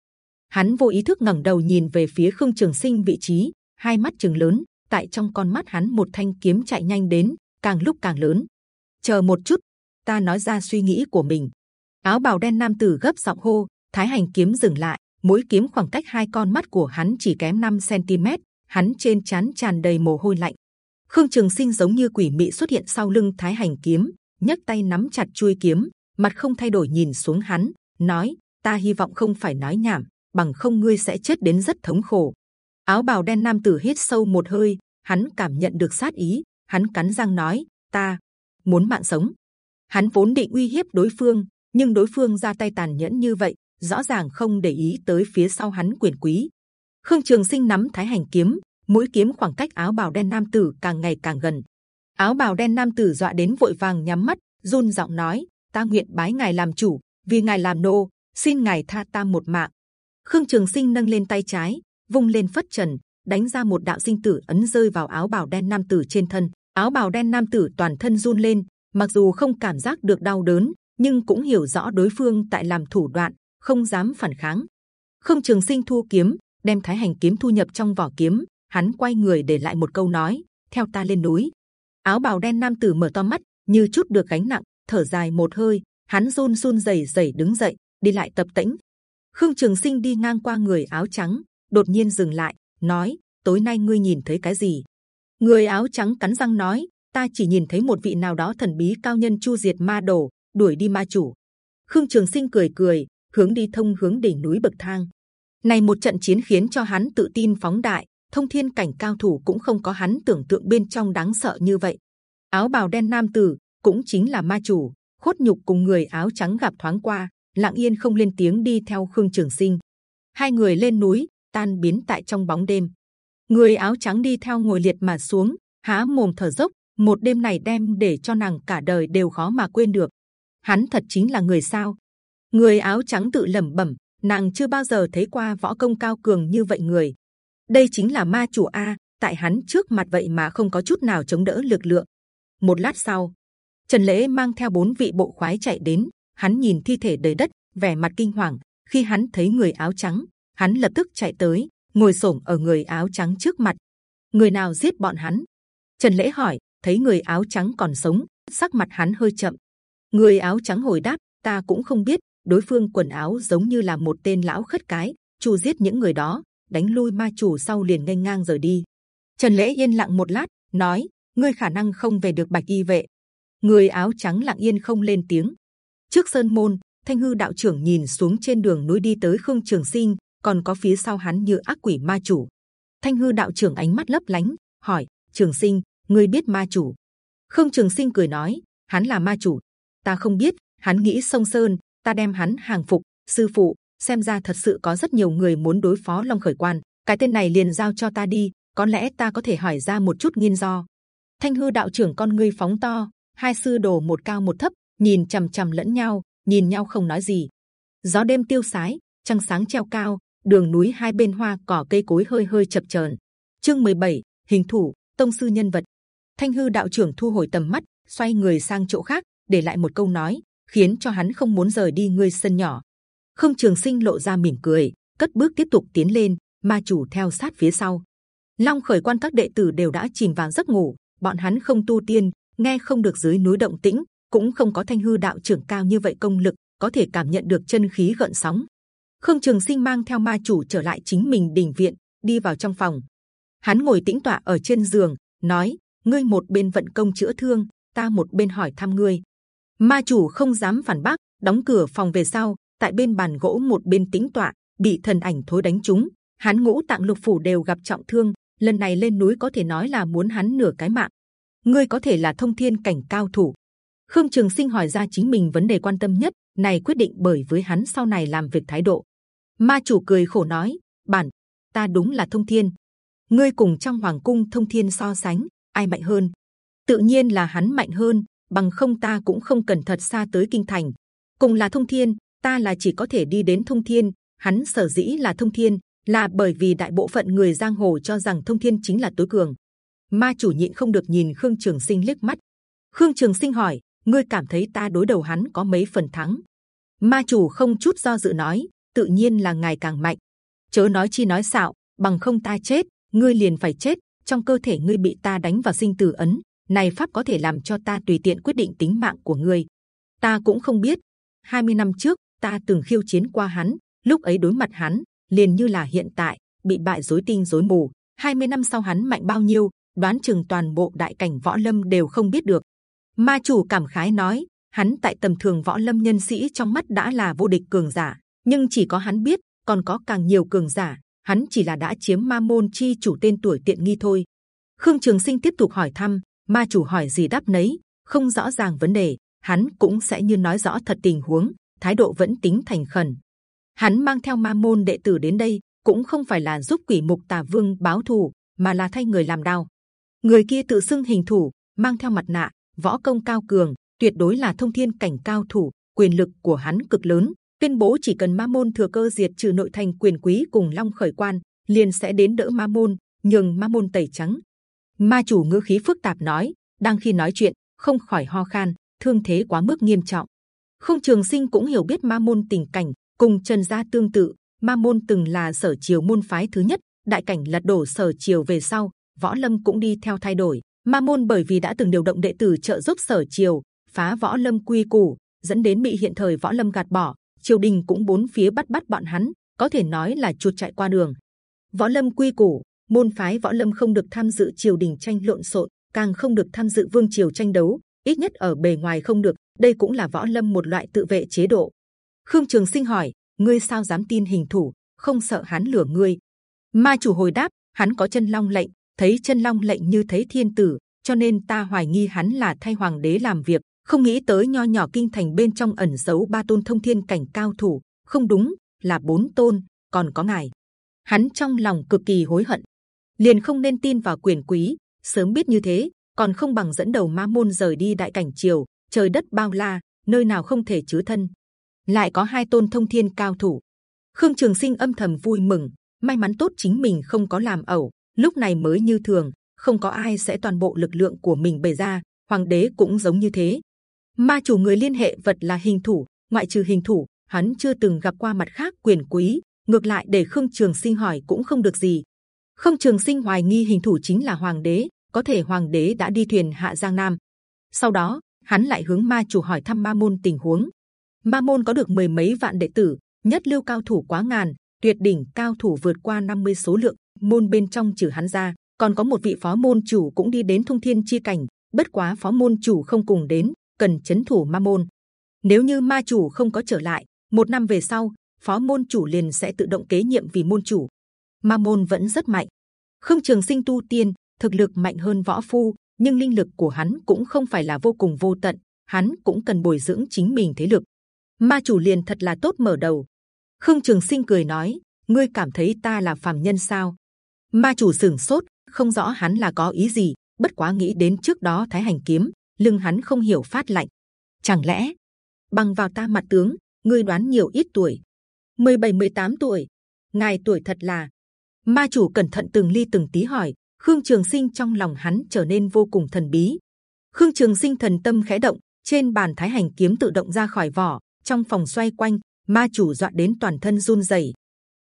Hắn vô ý thức ngẩng đầu nhìn về phía Khương Trường Sinh vị trí, hai mắt trừng lớn, tại trong con mắt hắn một thanh kiếm chạy nhanh đến, càng lúc càng lớn. Chờ một chút, ta nói ra suy nghĩ của mình. Áo bào đen nam tử gấp giọng hô, Thái hành kiếm dừng lại, mũi kiếm khoảng cách hai con mắt của hắn chỉ kém 5 cm, hắn trên chán tràn đầy mồ hôi lạnh. Khương Trường Sinh giống như quỷ mị xuất hiện sau lưng Thái hành kiếm, nhấc tay nắm chặt chuôi kiếm, mặt không thay đổi nhìn xuống hắn, nói: Ta hy vọng không phải nói nhảm, bằng không ngươi sẽ chết đến rất thống khổ. Áo bào đen nam tử hít sâu một hơi, hắn cảm nhận được sát ý, hắn cắn răng nói: Ta muốn mạng sống. Hắn vốn định uy hiếp đối phương, nhưng đối phương ra tay tàn nhẫn như vậy, rõ ràng không để ý tới phía sau hắn quyền quý. Khương Trường Sinh nắm Thái Hành kiếm, mũi kiếm khoảng cách áo bào đen nam tử càng ngày càng gần. Áo bào đen nam tử dọa đến vội vàng nhắm mắt, run giọng nói: Ta nguyện bái ngài làm chủ, vì ngài làm nô, xin ngài tha ta một mạng. Khương Trường Sinh nâng lên tay trái, vung lên phất trần, đánh ra một đạo sinh tử ấn rơi vào áo bào đen nam tử trên thân. Áo bào đen nam tử toàn thân run lên, mặc dù không cảm giác được đau đớn, nhưng cũng hiểu rõ đối phương tại làm thủ đoạn, không dám phản kháng. Khương Trường Sinh thu kiếm, đem Thái Hành kiếm thu nhập trong vỏ kiếm, hắn quay người để lại một câu nói: theo ta lên núi. Áo bào đen nam tử mở to mắt, như chút được gánh nặng, thở dài một hơi, hắn run run rẩy rẩy đứng dậy, đi lại tập tĩnh. Khương Trường Sinh đi ngang qua người áo trắng, đột nhiên dừng lại, nói: tối nay ngươi nhìn thấy cái gì? Người áo trắng cắn răng nói: ta chỉ nhìn thấy một vị nào đó thần bí cao nhân chu diệt ma đồ, đuổi đi ma chủ. Khương Trường Sinh cười cười, hướng đi thông hướng đỉnh núi bậc thang. Này một trận chiến khiến cho hắn tự tin phóng đại, thông thiên cảnh cao thủ cũng không có hắn tưởng tượng bên trong đáng sợ như vậy. Áo bào đen nam tử cũng chính là ma chủ, khốt nhục cùng người áo trắng gặp thoáng qua, lặng yên không lên tiếng đi theo khương trường sinh. Hai người lên núi, tan biến tại trong bóng đêm. Người áo trắng đi theo ngồi liệt mà xuống, há mồm thở dốc. Một đêm này đem để cho nàng cả đời đều khó mà quên được. Hắn thật chính là người sao? người áo trắng tự lẩm bẩm nàng chưa bao giờ thấy qua võ công cao cường như vậy người đây chính là ma chủ a tại hắn trước mặt vậy mà không có chút nào chống đỡ lực lượng một lát sau trần lễ mang theo bốn vị bộ khoái chạy đến hắn nhìn thi thể đầy đất, vẻ mặt kinh hoàng. Khi hắn thấy người áo trắng, hắn lập tức chạy tới, ngồi xổm ở người áo trắng trước mặt. Người nào giết bọn hắn? Trần lễ hỏi, thấy người áo trắng còn sống, sắc mặt hắn hơi chậm. Người áo trắng hồi đáp, ta cũng không biết, đối phương quần áo giống như là một tên lão khất cái, chu giết những người đó, đánh lui ma chủ sau liền nghênh ngang rời đi. Trần lễ yên lặng một lát, nói, ngươi khả năng không về được bạch y vệ. Người áo trắng lặng yên không lên tiếng trước sơn môn, thanh hư đạo trưởng nhìn xuống trên đường núi đi tới khương trường sinh, còn có phía sau hắn như ác quỷ ma chủ. Thanh hư đạo trưởng ánh mắt lấp lánh, hỏi, trường sinh, ngươi biết ma chủ? Khương trường sinh cười nói, hắn là ma chủ. Ta không biết, hắn nghĩ sông sơn, ta đem hắn hàng phục. Sư phụ, xem ra thật sự có rất nhiều người muốn đối phó long khởi quan. Cái tên này liền giao cho ta đi, có lẽ ta có thể hỏi ra một chút nguyên do. Thanh hư đạo trưởng con ngươi phóng to, hai sư đồ một cao một thấp nhìn c h ầ m c h ầ m lẫn nhau nhìn nhau không nói gì gió đêm tiêu sái trăng sáng treo cao đường núi hai bên hoa cỏ cây cối hơi hơi chập chờn chương 17, hình thủ tông sư nhân vật thanh hư đạo trưởng thu hồi tầm mắt xoay người sang chỗ khác để lại một câu nói khiến cho hắn không muốn rời đi ngươi sân nhỏ. Không Trường Sinh lộ ra mỉm cười, cất bước tiếp tục tiến lên, ma chủ theo sát phía sau. Long khởi quan các đệ tử đều đã chìm vào giấc ngủ, bọn hắn không tu tiên, nghe không được dưới núi động tĩnh, cũng không có thanh hư đạo trưởng cao như vậy công lực, có thể cảm nhận được chân khí gợn sóng. Khương Trường Sinh mang theo ma chủ trở lại chính mình đình viện, đi vào trong phòng. Hắn ngồi tĩnh tọa ở trên giường, nói: ngươi một bên vận công chữa thương, ta một bên hỏi thăm ngươi ma chủ không dám phản bác đóng cửa phòng về sau tại bên bàn gỗ một bên tĩnh tọa bị thần ảnh thối đánh trúng hắn ngũ tạng lục phủ đều gặp trọng thương lần này lên núi có thể nói là muốn hắn nửa cái mạng ngươi có thể là thông thiên cảnh cao thủ khương trường sinh hỏi ra chính mình vấn đề quan tâm nhất này quyết định bởi với hắn sau này làm việc thái độ ma chủ cười khổ nói bản ta đúng là thông thiên ngươi cùng trong hoàng cung thông thiên so sánh ai mạnh hơn tự nhiên là hắn mạnh hơn bằng không ta cũng không cần thật xa tới kinh thành. Cùng là thông thiên, ta là chỉ có thể đi đến thông thiên, hắn sở dĩ là thông thiên là bởi vì đại bộ phận người giang hồ cho rằng thông thiên chính là tối cường. Ma chủ nhịn không được nhìn Khương Trường Sinh liếc mắt. Khương Trường Sinh hỏi: ngươi cảm thấy ta đối đầu hắn có mấy phần thắng? Ma chủ không chút do dự nói: tự nhiên là ngày càng mạnh. Chớ nói chi nói xạo, bằng không ta chết, ngươi liền phải chết. Trong cơ thể ngươi bị ta đánh vào sinh tử ấn, này pháp có thể làm cho ta tùy tiện quyết định tính mạng của ngươi. Ta cũng không biết. 20 năm trước ta từng khiêu chiến qua hắn, lúc ấy đối mặt hắn liền như là hiện tại bị bại rối tinh rối mù. 20 năm sau hắn mạnh bao nhiêu, đoán chừng toàn bộ đại cảnh võ lâm đều không biết được. Ma chủ cảm khái nói, hắn tại tầm thường võ lâm nhân sĩ trong mắt đã là vô địch cường giả, nhưng chỉ có hắn biết, còn có càng nhiều cường giả. Hắn chỉ là đã chiếm ma môn chi chủ tên tuổi tiện nghi thôi. Khương Trường Sinh tiếp tục hỏi thăm, ma chủ hỏi gì đáp nấy, không rõ ràng vấn đề, hắn cũng sẽ như nói rõ thật tình huống, thái độ vẫn tính thành khẩn. Hắn mang theo ma môn đệ tử đến đây, cũng không phải là giúp quỷ mục tà vương báo thù, mà là thay người làm đau. Người kia tự xưng hình thủ, mang theo mặt nạ, võ công cao cường, tuyệt đối là thông thiên cảnh cao thủ. Quyền lực của hắn cực lớn, tuyên bố chỉ cần ma môn thừa cơ diệt trừ nội thành quyền quý cùng long khởi quan, liền sẽ đến đỡ ma môn, nhường ma môn tẩy trắng. Ma chủ ngữ khí phức tạp nói, đang khi nói chuyện không khỏi ho khan, thương thế quá mức nghiêm trọng. Không Trường Sinh cũng hiểu biết ma môn tình cảnh, cùng Trần gia tương tự. Ma môn từng là sở triều môn phái thứ nhất, đại cảnh lật đổ sở triều về sau, võ lâm cũng đi theo thay đổi. Ma môn bởi vì đã từng điều động đệ tử trợ giúp sở triều, phá võ lâm quy củ, dẫn đến bị hiện thời võ lâm gạt bỏ. Triều đình cũng bốn phía bắt bắt bọn hắn, có thể nói là chuột chạy qua đường. Võ lâm quy củ, môn phái võ lâm không được tham dự triều đình tranh lộn xộn, càng không được tham dự vương triều tranh đấu, ít nhất ở bề ngoài không được. Đây cũng là võ lâm một loại tự vệ chế độ. Khương Trường Sinh hỏi: ngươi sao dám tin hình thủ? Không sợ hắn lừa ngươi? Ma chủ hồi đáp: hắn có chân long lệnh, thấy chân long lệnh như thấy thiên tử, cho nên ta hoài nghi hắn là thay hoàng đế làm việc. Không nghĩ tới nho nhỏ kinh thành bên trong ẩn giấu ba tôn thông thiên cảnh cao thủ, không đúng, là bốn tôn, còn có ngài. Hắn trong lòng cực kỳ hối hận, liền không nên tin vào quyền quý. Sớm biết như thế, còn không bằng dẫn đầu ma môn rời đi đại cảnh triều. Trời đất bao la, nơi nào không thể chứa thân. Lại có hai tôn thông thiên cao thủ. Khương Trường Sinh âm thầm vui mừng, may mắn tốt chính mình không có làm ẩu, lúc này mới như thường, không có ai sẽ toàn bộ lực lượng của mình bày ra. Hoàng đế cũng giống như thế. Ma chủ người liên hệ vật là hình thủ, ngoại trừ hình thủ, hắn chưa từng gặp qua mặt khác quyền quý. Ngược lại để Khương Trường Sinh hỏi cũng không được gì. Khương Trường Sinh hoài nghi hình thủ chính là hoàng đế, có thể hoàng đế đã đi thuyền hạ giang nam. Sau đó hắn lại hướng ma chủ hỏi thăm ma môn tình huống. Ma môn có được mười mấy vạn đệ tử, nhất lưu cao thủ quá ngàn, tuyệt đỉnh cao thủ vượt qua 50 số lượng. Môn bên trong trừ hắn ra, còn có một vị phó môn chủ cũng đi đến thông thiên chi cảnh. Bất quá phó môn chủ không cùng đến, cần chấn thủ ma môn. Nếu như ma chủ không có trở lại, một năm về sau, phó môn chủ liền sẽ tự động kế nhiệm vì môn chủ. Ma môn vẫn rất mạnh. Khương Trường Sinh tu tiên thực lực mạnh hơn võ phu, nhưng linh lực của hắn cũng không phải là vô cùng vô tận. Hắn cũng cần bồi dưỡng chính mình thế lực. Ma chủ liền thật là tốt mở đầu. Khương Trường Sinh cười nói: ngươi cảm thấy ta là phàm nhân sao? Ma chủ sừng sốt, không rõ hắn là có ý gì. Bất quá nghĩ đến trước đó Thái Hành kiếm, lưng hắn không hiểu phát lạnh. Chẳng lẽ bằng vào ta mặt tướng, ngươi đoán nhiều ít tuổi? 17, 18 tuổi. Ngài tuổi thật là. Ma chủ cẩn thận từng ly từng tí hỏi. Khương Trường Sinh trong lòng hắn trở nên vô cùng thần bí. Khương Trường Sinh thần tâm khẽ động, trên bàn Thái Hành kiếm tự động ra khỏi vỏ, trong phòng xoay quanh, ma chủ dọa đến toàn thân run rẩy.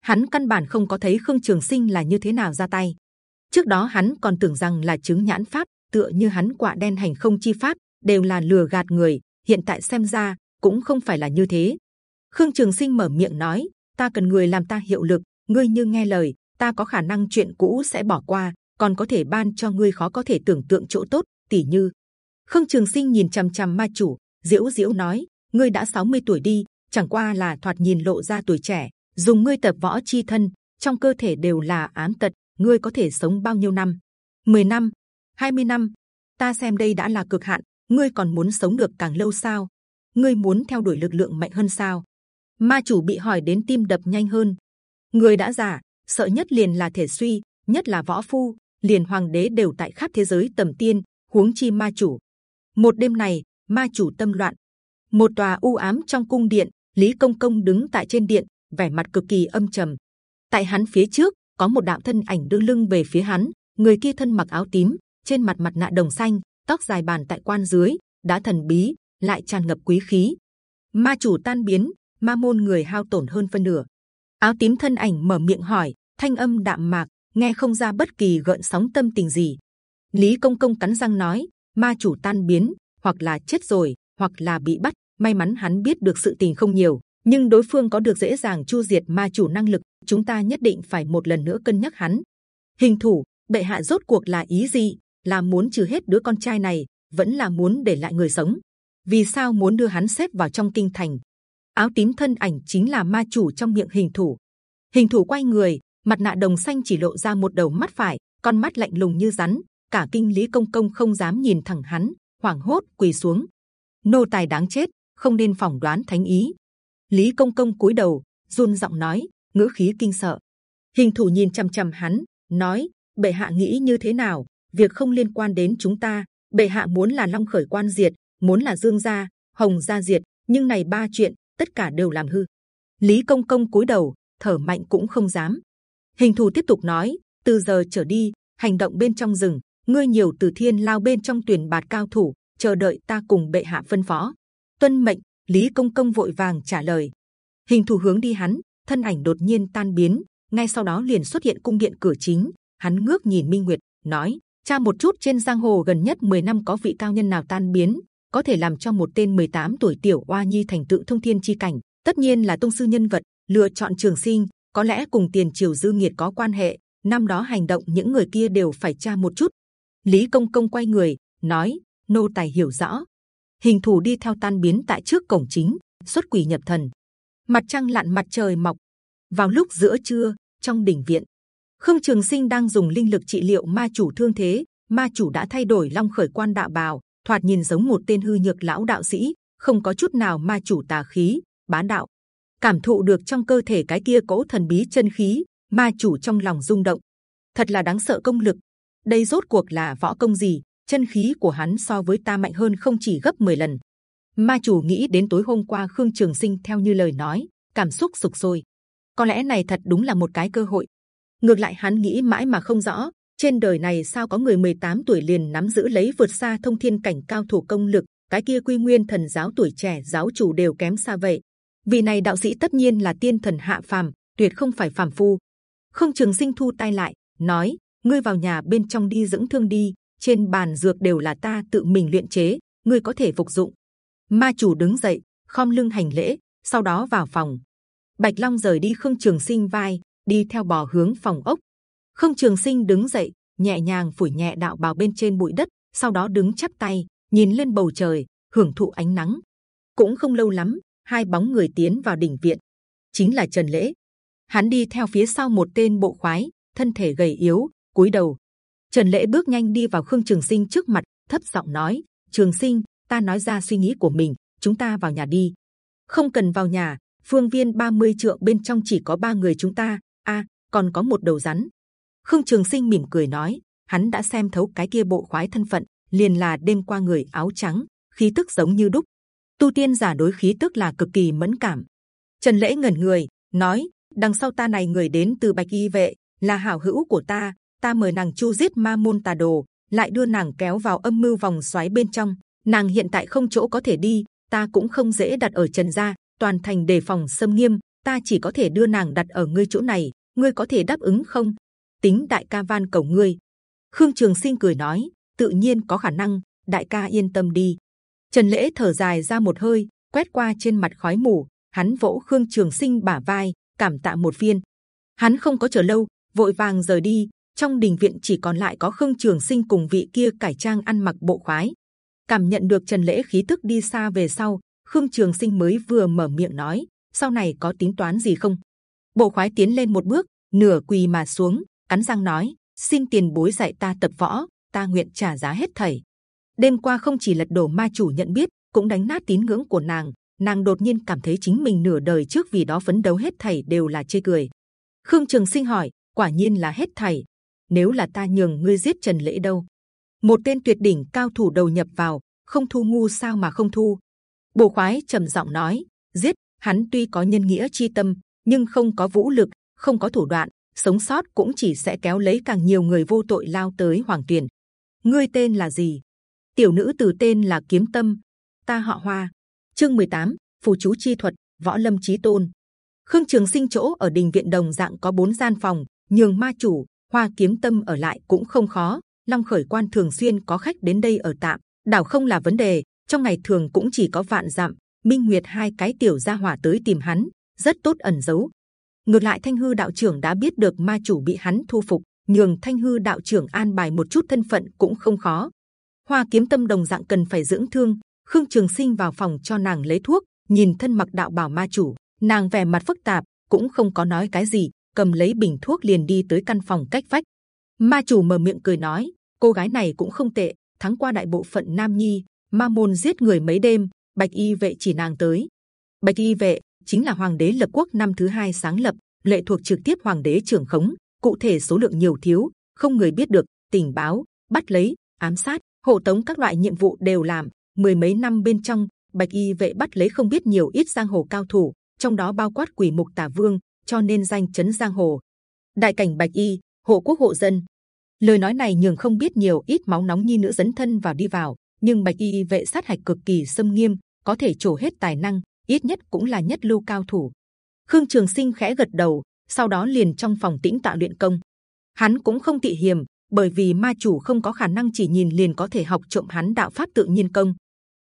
Hắn căn bản không có thấy Khương Trường Sinh là như thế nào ra tay. Trước đó hắn còn tưởng rằng là chứng nhãn pháp, tựa như hắn quạ đen hành không chi pháp đều là lừa gạt người. Hiện tại xem ra cũng không phải là như thế. Khương Trường Sinh mở miệng nói: Ta cần người làm ta hiệu lực. Ngươi như nghe lời, ta có khả năng chuyện cũ sẽ bỏ qua, còn có thể ban cho ngươi khó có thể tưởng tượng chỗ tốt, tỷ như. Khương Trường Sinh nhìn c h ầ m c h ầ m ma chủ, diễu diễu nói: ngươi đã 60 tuổi đi, chẳng qua là thoạt nhìn lộ ra tuổi trẻ. Dùng ngươi tập võ chi thân, trong cơ thể đều là án tật, ngươi có thể sống bao nhiêu năm? 10 năm, 20 năm? Ta xem đây đã là cực hạn. Ngươi còn muốn sống được càng lâu sao? Ngươi muốn theo đuổi lực lượng mạnh hơn sao? Ma chủ bị hỏi đến tim đập nhanh hơn. Người đã già, sợ nhất liền là thể suy, nhất là võ phu, liền hoàng đế đều tại khắp thế giới tầm tiên, huống chi ma chủ. Một đêm này, ma chủ tâm loạn. Một tòa u ám trong cung điện, Lý Công Công đứng tại trên điện, vẻ mặt cực kỳ âm trầm. tại hắn phía trước có một đạo thân ảnh đưa lưng về phía hắn người kia thân mặc áo tím trên mặt mặt nạ đồng xanh tóc dài bàn tại quan dưới đã thần bí lại tràn ngập quý khí. Ma chủ tan biến ma môn người hao tổn hơn phân nửa. Áo tím thân ảnh mở miệng hỏi thanh âm đạm mạc nghe không ra bất kỳ gợn sóng tâm tình gì. Lý công công cắn răng nói ma chủ tan biến hoặc là chết rồi hoặc là bị bắt may mắn hắn biết được sự tình không nhiều, nhưng đối phương có được dễ dàng chu diệt ma chủ năng lực, chúng ta nhất định phải một lần nữa cân nhắc hắn. Hình thủ, bệ hạ rốt cuộc là ý gì? Là muốn trừ hết đứa con trai này, vẫn là muốn để lại người sống? Vì sao muốn đưa hắn xếp vào trong kinh thành? Áo tím thân ảnh chính là ma chủ trong miệng hình thủ. Hình thủ quay người, mặt nạ đồng xanh chỉ lộ ra một đầu mắt phải, con mắt lạnh lùng như rắn, cả kinh lý công công không dám nhìn thẳng hắn, hoảng hốt quỳ xuống. Nô tài đáng chết không nên phỏng đoán thánh ý. Lý công công cúi đầu, run giọng nói, ngữ khí kinh sợ. Hình thủ nhìn c h ầ m c h ầ m hắn, nói, bệ hạ nghĩ như thế nào? Việc không liên quan đến chúng ta. Bệ hạ muốn là long khởi quan diệt, muốn là dương gia, hồng gia diệt, nhưng này ba chuyện, tất cả đều làm hư. Lý công công cúi đầu, thở mạnh cũng không dám. Hình thủ tiếp tục nói, từ giờ trở đi, hành động bên trong rừng, ngươi nhiều từ thiên lao bên trong tuyển bạt cao thủ, chờ đợi ta cùng bệ hạ phân phó tuân mệnh, lý công công vội vàng trả lời. Hình thủ hướng đi hắn, thân ảnh đột nhiên tan biến, ngay sau đó liền xuất hiện cung điện cửa chính. Hắn ngước nhìn minh nguyệt, nói, cha một chút, trên giang hồ gần nhất 10 năm có vị cao nhân nào tan biến, có thể làm cho một tên 18 tuổi tiểu oa nhi thành tựu thông thiên chi cảnh. Tất nhiên là tông sư nhân vật, lựa chọn trường sinh, có lẽ cùng tiền triều dư nghiệt có quan hệ, năm đó hành động những người kia đều phải tra một chút. Lý công công quay người, nói, nô tài hiểu rõ hình thù đi theo tan biến tại trước cổng chính, xuất quỷ nhập thần. Mặt trăng lặn mặt trời mọc. Vào lúc giữa trưa, trong đỉnh viện, khương trường sinh đang dùng linh lực trị liệu ma chủ thương thế. Ma chủ đã thay đổi long khởi quan đạo bào, thoạt nhìn giống một tên hư nhược lão đạo sĩ, không có chút nào ma chủ tà khí, bá đạo. Cảm thụ được trong cơ thể cái kia cỗ thần bí chân khí, ma chủ trong lòng rung động. Thật là đáng sợ công lực. Đây rốt cuộc là võ công gì? Chân khí của hắn so với ta mạnh hơn không chỉ gấp 10 lần. Ma chủ nghĩ đến tối hôm qua Khương Trường Sinh theo như lời nói, cảm xúc sục sôi. Có lẽ này thật đúng là một cái cơ hội. Ngược lại hắn nghĩ mãi mà không rõ, trên đời này sao có người 18 tuổi liền nắm giữ lấy vượt xa thông thiên cảnh cao thủ công lực, cái kia quy nguyên thần giáo tuổi trẻ giáo chủ đều kém xa vậy. Vì này đạo sĩ tất nhiên là tiên thần hạ phàm, tuyệt không phải phàm phu. Khương Trường Sinh thu tay lại, nói: ngươi vào nhà bên trong đi dưỡng thương đi, trên bàn dược đều là ta tự mình luyện chế, ngươi có thể phục dụng. Ma chủ đứng dậy, khom lưng hành lễ, sau đó vào phòng. Bạch Long rời đi Khương Trường Sinh vai, đi theo bò hướng phòng ốc. Khương Trường Sinh đứng dậy, nhẹ nhàng phủi nhẹ đạo bào bên trên bụi đất, sau đó đứng chắp tay, nhìn lên bầu trời, hưởng thụ ánh nắng. Cũng không lâu lắm, hai bóng người tiến vào đỉnh viện, chính là Trần Lễ. Hắn đi theo phía sau một tên bộ khoái, thân thể gầy yếu, cúi đầu Trần Lễ bước nhanh đi vào Khương Trường Sinh trước mặt, thấp giọng nói: Trường Sinh, ta nói ra suy nghĩ của mình, chúng ta vào nhà đi. Không cần vào nhà, phương viên 30 trượng bên trong chỉ có ba người chúng ta. A, còn có một đầu rắn. Khương Trường Sinh mỉm cười nói, hắn đã xem thấu cái kia bộ khoái thân phận, liền là đêm qua người áo trắng, khí tức giống như đúc. Tu tiên giả đối khí tức là cực kỳ mẫn cảm. Trần Lễ ngẩn người, nói: đằng sau ta này người đến từ Bạch Y vệ, là hảo hữu của ta, ta mời nàng chu giết ma môn tà đồ, lại đưa nàng kéo vào âm mưu vòng xoáy bên trong. Nàng hiện tại không chỗ có thể đi, ta cũng không dễ đặt ở trần gia, toàn thành đề phòng xâm nghiêm. Ta chỉ có thể đưa nàng đặt ở ngươi chỗ này, ngươi có thể đáp ứng không? Tính đại ca van cầu ngươi. Khương Trường Sinh cười nói, tự nhiên có khả năng, đại ca yên tâm đi. Trần Lễ thở dài ra một hơi, quét qua trên mặt khói mù, hắn vỗ Khương Trường Sinh bả vai, cảm tạ một viên. Hắn không có chờ lâu, vội vàng rời đi, trong đình viện chỉ còn lại có khương trường sinh cùng vị kia cải trang ăn mặc bộ khoái. Cảm nhận được trần lễ khí tức đi xa về sau, khương trường sinh mới vừa mở miệng nói, sau này có tính toán gì không? Bộ khoái tiến lên một bước, nửa quỳ mà xuống, cắn răng nói, xin tiền bối dạy ta tập võ, ta nguyện trả giá hết thảy. Đêm qua không chỉ lật đổ ma chủ nhận biết, cũng đánh nát tín ngưỡng của nàng nàng đột nhiên cảm thấy chính mình nửa đời trước vì đó phấn đấu hết thảy đều là chê cười. Khương trường sinh hỏi, quả nhiên là hết thảy nếu là ta nhường ngươi giết Trần Lễ đâu? Một tên tuyệt đỉnh cao thủ đầu nhập vào, không thu ngu sao mà không thu? Bồ khoái trầm giọng nói, giết hắn tuy có nhân nghĩa chi tâm, nhưng không có vũ lực, không có thủ đoạn, sống sót cũng chỉ sẽ kéo lấy càng nhiều người vô tội lao tới hoàng tuyển. Ngươi tên là gì? Tiểu nữ từ tên là Kiếm Tâm, ta họ Hoa. Chương 18, phù chú chi thuật, võ lâm chí tôn. Khương Trường Sinh chỗ ở đình viện đồng dạng có bốn gian phòng, nhường ma chủ Hoa Kiếm Tâm ở lại cũng không khó. Long Khởi Quan thường xuyên có khách đến đây ở tạm, đảo không là vấn đề. Trong ngày thường cũng chỉ có vạn dặm, Minh Nguyệt hai cái tiểu gia hỏa tới tìm hắn, rất tốt ẩn giấu. Ngược lại Thanh Hư đạo trưởng đã biết được ma chủ bị hắn thu phục, nhường Thanh Hư đạo trưởng an bài một chút thân phận cũng không khó. Hoa Kiếm Tâm đồng dạng cần phải dưỡng thương. Khương Trường Sinh vào phòng cho nàng lấy thuốc, nhìn thân mặc đạo bảo ma chủ, nàng vẻ mặt phức tạp, cũng không có nói cái gì, cầm lấy bình thuốc liền đi tới căn phòng cách vách. Ma chủ mở miệng cười nói, cô gái này cũng không tệ, thắng qua đại bộ phận nam nhi. Ma môn giết người mấy đêm, bạch y vệ chỉ nàng tới. Bạch y vệ chính là hoàng đế lập quốc năm thứ hai sáng lập, lệ thuộc trực tiếp hoàng đế trưởng khống. Cụ thể số lượng nhiều thiếu, không người biết được. Tình báo, bắt lấy, ám sát, hộ tống các loại nhiệm vụ đều làm. Mười mấy năm bên trong, bạch y vệ bắt lấy không biết nhiều ít giang hồ cao thủ, trong đó bao quát quỷ mục tả vương, cho nên danh chấn giang hồ. Đại cảnh bạch y, hộ quốc hộ dân. Lời nói này nhường không biết nhiều ít máu nóng nhi nữ dấn thân vào đi vào, nhưng bạch y vệ sát hạch cực kỳ xâm nghiêm, có thể trổ hết tài năng, ít nhất cũng là nhất lưu cao thủ. Khương Trường Sinh khẽ gật đầu, sau đó liền trong phòng tĩnh tạ luyện công. Hắn cũng không tị hiềm, bởi vì ma chủ không có khả năng chỉ nhìn liền có thể học trộm hắn đạo pháp tự nhiên công.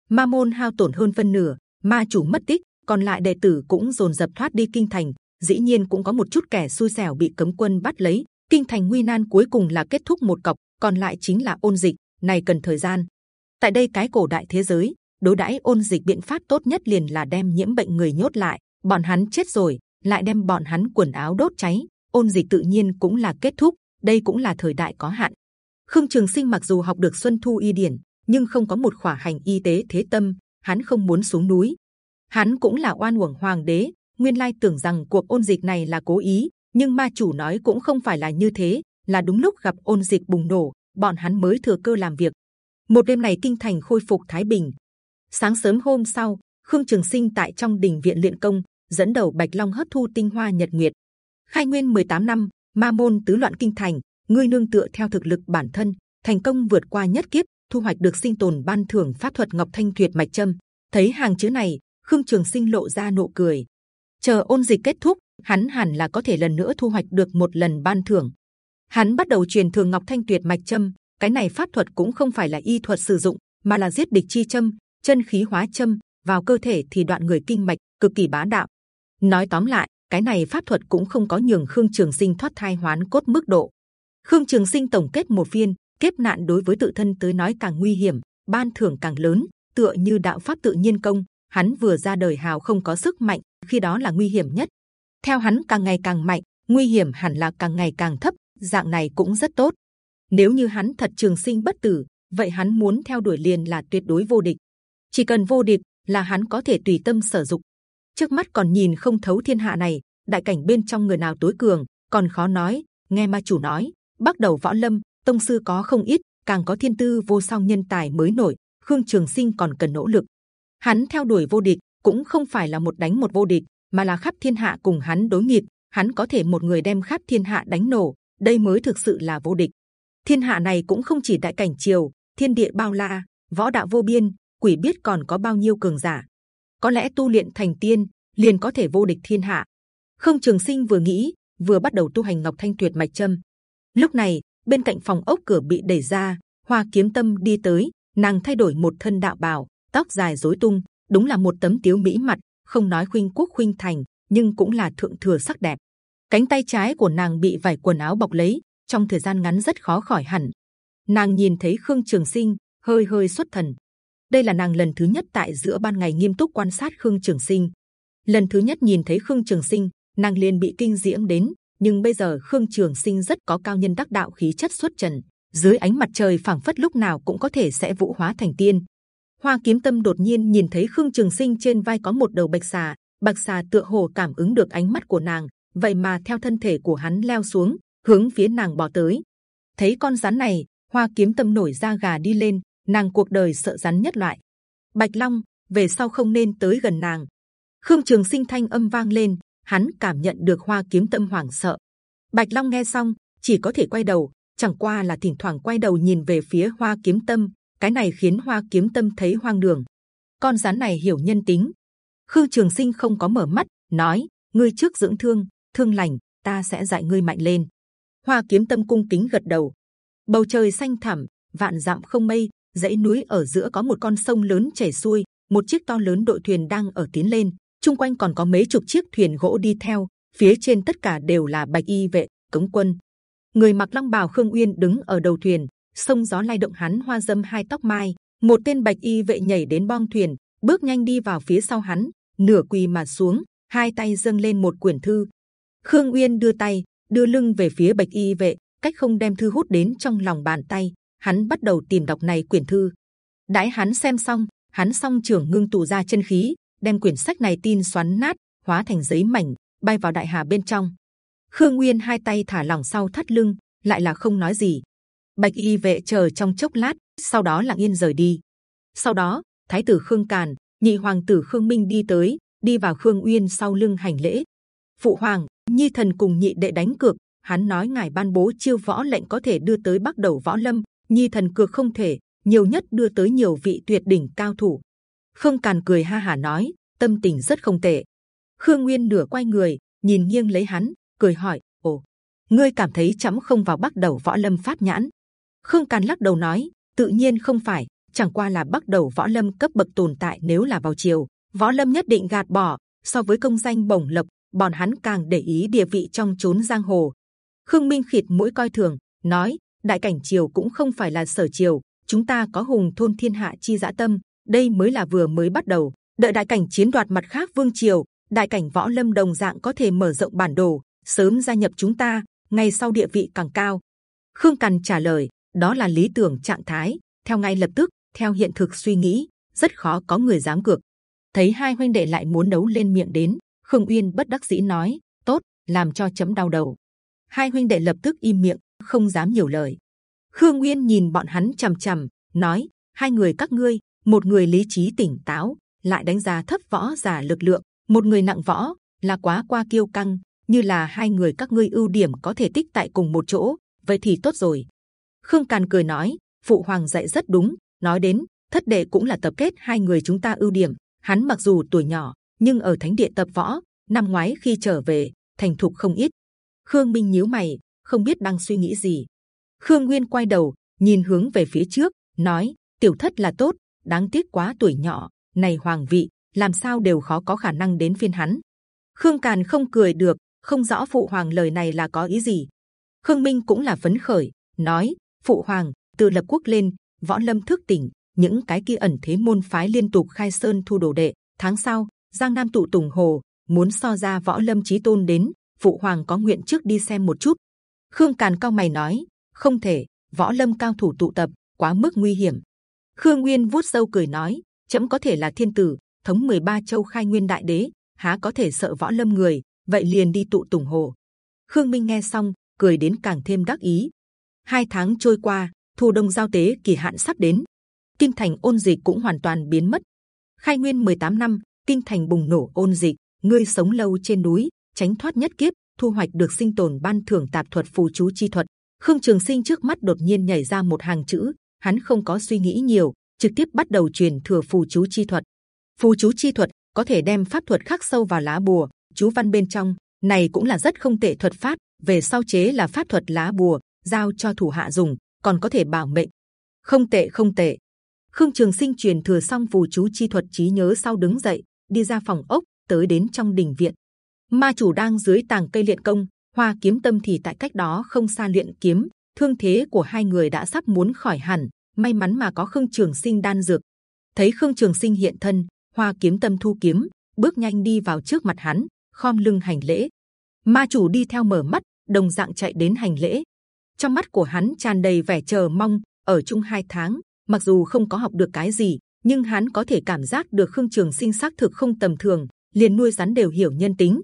Ma môn hao tổn hơn phân nửa, ma chủ mất tích, còn lại đệ tử cũng dồn dập thoát đi kinh thành. Dĩ nhiên cũng có một chút kẻ xui xẻo bị cấm quân bắt lấy. Kinh thành nguy nan cuối cùng là kết thúc một cọc, còn lại chính là ôn dịch. Này cần thời gian. Tại đây cái cổ đại thế giới, đối đãi ôn dịch biện pháp tốt nhất liền là đem nhiễm bệnh người nhốt lại, bọn hắn chết rồi, lại đem bọn hắn quần áo đốt cháy, ôn dịch tự nhiên cũng là kết thúc. Đây cũng là thời đại có hạn. Khương Trường Sinh mặc dù học được Xuân Thu Y Điển, nhưng không có một khỏa hành y tế thế tâm, hắn không muốn xuống núi. Hắn cũng là oan uổng hoàng đế, nguyên lai tưởng rằng cuộc ôn dịch này là cố ý, nhưng ma chủ nói cũng không phải là như thế, là đúng lúc gặp ôn dịch bùng nổ, bọn hắn mới thừa cơ làm việc. Một đêm này kinh thành khôi phục thái bình. Sáng sớm hôm sau, Khương Trường Sinh tại trong đình viện luyện công, dẫn đầu Bạch Long hấp thu tinh hoa nhật nguyệt. Khai nguyên 18 năm, ma môn tứ loạn kinh thành, ngươi nương tựa theo thực lực bản thân, thành công vượt qua nhất kiếp, thu hoạch được sinh tồn ban thưởng pháp thuật ngọc thanh tuyệt mạch châm. Thấy hàng chữ này, Khương Trường Sinh lộ ra nụ cười. Chờ ôn dịch kết thúc, hắn hẳn là có thể lần nữa thu hoạch được một lần ban thưởng. Hắn bắt đầu truyền thường ngọc thanh tuyệt mạch châm. Cái này pháp thuật cũng không phải là y thuật sử dụng, mà là giết địch chi châm, chân khí hóa châm vào cơ thể thì đoạn người kinh mạch, cực kỳ bá đạo. Nói tóm lại, cái này pháp thuật cũng không có nhường Khương Trường Sinh thoát thai hoán cốt mức độ. Khương Trường Sinh tổng kết một viên, kiếp nạn đối với tự thân tới nói càng nguy hiểm, ban thưởng càng lớn, tựa như đạo pháp tự nhiên công. Hắn vừa ra đời hào không có sức mạnh, khi đó là nguy hiểm nhất. Theo hắn càng ngày càng mạnh, nguy hiểm hẳn là càng ngày càng thấp. Dạng này cũng rất tốt. Nếu như hắn thật trường sinh bất tử, vậy hắn muốn theo đuổi liền là tuyệt đối vô địch. Chỉ cần vô địch là hắn có thể tùy tâm sở dụng. Trước mắt còn nhìn không thấu thiên hạ này, đại cảnh bên trong người nào tối cường, còn khó nói. Nghe ma chủ nói, bắt đầu võ lâm tông sư có không ít, càng có thiên tư vô song nhân tài mới nổi. Khương Trường Sinh còn cần nỗ lực. Hắn theo đuổi vô địch cũng không phải là một đánh một vô địch, mà là khắp thiên hạ cùng hắn đối nghịch. Hắn có thể một người đem khắp thiên hạ đánh nổ, đây mới thực sự là vô địch. Thiên hạ này cũng không chỉ đại cảnh triều, thiên địa bao la, võ đạo vô biên, quỷ biết còn có bao nhiêu cường giả. Có lẽ tu luyện thành tiên liền có thể vô địch thiên hạ. không Trường Sinh vừa nghĩ, vừa bắt đầu tu hành Ngọc Thanh Tuyệt Mạch Châm. Lúc này, bên cạnh phòng ốc cửa bị đẩy ra, Hoa Kiếm Tâm đi tới, nàng thay đổi một thân đạo bào, tóc dài rối tung, đúng là một tấm tiếu mỹ mặt, không nói khuynh quốc khuynh thành, nhưng cũng là thượng thừa sắc đẹp. Cánh tay trái của nàng bị vải quần áo bọc lấy, trong thời gian ngắn rất khó khỏi hẳn. Nàng nhìn thấy Khương Trường Sinh, hơi hơi xuất thần. Đây là nàng lần thứ nhất tại giữa ban ngày nghiêm túc quan sát Khương Trường Sinh. Lần thứ nhất nhìn thấy Khương Trường Sinh, nàng liền bị kinh diễm đến. Nhưng bây giờ Khương Trường Sinh rất có cao nhân đắc đạo khí chất xuất trần, dưới ánh mặt trời phảng phất lúc nào cũng có thể sẽ vũ hóa thành tiên. Hoa Kiếm Tâm đột nhiên nhìn thấy Khương Trường Sinh trên vai có một đầu bạch xà, bạch xà tựa hồ cảm ứng được ánh mắt của nàng, vậy mà theo thân thể của hắn leo xuống, hướng phía nàng bò tới. Thấy con rắn này, Hoa Kiếm Tâm nổi da gà đi lên, nàng cuộc đời sợ rắn nhất loại. Bạch Long về sau không nên tới gần nàng. Khương Trường Sinh thanh âm vang lên, hắn cảm nhận được hoa kiếm tâm hoảng sợ. Bạch Long nghe xong chỉ có thể quay đầu, chẳng qua là thỉnh thoảng quay đầu nhìn về phía hoa kiếm tâm. Cái này khiến hoa kiếm tâm thấy hoang đường. Con rắn này hiểu nhân tính. Khương Trường Sinh không có mở mắt, nói: ngươi trước dưỡng thương, thương lành, ta sẽ dạy ngươi mạnh lên. Hoa kiếm tâm cung kính gật đầu. Bầu trời xanh thẳm, vạn dặm không mây, dãy núi ở giữa có một con sông lớn chảy xuôi, một chiếc to lớn đội thuyền đang ở tiến lên, chung quanh còn có mấy chục chiếc thuyền gỗ đi theo, phía trên tất cả đều là bạch y vệ, cống quân. Người mặc long bào khương uyên đứng ở đầu thuyền, sông gió lay động hắn hoa dâm hai tóc mai, một tên bạch y vệ nhảy đến bong thuyền, bước nhanh đi vào phía sau hắn, nửa quỳ mà xuống, hai tay dâng lên một quyển thư. Khương Uyên đưa tay, đưa lưng về phía bạch y vệ, cách không đem thư hút đến trong lòng bàn tay. Hắn bắt đầu tìm đọc này quyển thư. Đãi hắn xem xong, hắn song trưởng ngưng tụ ra chân khí, đem quyển sách này tin xoắn nát, hóa thành giấy mảnh, bay vào đại hà bên trong. Khương Nguyên hai tay thả lỏng sau thắt lưng, lại là không nói gì. Bạch y vệ chờ trong chốc lát, sau đó lặng yên rời đi. Sau đó, Thái tử Khương Càn, nhị hoàng tử Khương Minh đi tới, đi vào Khương Uyên sau lưng hành lễ. Phụ hoàng, Nhi thần cùng nhị đệ đánh cược, hắn nói ngài ban bố chiêu võ lệnh có thể đưa tới bắc đầu võ lâm, Nhi thần cược không thể, nhiều nhất đưa tới nhiều vị tuyệt đỉnh cao thủ. Khương Càn cười ha hà nói, tâm tình rất không tệ. Khương Nguyên nửa quay người, nhìn nghiêng lấy hắn, cười hỏi, ồ, ngươi cảm thấy chấm không vào bắc đầu võ lâm phát nhãn? Khương Càn lắc đầu nói, tự nhiên không phải, chẳng qua là bắt đầu võ lâm cấp bậc tồn tại nếu là vào chiều, võ lâm nhất định gạt bỏ. So với công danh bổng lộc, bọn hắn càng để ý địa vị trong chốn giang hồ. Khương Minh khịt mũi coi thường, nói: đại cảnh triều cũng không phải là sở triều, chúng ta có hùng thôn thiên hạ chi dã tâm, đây mới là vừa mới bắt đầu. Đợi đại cảnh chiến đoạt mặt khác vương triều, đại cảnh võ lâm đồng dạng có thể mở rộng bản đồ, sớm gia nhập chúng ta, ngày sau địa vị càng cao. Khương Càn trả lời, đó là lý tưởng trạng thái. Theo ngay lập tức, theo hiện thực suy nghĩ, rất khó có người dám cược. Thấy hai huynh đệ lại muốn đấu lên miệng đến, Khương Uyên bất đắc dĩ nói: tốt, làm cho chấm đau đầu. Hai huynh đệ lập tức im miệng, không dám nhiều lời. Khương Uyên nhìn bọn hắn c h ầ m c h ầ m nói: hai người các ngươi, một người lý trí tỉnh táo, lại đánh giá thấp võ giả lực lượng, một người nặng võ là quá qua kiêu căng, như là hai người các ngươi ưu điểm có thể tích tại cùng một chỗ, vậy thì tốt rồi. Khương Càn cười nói: phụ hoàng dạy rất đúng, nói đến thất đệ cũng là tập kết hai người chúng ta ưu điểm. Hắn mặc dù tuổi nhỏ, nhưng ở thánh địa tập võ, năm ngoái khi trở về thành thục không ít. Khương Minh nhíu mày, không biết đang suy nghĩ gì. Khương Nguyên quay đầu, nhìn hướng về phía trước, nói: Tiểu thất là tốt, đáng tiếc quá tuổi nhỏ. Này hoàng vị, làm sao đều khó có khả năng đến phiên hắn. Khương Càn không cười được, không rõ phụ hoàng lời này là có ý gì. Khương Minh cũng là phấn khởi, nói: Phụ hoàng, từ lập quốc lên, võ lâm thức tỉnh, những cái kia ẩn thế môn phái liên tục khai sơn thu đồ đệ. Tháng sau, Giang Nam tụ Tùng Hồ muốn so ra võ lâm chí tôn đến, phụ hoàng có nguyện trước đi xem một chút. Khương Càn cao mày nói, không thể, võ lâm cao thủ tụ tập, quá mức nguy hiểm. Khương Nguyên vuốt sâu cười nói, chấm có thể là thiên tử, thống 13 châu khai nguyên đại đế, há có thể sợ võ lâm người, vậy liền đi tụ tùng hồ. Khương Minh nghe xong, cười đến càng thêm đắc ý. Hai tháng trôi qua, thu đông giao tế kỳ hạn sắp đến, kinh thành ôn dịch cũng hoàn toàn biến mất. Khai nguyên 18 năm, kinh thành bùng nổ ôn dịch, ngươi sống lâu trên núi, tránh thoát nhất kiếp, thu hoạch được sinh tồn ban thưởng tạp thuật phù chú chi thuật. Khương Trường Sinh trước mắt đột nhiên nhảy ra một hàng chữ, hắn không có suy nghĩ nhiều, trực tiếp bắt đầu truyền thừa phù chú chi thuật. Phù chú chi thuật có thể đem pháp thuật khắc sâu vào lá bùa, chú văn bên trong. Này cũng là rất không tệ thuật pháp. Về sau chế là pháp thuật lá bùa, giao cho thủ hạ dùng, còn có thể bảo mệnh. Không tệ, không tệ. Khương Trường Sinh truyền thừa xong phù chú chi thuật trí nhớ sau đứng dậy, đi ra phòng ốc, tới đến trong đình viện ma chủ đang dưới tàng cây luyện công hoa kiếm tâm thì tại cách đó không xa luyện kiếm thương thế của hai người đã sắp muốn khỏi hẳn may mắn mà có khương trường sinh đan dược thấy khương trường sinh hiện thân hoa kiếm tâm thu kiếm bước nhanh đi vào trước mặt hắn khom lưng hành lễ ma chủ đi theo mở mắt đồng dạng chạy đến hành lễ trong mắt của hắn tràn đầy vẻ chờ mong ở chung hai tháng mặc dù không có học được cái gì nhưng hắn có thể cảm giác được khương trường sinh xác thực không tầm thường liền nuôi rắn đều hiểu nhân tính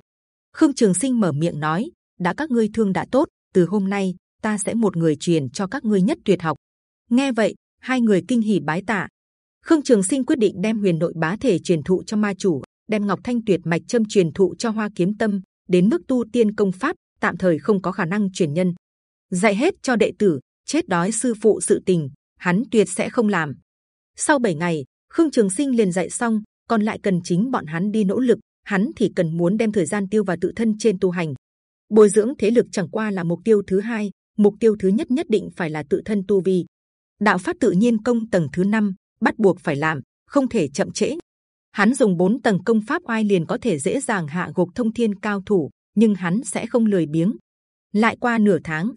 Khương Trường Sinh mở miệng nói: đã các ngươi thương đã tốt, từ hôm nay ta sẽ một người truyền cho các ngươi nhất tuyệt học. Nghe vậy, hai người kinh hỉ bái tạ. Khương Trường Sinh quyết định đem huyền nội bá thể truyền thụ cho ma chủ. đem ngọc thanh tuyệt mạch châm truyền thụ cho hoa kiếm tâm đến mức tu tiên công pháp tạm thời không có khả năng truyền nhân dạy hết cho đệ tử, chết đói sư phụ sự tình, hắn tuyệt sẽ không làm. Sau 7 ngày, khương trường sinh liền dạy xong, còn lại cần chính bọn hắn đi nỗ lực, hắn thì cần muốn đem thời gian tiêu vào tự thân trên tu hành. Bồi dưỡng thế lực chẳng qua là mục tiêu thứ hai, mục tiêu thứ nhất nhất định phải là tự thân tu vi. Đạo pháp tự nhiên công tầng thứ năm, bắt buộc phải làm, không thể chậm trễ. Hắn dùng bốn tầng công pháp oai liền có thể dễ dàng hạ gục thông thiên cao thủ, nhưng hắn sẽ không lười biếng. Lại qua nửa tháng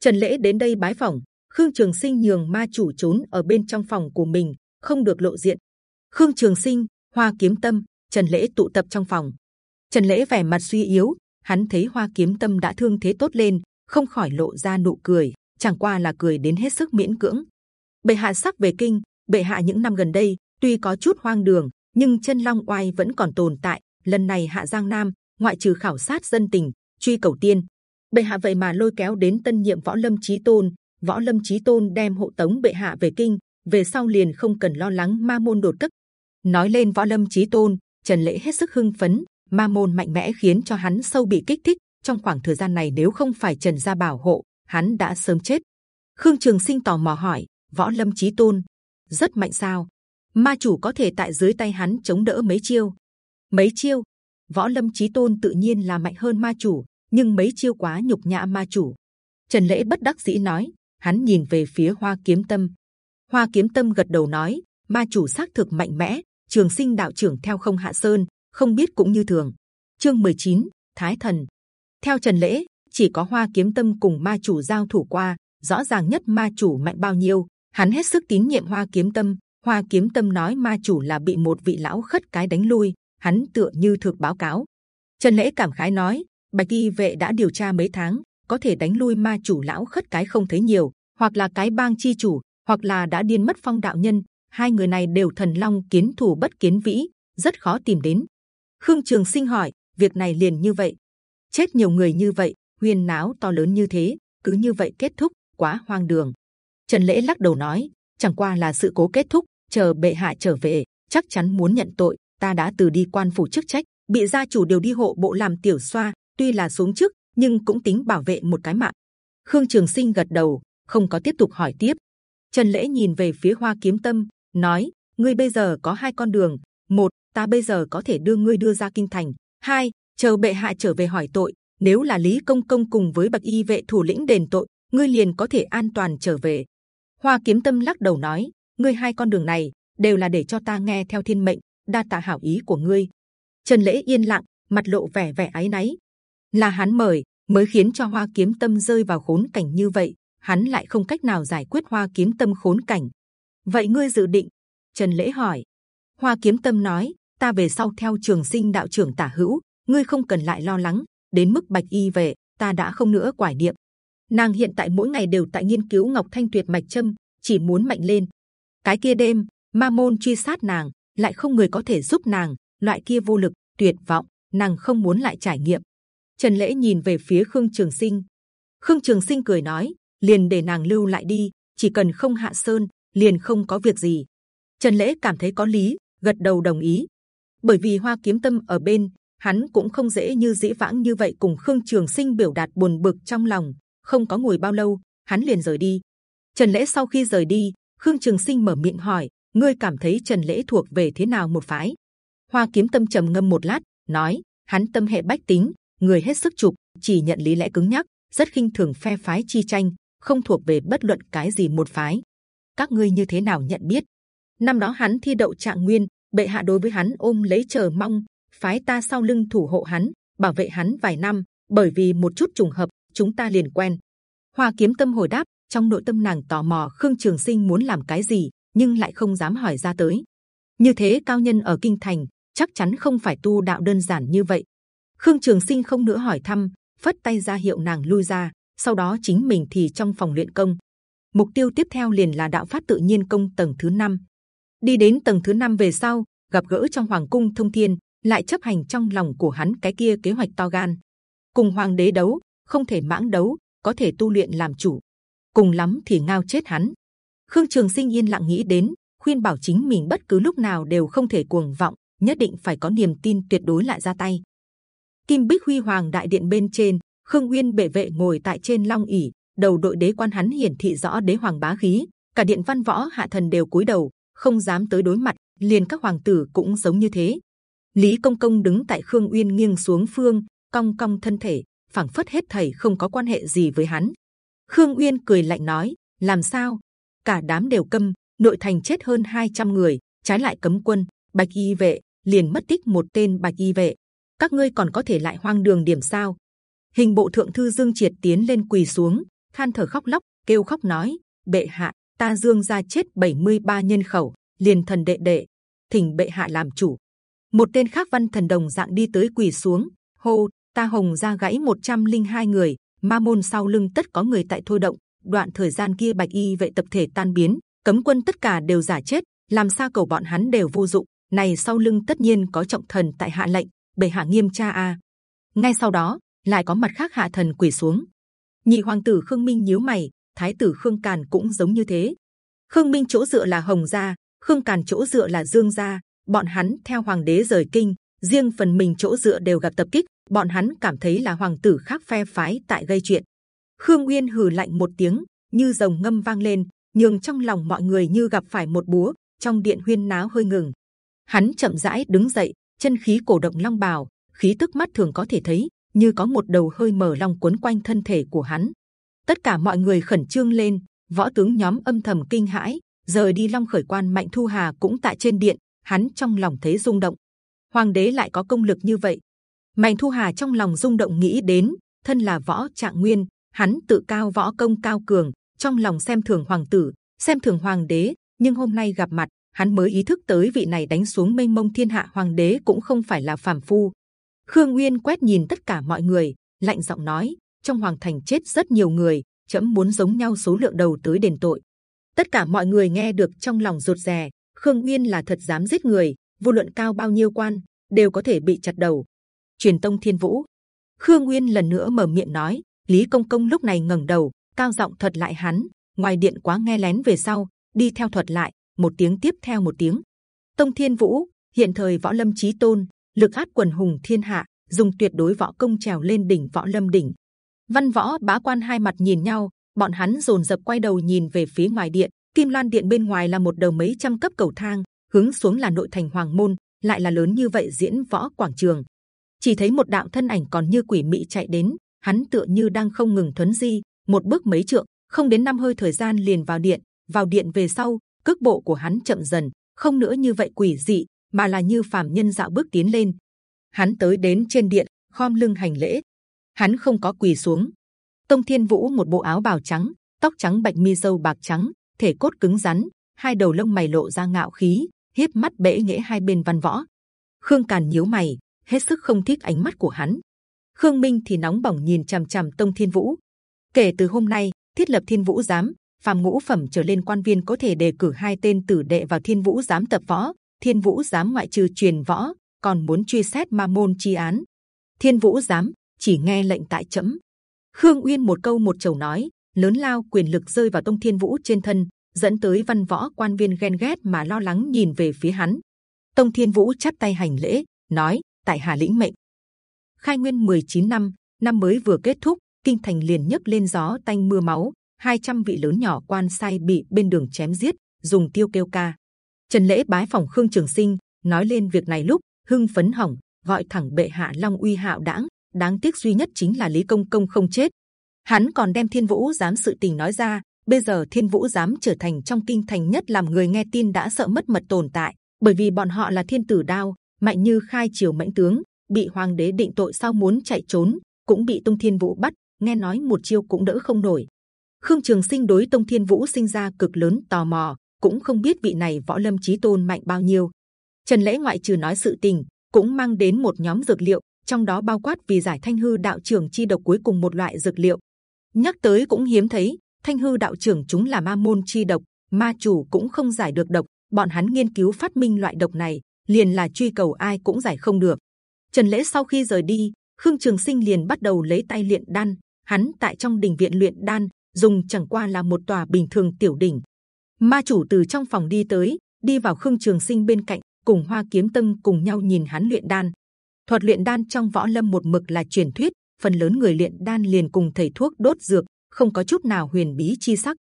trần lễ đến đây bái phỏng. Khương trường sinh nhường ma chủ trốn ở bên trong phòng của mình, không được lộ diện. Khương trường sinh, hoa kiếm tâm, trần lễ tụ tập trong phòng. Trần lễ vẻ mặt suy yếu, hắn thấy hoa kiếm tâm đã thương thế tốt lên, không khỏi lộ ra nụ cười, chẳng qua là cười đến hết sức miễn cưỡng. Bệ hạ sắc về kinh, bệ hạ những năm gần đây, tuy có chút hoang đường, nhưng chân long oai vẫn còn tồn tại. Lần này hạ giang nam, ngoại trừ khảo sát dân tình, truy cầu tiên bệ hạ vậy mà lôi kéo đến tân nhiệm võ lâm chí tôn, võ lâm chí tôn đem hộ tống bệ hạ về kinh, về sau liền không cần lo lắng ma môn đột cấp nói lên võ lâm chí tôn, trần lễ hết sức hưng phấn, ma môn mạnh mẽ khiến cho hắn sâu bị kích thích. Trong khoảng thời gian này nếu không phải trần gia bảo hộ, hắn đã sớm chết. Khương trường sinh tò mò hỏi, võ lâm chí tôn, rất mạnh sao? Ma chủ có thể tại dưới tay hắn chống đỡ mấy chiêu? Mấy chiêu? Võ lâm chí tôn tự nhiên là mạnh hơn ma chủ nhưng mấy chiêu quá nhục nhã ma chủ. Trần lễ bất đắc dĩ nói hắn nhìn về phía hoa kiếm tâm. Hoa kiếm tâm gật đầu nói ma chủ xác thực mạnh mẽ trường sinh đạo trưởng theo không hạ sơn không biết cũng như thường. Chương 19, thái thần. Theo trần lễ chỉ có hoa kiếm tâm cùng ma chủ giao thủ qua rõ ràng nhất ma chủ mạnh bao nhiêu. Hắn hết sức tín nhiệm hoa kiếm tâm. Hoa kiếm tâm nói ma chủ là bị một vị lão khất cái đánh lui hắn tựa như thực báo cáo. Trần lễ cảm khái nói bạch y vệ đã điều tra mấy tháng, có thể đánh lui ma chủ lão khất cái không thấy nhiều, hoặc là cái bang chi chủ, hoặc là đã điên mất phong đạo nhân. Hai người này đều thần long kiến thủ bất kiến vĩ, rất khó tìm đến. Khương trường sinh hỏi, việc này liền như vậy? Chết nhiều người như vậy huyên náo to lớn như thế, cứ như vậy kết thúc, quá hoang đường. Trần lễ lắc đầu nói, chẳng qua là sự cố kết thúc, chờ bệ hạ trở về, chắc chắn muốn nhận tội, ta đã từ đi quan phủ chức trách, bị gia chủ điều đi hộ bộ làm tiểu xoa tuy là xuống chức nhưng cũng tính bảo vệ một cái mạng. Khương trường sinh gật đầu, không có tiếp tục hỏi tiếp. Trần lễ nhìn về phía hoa kiếm tâm, nói, ngươi bây giờ có hai con đường. Một, ta bây giờ có thể đưa ngươi đưa ra kinh thành. Hai, chờ bệ hạ trở về hỏi tội. Nếu là lý công công cùng với Bạch y vệ thủ lĩnh đền tội, ngươi liền có thể an toàn trở về. Hoa kiếm tâm lắc đầu nói, ngươi hai con đường này đều là để cho ta nghe theo thiên mệnh, đa tạ hảo ý của ngươi. Trần lễ yên lặng, mặt lộ vẻ vẻ ái náy là hắn mời, mới khiến cho hoa kiếm tâm rơi vào khốn cảnh như vậy, hắn lại không cách nào giải quyết hoa kiếm tâm khốn cảnh. Vậy ngươi dự định? Trần lễ hỏi. Hoa kiếm tâm nói, ta về sau theo trường sinh đạo trưởng tả hữu, ngươi không cần lại lo lắng, đến mức bạch y về, ta đã không nữa quải niệm. Nàng hiện tại mỗi ngày đều tại nghiên cứu ngọc thanh tuyệt mạch châm, chỉ muốn mạnh lên. Cái kia đêm, ma môn truy sát nàng, lại không người có thể giúp nàng, loại kia vô lực, tuyệt vọng, nàng không muốn lại trải nghiệm trần lễ nhìn về phía khương trường sinh. Khương trường sinh cười nói, liền để nàng lưu lại đi, chỉ cần không hạ sơn, liền không có việc gì. Trần lễ cảm thấy có lý, gật đầu đồng ý. Bởi vì hoa kiếm tâm ở bên, hắn cũng không dễ như dĩ vãng như vậy cùng khương trường sinh biểu đạt buồn bực trong lòng, không có ngồi bao lâu, hắn liền rời đi. Trần lễ sau khi rời đi, khương trường sinh mở miệng hỏi, ngươi cảm thấy trần lễ thuộc về thế nào một phái? Hoa kiếm tâm trầm ngâm một lát, nói, hắn tâm hệ bách tính người hết sức trục chỉ nhận lý lẽ cứng nhắc, rất khinh thường phe phái chi tranh, không thuộc về bất luận cái gì một phái. Các ngươi như thế nào nhận biết? Năm đó hắn thi đậu trạng nguyên, bệ hạ đối với hắn ôm lấy chờ mong, phái ta sau lưng thủ hộ hắn, bảo vệ hắn vài năm, bởi vì một chút trùng hợp, chúng ta liền quen. Hoa kiếm tâm hồi đáp, trong nội tâm nàng tò mò khương trường sinh muốn làm cái gì, nhưng lại không dám hỏi ra tới. Như thế cao nhân ở kinh thành, chắc chắn không phải tu đạo đơn giản như vậy khương trường sinh không nữa hỏi thăm, phất tay ra hiệu nàng lui ra, sau đó chính mình thì trong phòng luyện công. Mục tiêu tiếp theo liền là đạo pháp tự nhiên công tầng thứ năm. Đi đến tầng thứ năm về sau, gặp gỡ trong hoàng cung thông thiên, lại chấp hành trong lòng của hắn cái kia kế hoạch to gan. Cùng hoàng đế đấu, không thể mãng đấu, có thể tu luyện làm chủ. Cùng lắm thì ngao chết hắn. Khương trường sinh yên lặng nghĩ đến, khuyên bảo chính mình bất cứ lúc nào đều không thể cuồng vọng, nhất định phải có niềm tin tuyệt đối lại ra tay. Kim Bích Huy Hoàng đại điện bên trên, Khương Uyên bệ vệ ngồi tại trên long ỷ, đầu đội đế quan hắn hiển thị rõ đế hoàng bá khí, cả điện văn võ hạ thần đều cúi đầu, không dám tới đối mặt, liền các hoàng tử cũng giống như thế. Lý Công Công đứng tại Khương Uyên nghiêng xuống phương, cong cong thân thể, phảng phất hết thảy không có quan hệ gì với hắn. Khương Uyên cười lạnh nói: làm sao? Cả đám đều câm, nội thành chết hơn 200 người, trái lại cấm quân, bạch y vệ liền mất tích một tên bạch y vệ. Các ngươi còn có thể lại hoang đường điểm sao? Hình bộ thượng thư Dương Triệt tiến lên quỳ xuống, than thở khóc lóc, kêu khóc nói: bệ hạ, ta Dương gia chết 73 nhân khẩu, liền thần đệ đệ, thỉnh bệ hạ làm chủ. Một tên khác văn thần đồng dạng đi tới quỳ xuống, hô ta hồng gia gãy 102 người, ma môn sau lưng tất có người tại thôi động. Đoạn thời gian kia bạch y vệ tập thể tan biến, cấm quân tất cả đều giả chết, làm sao cầu bọn hắn đều vô dụng. Này sau lưng tất nhiên có trọng thần tại hạ lệnh, bệ hạ nghiêm tra a. Ngay sau đó lại có mặt khác hạ thần quỳ xuống. Nhị hoàng tử Khương Minh nhíu mày, thái tử Khương Càn cũng giống như thế. Khương Minh chỗ dựa là Hồng gia, Khương Càn chỗ dựa là Dương gia. Bọn hắn theo hoàng đế rời kinh, riêng phần mình chỗ dựa đều gặp tập kích. Bọn hắn cảm thấy là hoàng tử khác phe phái tại gây chuyện. Khương Uyên hừ lạnh một tiếng, như rồng ngâm vang lên, nhường trong lòng mọi người như gặp phải một búa. Trong điện huyên náo hơi ngừng, hắn chậm rãi đứng dậy, chân khí cổ động long bào, khí tức mắt thường có thể thấy, như có một đầu hơi mở long cuốn quanh thân thể của hắn. Tất cả mọi người khẩn trương lên, võ tướng nhóm âm thầm kinh hãi, rời đi long khởi quan mạnh thu hà cũng tại trên điện, hắn trong lòng thấy rung động. Hoàng đế lại có công lực như vậy, mạnh thu hà trong lòng rung động nghĩ đến, thân là võ trạng nguyên, hắn tự cao võ công cao cường, trong lòng xem thường hoàng tử, xem thường hoàng đế, nhưng hôm nay gặp mặt, hắn mới ý thức tới vị này đánh xuống mênh mông thiên hạ hoàng đế cũng không phải là phàm phu. Khương Nguyên quét nhìn tất cả mọi người, lạnh giọng nói: trong hoàng thành chết rất nhiều người, chấm muốn giống nhau số lượng đầu tới đền tội. Tất cả mọi người nghe được trong lòng rụt rè. Khương Nguyên là thật dám giết người, vô luận cao bao nhiêu quan đều có thể bị chặt đầu. Truyền tông Thiên Vũ, Khương Nguyên lần nữa mở miệng nói. Lý Công Công lúc này ngẩng đầu, cao giọng thuật lại hắn. Ngoài điện quá nghe lén về sau, đi theo thuật lại một tiếng tiếp theo một tiếng. Tông Thiên Vũ hiện thời võ lâm chí tôn, lực át quần hùng thiên hạ, dùng tuyệt đối võ công trèo lên đỉnh võ lâm đỉnh. Văn võ bá quan hai mặt nhìn nhau, bọn hắn rồn rập quay đầu nhìn về phía ngoài điện. Kim Loan điện bên ngoài là một đầu mấy trăm cấp cầu thang, hướng xuống là nội thành hoàng môn, lại là lớn như vậy diễn võ quảng trường. Chỉ thấy một đạo thân ảnh còn như quỷ mị chạy đến, hắn tựa như đang không ngừng thuấn di, một bước mấy trượng, không đến năm hơi thời gian liền vào điện. Vào điện về sau, cước bộ của hắn chậm dần, không nữa như vậy quỷ dị, mà là như phàm nhân dạo bước tiến lên. Hắn tới đến trên điện, khom lưng hành lễ. Hắn không có quỳ xuống. Tông Thiên Vũ một bộ áo bào trắng, tóc trắng bạch mi sâu bạc trắng, thể cốt cứng rắn, hai đầu lông mày lộ ra ngạo khí, hiếp mắt bẽ nghẽ hai bên văn võ. Khương Càn nhíu mày, hết sức không thích ánh mắt của hắn. Khương Minh thì nóng bỏng nhìn c h ầ m c h ầ m Tông Thiên Vũ. Kể từ hôm nay, thiết lập Thiên Vũ giám, phàm ngũ phẩm trở lên quan viên có thể đề cử hai tên tử đệ vào Thiên Vũ giám tập võ. Thiên Vũ giám ngoại trừ truyền võ, còn muốn truy xét ma môn chi án. Thiên Vũ giám chỉ nghe lệnh tại chấm. Khương Uyên một câu một chầu nói, lớn lao quyền lực rơi vào Tông Thiên Vũ trên thân, dẫn tới văn võ quan viên ghen ghét mà lo lắng nhìn về phía hắn. Tông Thiên Vũ chắp tay hành lễ, nói: tại Hà lĩnh mệnh. Khai nguyên 19 năm, năm mới vừa kết thúc, kinh thành liền nhấc lên gió tanh mưa máu. 200 vị lớn nhỏ quan sai bị bên đường chém giết, dùng tiêu kêu ca. Trần lễ bái phòng Khương Trường Sinh, nói lên việc này lúc hưng phấn hỏng, gọi thẳng bệ hạ Long uy hạo đãng. Đáng tiếc duy nhất chính là Lý Công Công không chết. Hắn còn đem Thiên Vũ dám sự tình nói ra. Bây giờ Thiên Vũ dám trở thành trong kinh thành nhất làm người nghe tin đã sợ mất mật tồn tại, bởi vì bọn họ là thiên tử đao, mạnh như khai triều mãnh tướng bị hoàng đế định tội sau muốn chạy trốn cũng bị tung thiên vũ bắt nghe nói một chiêu cũng đỡ không nổi khương trường sinh đối tông thiên vũ sinh ra cực lớn tò mò cũng không biết vị này võ lâm chí tôn mạnh bao nhiêu trần lễ ngoại trừ nói sự tình cũng mang đến một nhóm dược liệu trong đó bao quát vì giải thanh hư đạo trưởng chi độc cuối cùng một loại dược liệu nhắc tới cũng hiếm thấy thanh hư đạo trưởng chúng là ma môn chi độc ma chủ cũng không giải được độc bọn hắn nghiên cứu phát minh loại độc này liền là truy cầu ai cũng giải không được. Trần lễ sau khi rời đi, Khương Trường Sinh liền bắt đầu lấy tay luyện đan. Hắn tại trong đình viện luyện đan, dùng chẳng qua là một tòa bình thường tiểu đỉnh. Ma chủ từ trong phòng đi tới, đi vào Khương Trường Sinh bên cạnh, cùng Hoa Kiếm Tâm cùng nhau nhìn hắn luyện đan. Thuật luyện đan trong võ lâm một mực là truyền thuyết, phần lớn người luyện đan liền cùng thầy thuốc đốt dược, không có chút nào huyền bí chi sắc.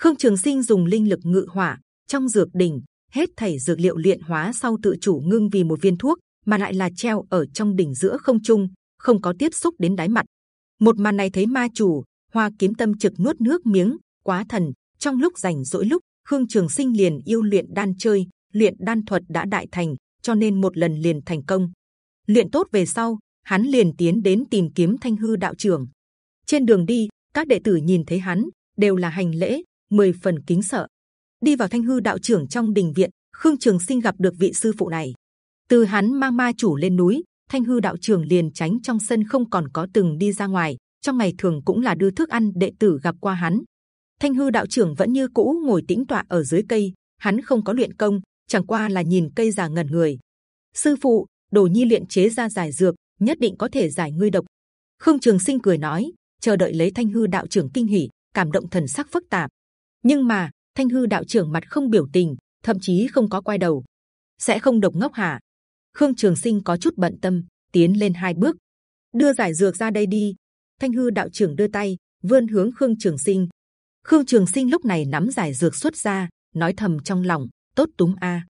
Khương Trường Sinh dùng linh lực ngự hỏa trong dược đỉnh, hết thảy dược liệu luyện hóa sau tự chủ ngưng vì một viên thuốc, mà lại là treo ở trong đỉnh giữa không trung, không có tiếp xúc đến đáy mặt. Một màn này thấy ma chủ Hoa Kiếm Tâm trực nuốt nước miếng, quá thần. Trong lúc rảnh rỗi lúc Khương Trường Sinh liền yêu luyện đan chơi, luyện đan thuật đã đại thành, cho nên một lần liền thành công. Luyện tốt về sau, hắn liền tiến đến tìm kiếm Thanh hư đạo trưởng. Trên đường đi, các đệ tử nhìn thấy hắn đều là hành lễ, mười phần kính sợ. Đi vào Thanh hư đạo trưởng trong đình viện, Khương Trường Sinh gặp được vị sư phụ này. Từ hắn mang ma chủ lên núi, Thanh hư đạo trưởng liền tránh trong sân không còn có từng đi ra ngoài. Trong ngày thường cũng là đưa thức ăn đệ tử gặp qua hắn. Thanh hư đạo trưởng vẫn như cũ ngồi tĩnh tọa ở dưới cây, hắn không có luyện công, chẳng qua là nhìn cây già ngẩn người. Sư phụ, đồ nhi luyện chế ra giải dược, nhất định có thể giải ngươi độc. Khương Trường Sinh cười nói, chờ đợi lấy Thanh hư đạo trưởng kinh hỉ, cảm động thần sắc phức tạp. Nhưng mà Thanh hư đạo trưởng mặt không biểu tình, thậm chí không có quay đầu, sẽ không độc ngốc hả? Khương Trường Sinh có chút bận tâm, tiến lên hai bước, đưa giải dược ra đây đi. Thanh hư đạo trưởng đưa tay, vươn hướng Khương Trường Sinh. Khương Trường Sinh lúc này nắm giải dược xuất ra, nói thầm trong lòng, tốt túng a.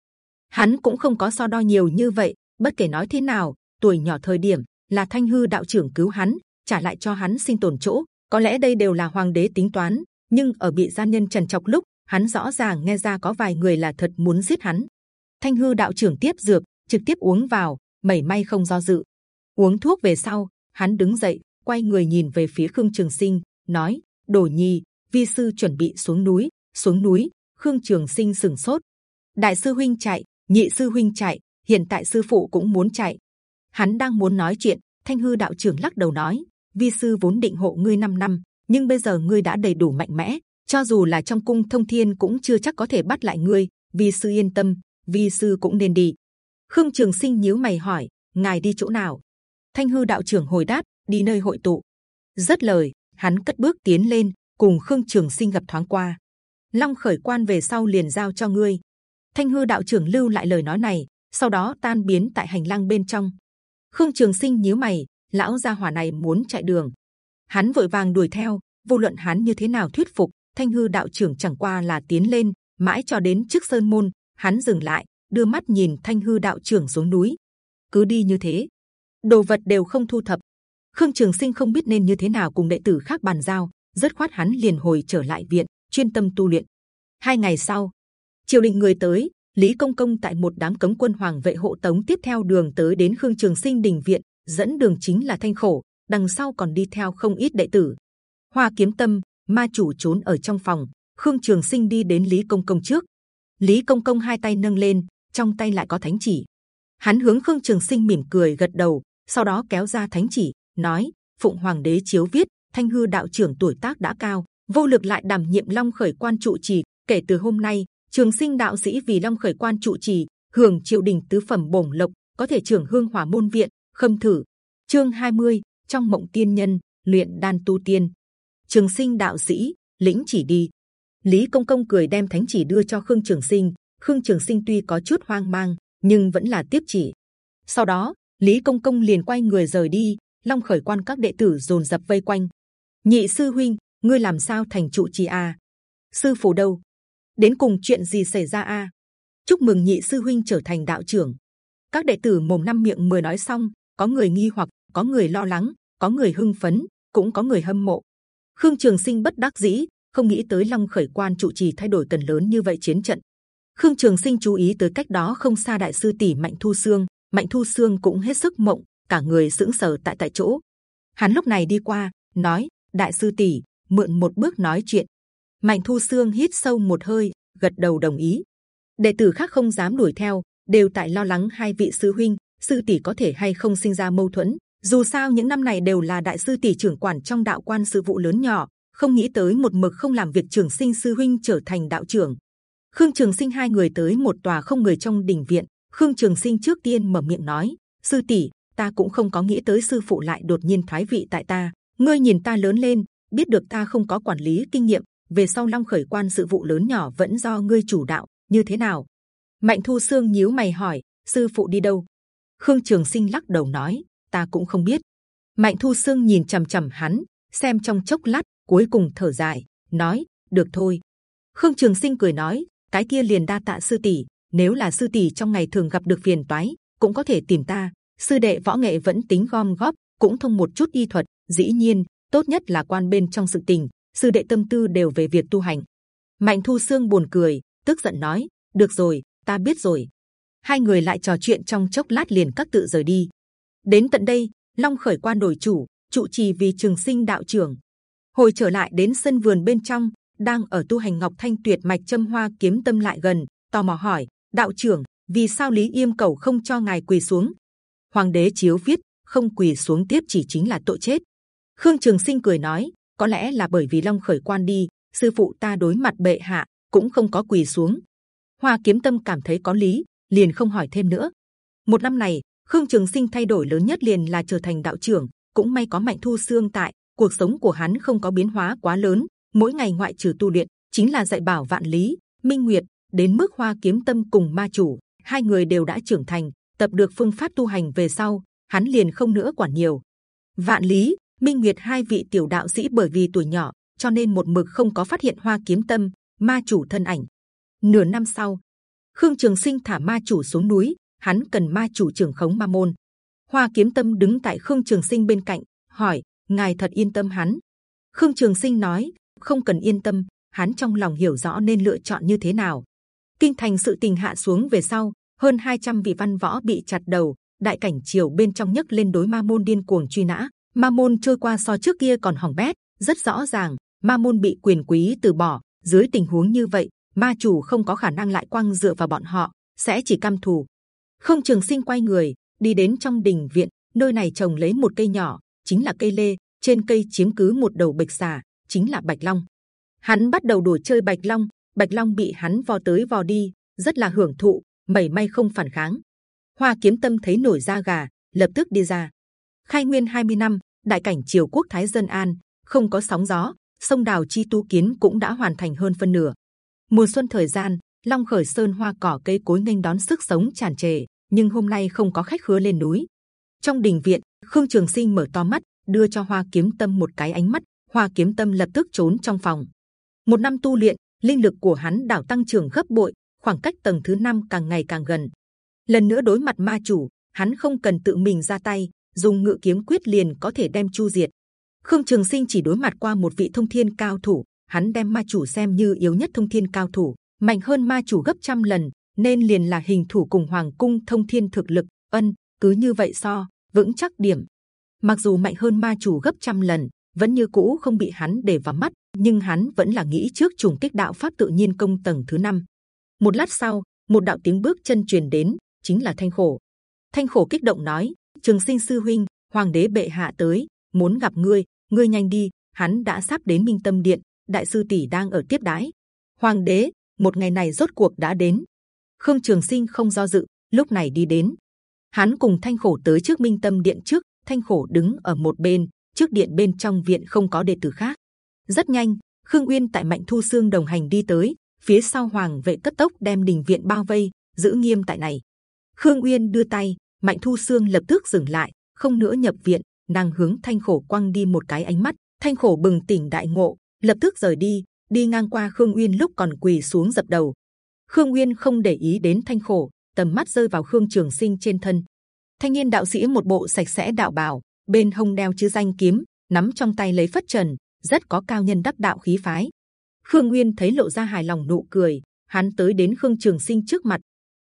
Hắn cũng không có so đo nhiều như vậy, bất kể nói thế nào, tuổi nhỏ thời điểm là Thanh hư đạo trưởng cứu hắn, trả lại cho hắn sinh tồn chỗ. Có lẽ đây đều là hoàng đế tính toán, nhưng ở bị gian nhân trần chọc lúc, hắn rõ ràng nghe ra có vài người là thật muốn giết hắn. Thanh hư đạo trưởng tiếp dược, trực tiếp uống vào, mẩy may không do dự. Uống thuốc về sau, hắn đứng dậy, quay người nhìn về phía Khương Trường Sinh, nói: Đồ Nhi, vi sư chuẩn bị xuống núi. Xuống núi, Khương Trường Sinh sừng sốt. Đại sư huynh chạy, nhị sư huynh chạy, hiện tại sư phụ cũng muốn chạy. Hắn đang muốn nói chuyện, Thanh hư đạo trưởng lắc đầu nói: Vi sư vốn định hộ ngươi 5 năm, nhưng bây giờ ngươi đã đầy đủ mạnh mẽ, cho dù là trong cung thông thiên cũng chưa chắc có thể bắt lại ngươi. Vi sư yên tâm, vi sư cũng nên đi. Khương Trường Sinh nhíu mày hỏi: ngài đi chỗ nào? Thanh hư đạo trưởng hồi đáp: đi nơi hội tụ. rất lời, hắn cất bước tiến lên, cùng Khương Trường Sinh gặp thoáng qua. Long khởi quan về sau liền giao cho ngươi. Thanh hư đạo trưởng lưu lại lời nói này, sau đó tan biến tại hành lang bên trong. Khương Trường Sinh nhíu mày, lão gia hỏa này muốn chạy đường, hắn vội vàng đuổi theo. vô luận hắn như thế nào thuyết phục, Thanh hư đạo trưởng chẳng qua là tiến lên, mãi cho đến trước sơn môn, hắn dừng lại, đưa mắt nhìn Thanh hư đạo trưởng xuống núi. cứ đi như thế, đồ vật đều không thu thập. Khương Trường Sinh không biết nên như thế nào cùng đệ tử khác bàn giao, rất khoát hắn liền hồi trở lại viện, chuyên tâm tu luyện. Hai ngày sau, triều đình người tới, Lý Công Công tại một đám cấm quân hoàng vệ hộ tống tiếp theo đường tới đến Khương Trường Sinh đình viện, dẫn đường chính là Thanh Khổ, đằng sau còn đi theo không ít đệ tử. Hoa Kiếm Tâm, ma chủ trốn ở trong phòng, Khương Trường Sinh đi đến Lý Công Công trước. Lý Công Công hai tay nâng lên, trong tay lại có thánh chỉ. Hắn hướng Khương Trường Sinh mỉm cười gật đầu, sau đó kéo ra thánh chỉ, nói: Phụng Hoàng đế chiếu viết, Thanh hư đạo trưởng tuổi tác đã cao, vô lực lại đảm nhiệm Long khởi quan trụ trì. Kể từ hôm nay, Trường Sinh đạo sĩ vì Long khởi quan trụ trì, hưởng triều đình tứ phẩm bổng lộc, có thể trưởng hương hỏa môn viện. Khâm thử. Chương 20, trong mộng tiên nhân luyện đan tu tiên. Trường Sinh đạo sĩ lĩnh chỉ đi. Lý Công Công cười đem thánh chỉ đưa cho Khương Trường Sinh. Khương Trường Sinh tuy có chút hoang mang, nhưng vẫn là tiếp chỉ. Sau đó, Lý Công Công liền quay người rời đi. Long khởi quan các đệ tử dồn dập vây quanh. Nhị sư huynh, ngươi làm sao thành trụ trì a? À? Sư phụ đâu? Đến cùng chuyện gì xảy ra a? À? Chúc mừng nhị sư huynh trở thành đạo trưởng. Các đệ tử mồm năm miệng mười nói xong, có người nghi hoặc, có người lo lắng, có người hưng phấn, cũng có người hâm mộ. Khương Trường Sinh bất đắc dĩ, không nghĩ tới Long khởi quan trụ trì thay đổi cần lớn như vậy chiến trận. Khương Trường Sinh chú ý tới cách đó không xa đại sư tỷ Mạnh Thu Sương, Mạnh Thu Sương cũng hết sức mộng, cả người sững sờ tại tại chỗ. Hắn lúc này đi qua, nói: Đại sư tỷ, mượn một bước nói chuyện. Mạnh Thu Sương hít sâu một hơi, gật đầu đồng ý. Đệ tử khác không dám đuổi theo, đều tại lo lắng hai vị sư huynh, sư tỷ có thể hay không sinh ra mâu thuẫn. Dù sao những năm này đều là đại sư tỷ trưởng quản trong đạo quan sự vụ lớn nhỏ, không nghĩ tới một mực không làm việc trường sinh sư huynh trở thành đạo trưởng. Khương Trường Sinh hai người tới một tòa không người trong đình viện. Khương Trường Sinh trước tiên mở miệng nói: sư tỷ, ta cũng không có nghĩ tới sư phụ lại đột nhiên thái vị tại ta. Ngươi nhìn ta lớn lên, biết được ta không có quản lý kinh nghiệm, về sau long khởi quan sự vụ lớn nhỏ vẫn do ngươi chủ đạo, như thế nào? Mạnh Thu Sương nhíu mày hỏi, sư phụ đi đâu? Khương Trường Sinh lắc đầu nói, ta cũng không biết. Mạnh Thu Sương nhìn c h ầ m c h ầ m hắn, xem trong chốc lát, cuối cùng thở dài, nói, được thôi. Khương Trường Sinh cười nói, cái kia liền đa tạ sư tỷ. Nếu là sư tỷ trong ngày thường gặp được phiền toái, cũng có thể tìm ta. Sư đệ võ nghệ vẫn tính gom góp, cũng thông một chút y thuật. Dĩ nhiên, tốt nhất là quan bên trong sự tình. Sư đệ tâm tư đều về việc tu hành. Mạnh Thu xương buồn cười, tức giận nói, được rồi, ta biết rồi. Hai người lại trò chuyện trong chốc lát liền các tự rời đi. Đến tận đây, Long khởi quan đổi chủ, trụ trì vì Trường Sinh đạo trưởng. Hồi trở lại đến sân vườn bên trong, đang ở tu hành Ngọc Thanh tuyệt mạch châm hoa kiếm tâm lại gần, tò mò hỏi: đạo trưởng, vì sao Lý Yêm cầu không cho ngài quỳ xuống? Hoàng đế chiếu viết không quỳ xuống tiếp chỉ chính là tội chết. Khương Trường Sinh cười nói: có lẽ là bởi vì Long khởi quan đi, sư phụ ta đối mặt bệ hạ cũng không có quỳ xuống. Hoa kiếm tâm cảm thấy có lý, liền không hỏi thêm nữa. Một năm này, Khương Trường Sinh thay đổi lớn nhất liền là trở thành đạo trưởng. Cũng may có Mạnh Thu Xương tại, cuộc sống của hắn không có biến hóa quá lớn. Mỗi ngày ngoại trừ tu luyện, chính là dạy bảo vạn lý, minh nguyệt. Đến mức Hoa Kiếm Tâm cùng Ma Chủ, hai người đều đã trưởng thành, tập được phương pháp tu hành về sau, hắn liền không nữa quản nhiều. Vạn lý, minh nguyệt hai vị tiểu đạo sĩ bởi vì tuổi nhỏ, cho nên một mực không có phát hiện Hoa Kiếm Tâm, Ma Chủ thân ảnh. Nửa năm sau, Khương Trường Sinh thả Ma Chủ xuống núi, hắn cần ma chủ trưởng khống ma môn. Hoa Kiếm Tâm đứng tại Khương Trường Sinh bên cạnh, hỏi: ngài thật yên tâm hắn? Khương Trường Sinh nói: không cần yên tâm, hắn trong lòng hiểu rõ nên lựa chọn như thế nào. Kinh thành sự tình hạ xuống về sau, hơn 200 vị văn võ bị chặt đầu, đại cảnh triều bên trong nhấc lên đối ma môn điên cuồng truy nã. Ma môn trôi qua so trước kia còn hỏng bét, rất rõ ràng, ma môn bị quyền quý từ bỏ. Dưới tình huống như vậy, ma chủ không có khả năng lại quăng dựa vào bọn họ, sẽ chỉ cam thù. không Trường Sinh quay người đi đến trong đình viện, nơi này trồng lấy một cây nhỏ, chính là cây lê. Trên cây chiếm cứ một đầu bạch xà, chính là bạch long. Hắn bắt đầu đùa chơi bạch long, bạch long bị hắn vò tới vò đi, rất là hưởng thụ, mẩy may không phản kháng. Hoa Kiếm Tâm thấy nổi da gà, lập tức đi ra. Khai Nguyên 20 năm, đại cảnh triều quốc thái dân an, không có sóng gió, sông đào chi tu kiến cũng đã hoàn thành hơn phân nửa. Mùa xuân thời gian, Long khởi sơn hoa cỏ cây cối nghênh đón sức sống tràn trề, nhưng hôm nay không có khách khứa lên núi. Trong đình viện, Khương Trường Sinh mở to mắt, đưa cho Hoa Kiếm Tâm một cái ánh mắt. Hoa Kiếm Tâm lập tức trốn trong phòng. Một năm tu luyện, linh lực của hắn đảo tăng trưởng gấp bội, khoảng cách tầng thứ năm càng ngày càng gần. Lần nữa đối mặt ma chủ, hắn không cần tự mình ra tay, dùng ngự kiếm quyết liền có thể đem chu diệt. Khương Trường Sinh chỉ đối mặt qua một vị thông thiên cao thủ, hắn đem ma chủ xem như yếu nhất thông thiên cao thủ, mạnh hơn ma chủ gấp trăm lần, nên liền là hình thủ cùng hoàng cung thông thiên thực lực ân cứ như vậy so vững chắc điểm mặc dù mạnh hơn ma chủ gấp trăm lần vẫn như cũ không bị hắn để vào mắt nhưng hắn vẫn là nghĩ trước trùng kích đạo pháp tự nhiên công tầng thứ năm một lát sau một đạo tiếng bước chân truyền đến chính là thanh khổ thanh khổ kích động nói trường sinh sư huynh hoàng đế bệ hạ tới muốn gặp ngươi ngươi nhanh đi hắn đã sắp đến minh tâm điện đại sư tỷ đang ở tiếp đái hoàng đế một ngày này rốt cuộc đã đến Khương Trường Sinh không do dự, lúc này đi đến. Hắn cùng Thanh Khổ tới trước Minh Tâm Điện trước, Thanh Khổ đứng ở một bên, trước điện bên trong viện không có đệ tử khác. Rất nhanh, Khương Uyên tại Mạnh Thu xương đồng hành đi tới, phía sau Hoàng vệ cấp tốc đem đình viện bao vây, giữ nghiêm tại này. Khương Uyên đưa tay, Mạnh Thu xương lập tức dừng lại, không nữa nhập viện, nàng hướng Thanh Khổ quăng đi một cái ánh mắt. Thanh Khổ bừng tỉnh đại ngộ, lập tức rời đi, đi ngang qua Khương Uyên lúc còn quỳ xuống dập đầu, Khương uyên không để ý đến Thanh Khổ, tầm mắt rơi vào Khương Trường Sinh trên thân. Thanh niên đạo sĩ một bộ sạch sẽ đạo bào, bên hông đeo chữ danh kiếm, nắm trong tay lấy phất trần, rất có cao nhân đắc đạo khí phái. Khương Nguyên thấy lộ ra hài lòng nụ cười, hắn tới đến Khương Trường Sinh trước mặt.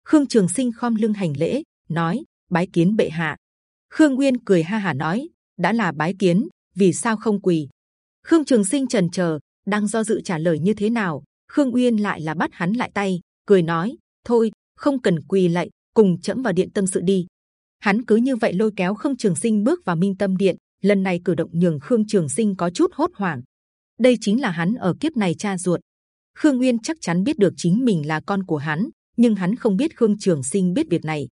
Khương Trường Sinh khom lưng hành lễ, nói: bái kiến bệ hạ. Khương Nguyên cười ha hà nói: đã là bái kiến, vì sao không quỳ? Khương Trường Sinh trần chờ, đang do dự trả lời như thế nào. Khương Nguyên lại là bắt hắn lại tay, cười nói thôi không cần quỳ lạy cùng chậm vào điện tâm sự đi hắn cứ như vậy lôi kéo khương trường sinh bước vào minh tâm điện lần này cử động nhường khương trường sinh có chút hốt hoảng đây chính là hắn ở kiếp này cha ruột khương nguyên chắc chắn biết được chính mình là con của hắn nhưng hắn không biết khương trường sinh biết việc này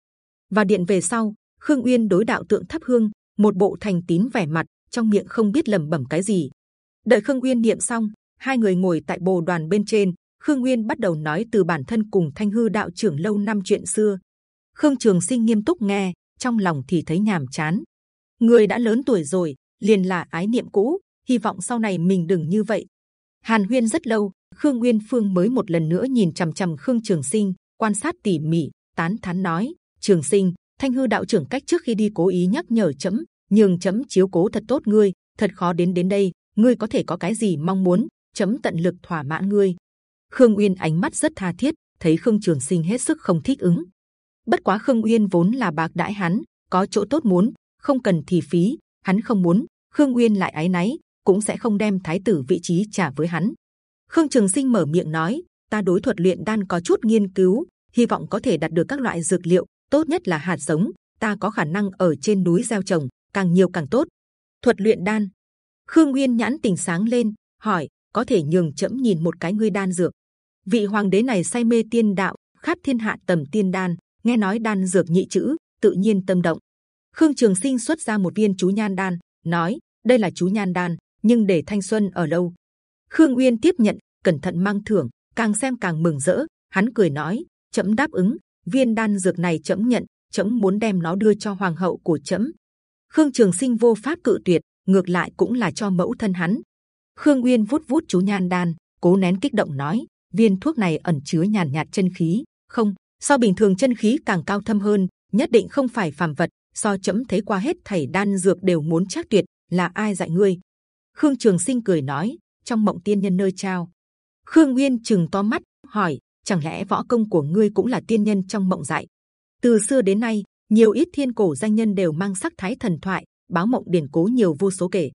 và điện về sau khương uyên đối đạo tượng thắp hương một bộ thành tín vẻ mặt trong miệng không biết lẩm bẩm cái gì đợi khương uyên niệm xong hai người ngồi tại bồ đoàn bên trên Khương Uyên bắt đầu nói từ bản thân cùng Thanh Hư đạo trưởng lâu năm chuyện xưa. Khương Trường Sinh nghiêm túc nghe, trong lòng thì thấy nhàm chán. Người đã lớn tuổi rồi, liền là ái niệm cũ, hy vọng sau này mình đừng như vậy. Hàn Huyên rất lâu, Khương Nguyên Phương mới một lần nữa nhìn c h ầ m c h ầ m Khương Trường Sinh, quan sát tỉ mỉ, tán thán nói: Trường Sinh, Thanh hư đạo trưởng cách trước khi đi cố ý nhắc nhở chấm, nhường chấm chiếu cố thật tốt ngươi, thật khó đến đến đây, ngươi có thể có cái gì mong muốn, chấm tận lực thỏa mãn ngươi. Khương Uyên ánh mắt rất tha thiết, thấy Khương Trường Sinh hết sức không thích ứng. Bất quá Khương Uyên vốn là bạc đãi hắn, có chỗ tốt muốn, không cần thì phí, hắn không muốn, Khương Uyên lại ái náy, cũng sẽ không đem thái tử vị trí trả với hắn. Khương Trường Sinh mở miệng nói: Ta đối thuật luyện đan có chút nghiên cứu, hy vọng có thể đạt được các loại dược liệu, tốt nhất là hạt giống. Ta có khả năng ở trên núi gieo trồng, càng nhiều càng tốt. Thuật luyện đan. Khương Nguyên nhãn tình sáng lên, hỏi: Có thể nhường chậm nhìn một cái ngươi đan dược? Vị hoàng đế này say mê tiên đạo, khát thiên hạ tầm tiên đan, nghe nói đan dược nhị chữ, tự nhiên tâm động. Khương Trường Sinh xuất ra một viên chú nhan đan, nói: Đây là chú nhan đan, nhưng để thanh xuân ở lâu, Khương Uyên tiếp nhận, cẩn thận mang thưởng, càng xem càng mừng rỡ. Hắn cười nói: chậm đáp ứng, viên đan dược này chậm nhận, chậm muốn đem nó đưa cho hoàng hậu của chậm. Khương Trường Sinh vô pháp cự tuyệt, ngược lại cũng là cho mẫu thân hắn. Khương Uyên vuốt vuốt chú nhan đan, cố nén kích động nói: viên thuốc này ẩn chứa nhàn nhạt chân khí, không, so bình thường chân khí càng cao thâm hơn, nhất định không phải phàm vật. So chậm thấy qua hết thảy đan dược đều muốn chắc tuyệt, là ai dạy ngươi? Khương Trường Sinh cười nói: trong mộng tiên nhân nơi trao. Khương Nguyên chừng to mắt hỏi: chẳng lẽ võ công của ngươi cũng là tiên nhân trong mộng dạy? Từ xưa đến nay, nhiều ít thiên cổ danh nhân đều mang sắc thái thần thoại, báo mộng điển cố nhiều vô số kể.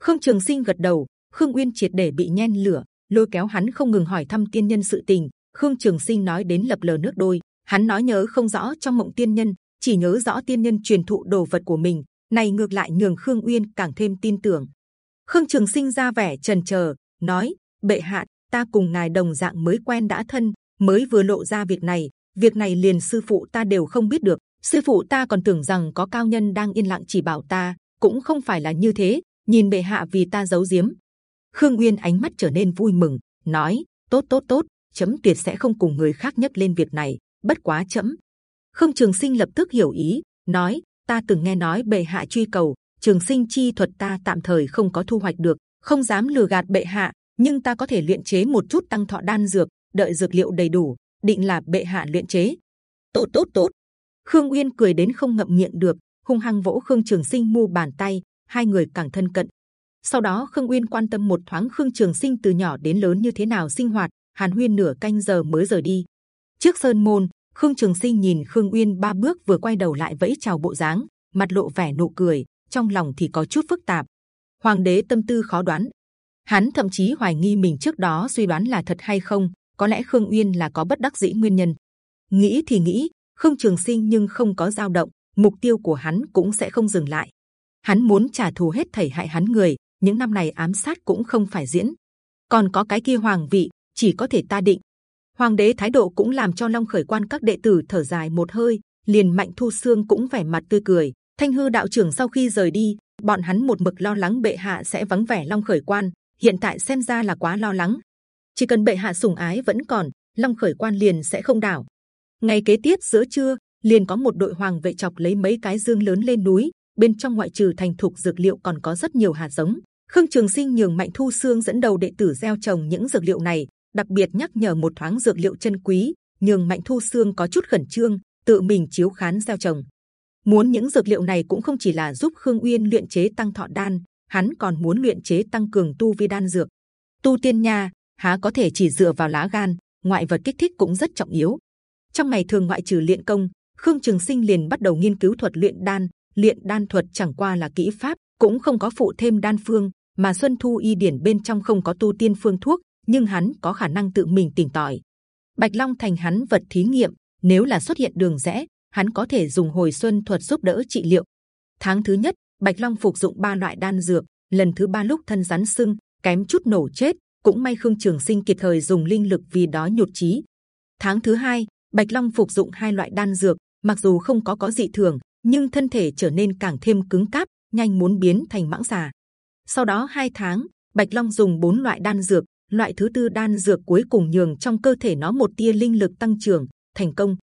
Khương Trường Sinh gật đầu, Khương Nguyên triệt để bị nhen lửa, lôi kéo hắn không ngừng hỏi thăm tiên nhân sự tình. Khương Trường Sinh nói đến lập lờ nước đôi, hắn nói nhớ không rõ trong mộng tiên nhân, chỉ nhớ rõ tiên nhân truyền thụ đồ vật của mình. Này ngược lại nhường Khương Uyên càng thêm tin tưởng. Khương Trường Sinh ra vẻ trần chờ, nói: bệ hạ, ta cùng ngài đồng dạng mới quen đã thân, mới vừa lộ ra việc này, việc này liền sư phụ ta đều không biết được. Sư phụ ta còn tưởng rằng có cao nhân đang yên lặng chỉ bảo ta, cũng không phải là như thế. Nhìn bệ hạ vì ta giấu giếm. Khương Uyên ánh mắt trở nên vui mừng, nói: tốt tốt tốt, chấm tuyệt sẽ không cùng người khác nhắc lên việc này. Bất quá chấm. Khương Trường Sinh lập tức hiểu ý, nói: ta từng nghe nói bệ hạ truy cầu trường sinh chi thuật ta tạm thời không có thu hoạch được, không dám lừa gạt bệ hạ, nhưng ta có thể luyện chế một chút tăng thọ đan dược, đợi dược liệu đầy đủ, định là bệ hạ luyện chế. Tốt tốt tốt. Khương Uyên cười đến không ngậm miệng được, hung hăng vỗ Khương Trường Sinh mu bàn tay, hai người càng thân cận. Sau đó Khương Uyên quan tâm một thoáng Khương Trường Sinh từ nhỏ đến lớn như thế nào sinh hoạt, Hàn Huyên nửa canh giờ mới rời đi. Trước sơn môn, Khương Trường Sinh nhìn Khương Uyên ba bước vừa quay đầu lại vẫy chào bộ dáng, mặt lộ vẻ nụ cười, trong lòng thì có chút phức tạp. Hoàng đế tâm tư khó đoán, hắn thậm chí hoài nghi mình trước đó suy đoán là thật hay không. Có lẽ Khương Uyên là có bất đắc dĩ nguyên nhân. Nghĩ thì nghĩ, Khương Trường Sinh nhưng không có dao động, mục tiêu của hắn cũng sẽ không dừng lại. Hắn muốn trả thù hết thảy hại hắn người, những năm này ám sát cũng không phải diễn. Còn có cái kia hoàng vị, chỉ có thể ta định. Hoàng đế thái độ cũng làm cho Long Khởi Quan các đệ tử thở dài một hơi, liền Mạnh Thu xương cũng vẻ mặt tươi cười. Thanh hư đạo trưởng sau khi rời đi, bọn hắn một mực lo lắng bệ hạ sẽ vắng vẻ long khởi quan. Hiện tại xem ra là quá lo lắng. Chỉ cần bệ hạ sủng ái vẫn còn, long khởi quan liền sẽ không đảo. Ngày kế tiếp giữa trưa, liền có một đội hoàng vệ chọc lấy mấy cái dương lớn lên núi. Bên trong ngoại trừ thành thục dược liệu còn có rất nhiều hạt giống. Khương Trường Sinh nhường Mạnh Thu Sương dẫn đầu đệ tử gieo trồng những dược liệu này, đặc biệt nhắc nhở một thoáng dược liệu chân quý, nhường Mạnh Thu Sương có chút khẩn trương, tự mình chiếu khán gieo trồng. Muốn những dược liệu này cũng không chỉ là giúp Khương Uyên luyện chế tăng thọ đan, hắn còn muốn luyện chế tăng cường tu vi đan dược. Tu tiên nha, há có thể chỉ dựa vào lá gan, ngoại vật kích thích cũng rất trọng yếu. Trong ngày thường ngoại trừ luyện công, Khương Trường Sinh liền bắt đầu nghiên cứu thuật luyện đan. Luyện đan thuật chẳng qua là kỹ pháp, cũng không có phụ thêm đan phương, mà Xuân Thu Y điển bên trong không có tu tiên phương thuốc, nhưng hắn có khả năng tự mình tìm tỏi. Bạch Long thành hắn vật thí nghiệm, nếu là xuất hiện đường rẽ, hắn có thể dùng hồi xuân thuật giúp đỡ trị liệu. Tháng thứ nhất, Bạch Long phục dụng ba loại đan dược, lần thứ ba lúc thân rắn sưng, kém chút nổ chết, cũng may Khương Trường Sinh kịp thời dùng linh lực vì đó nhụt chí. Tháng thứ hai, Bạch Long phục dụng hai loại đan dược, mặc dù không có có dị thường, nhưng thân thể trở nên càng thêm cứng cáp, nhanh muốn biến thành mãng xà. Sau đó hai tháng, Bạch Long dùng bốn loại đan dược, loại thứ tư đan dược cuối cùng nhường trong cơ thể nó một tia linh lực tăng trưởng, thành công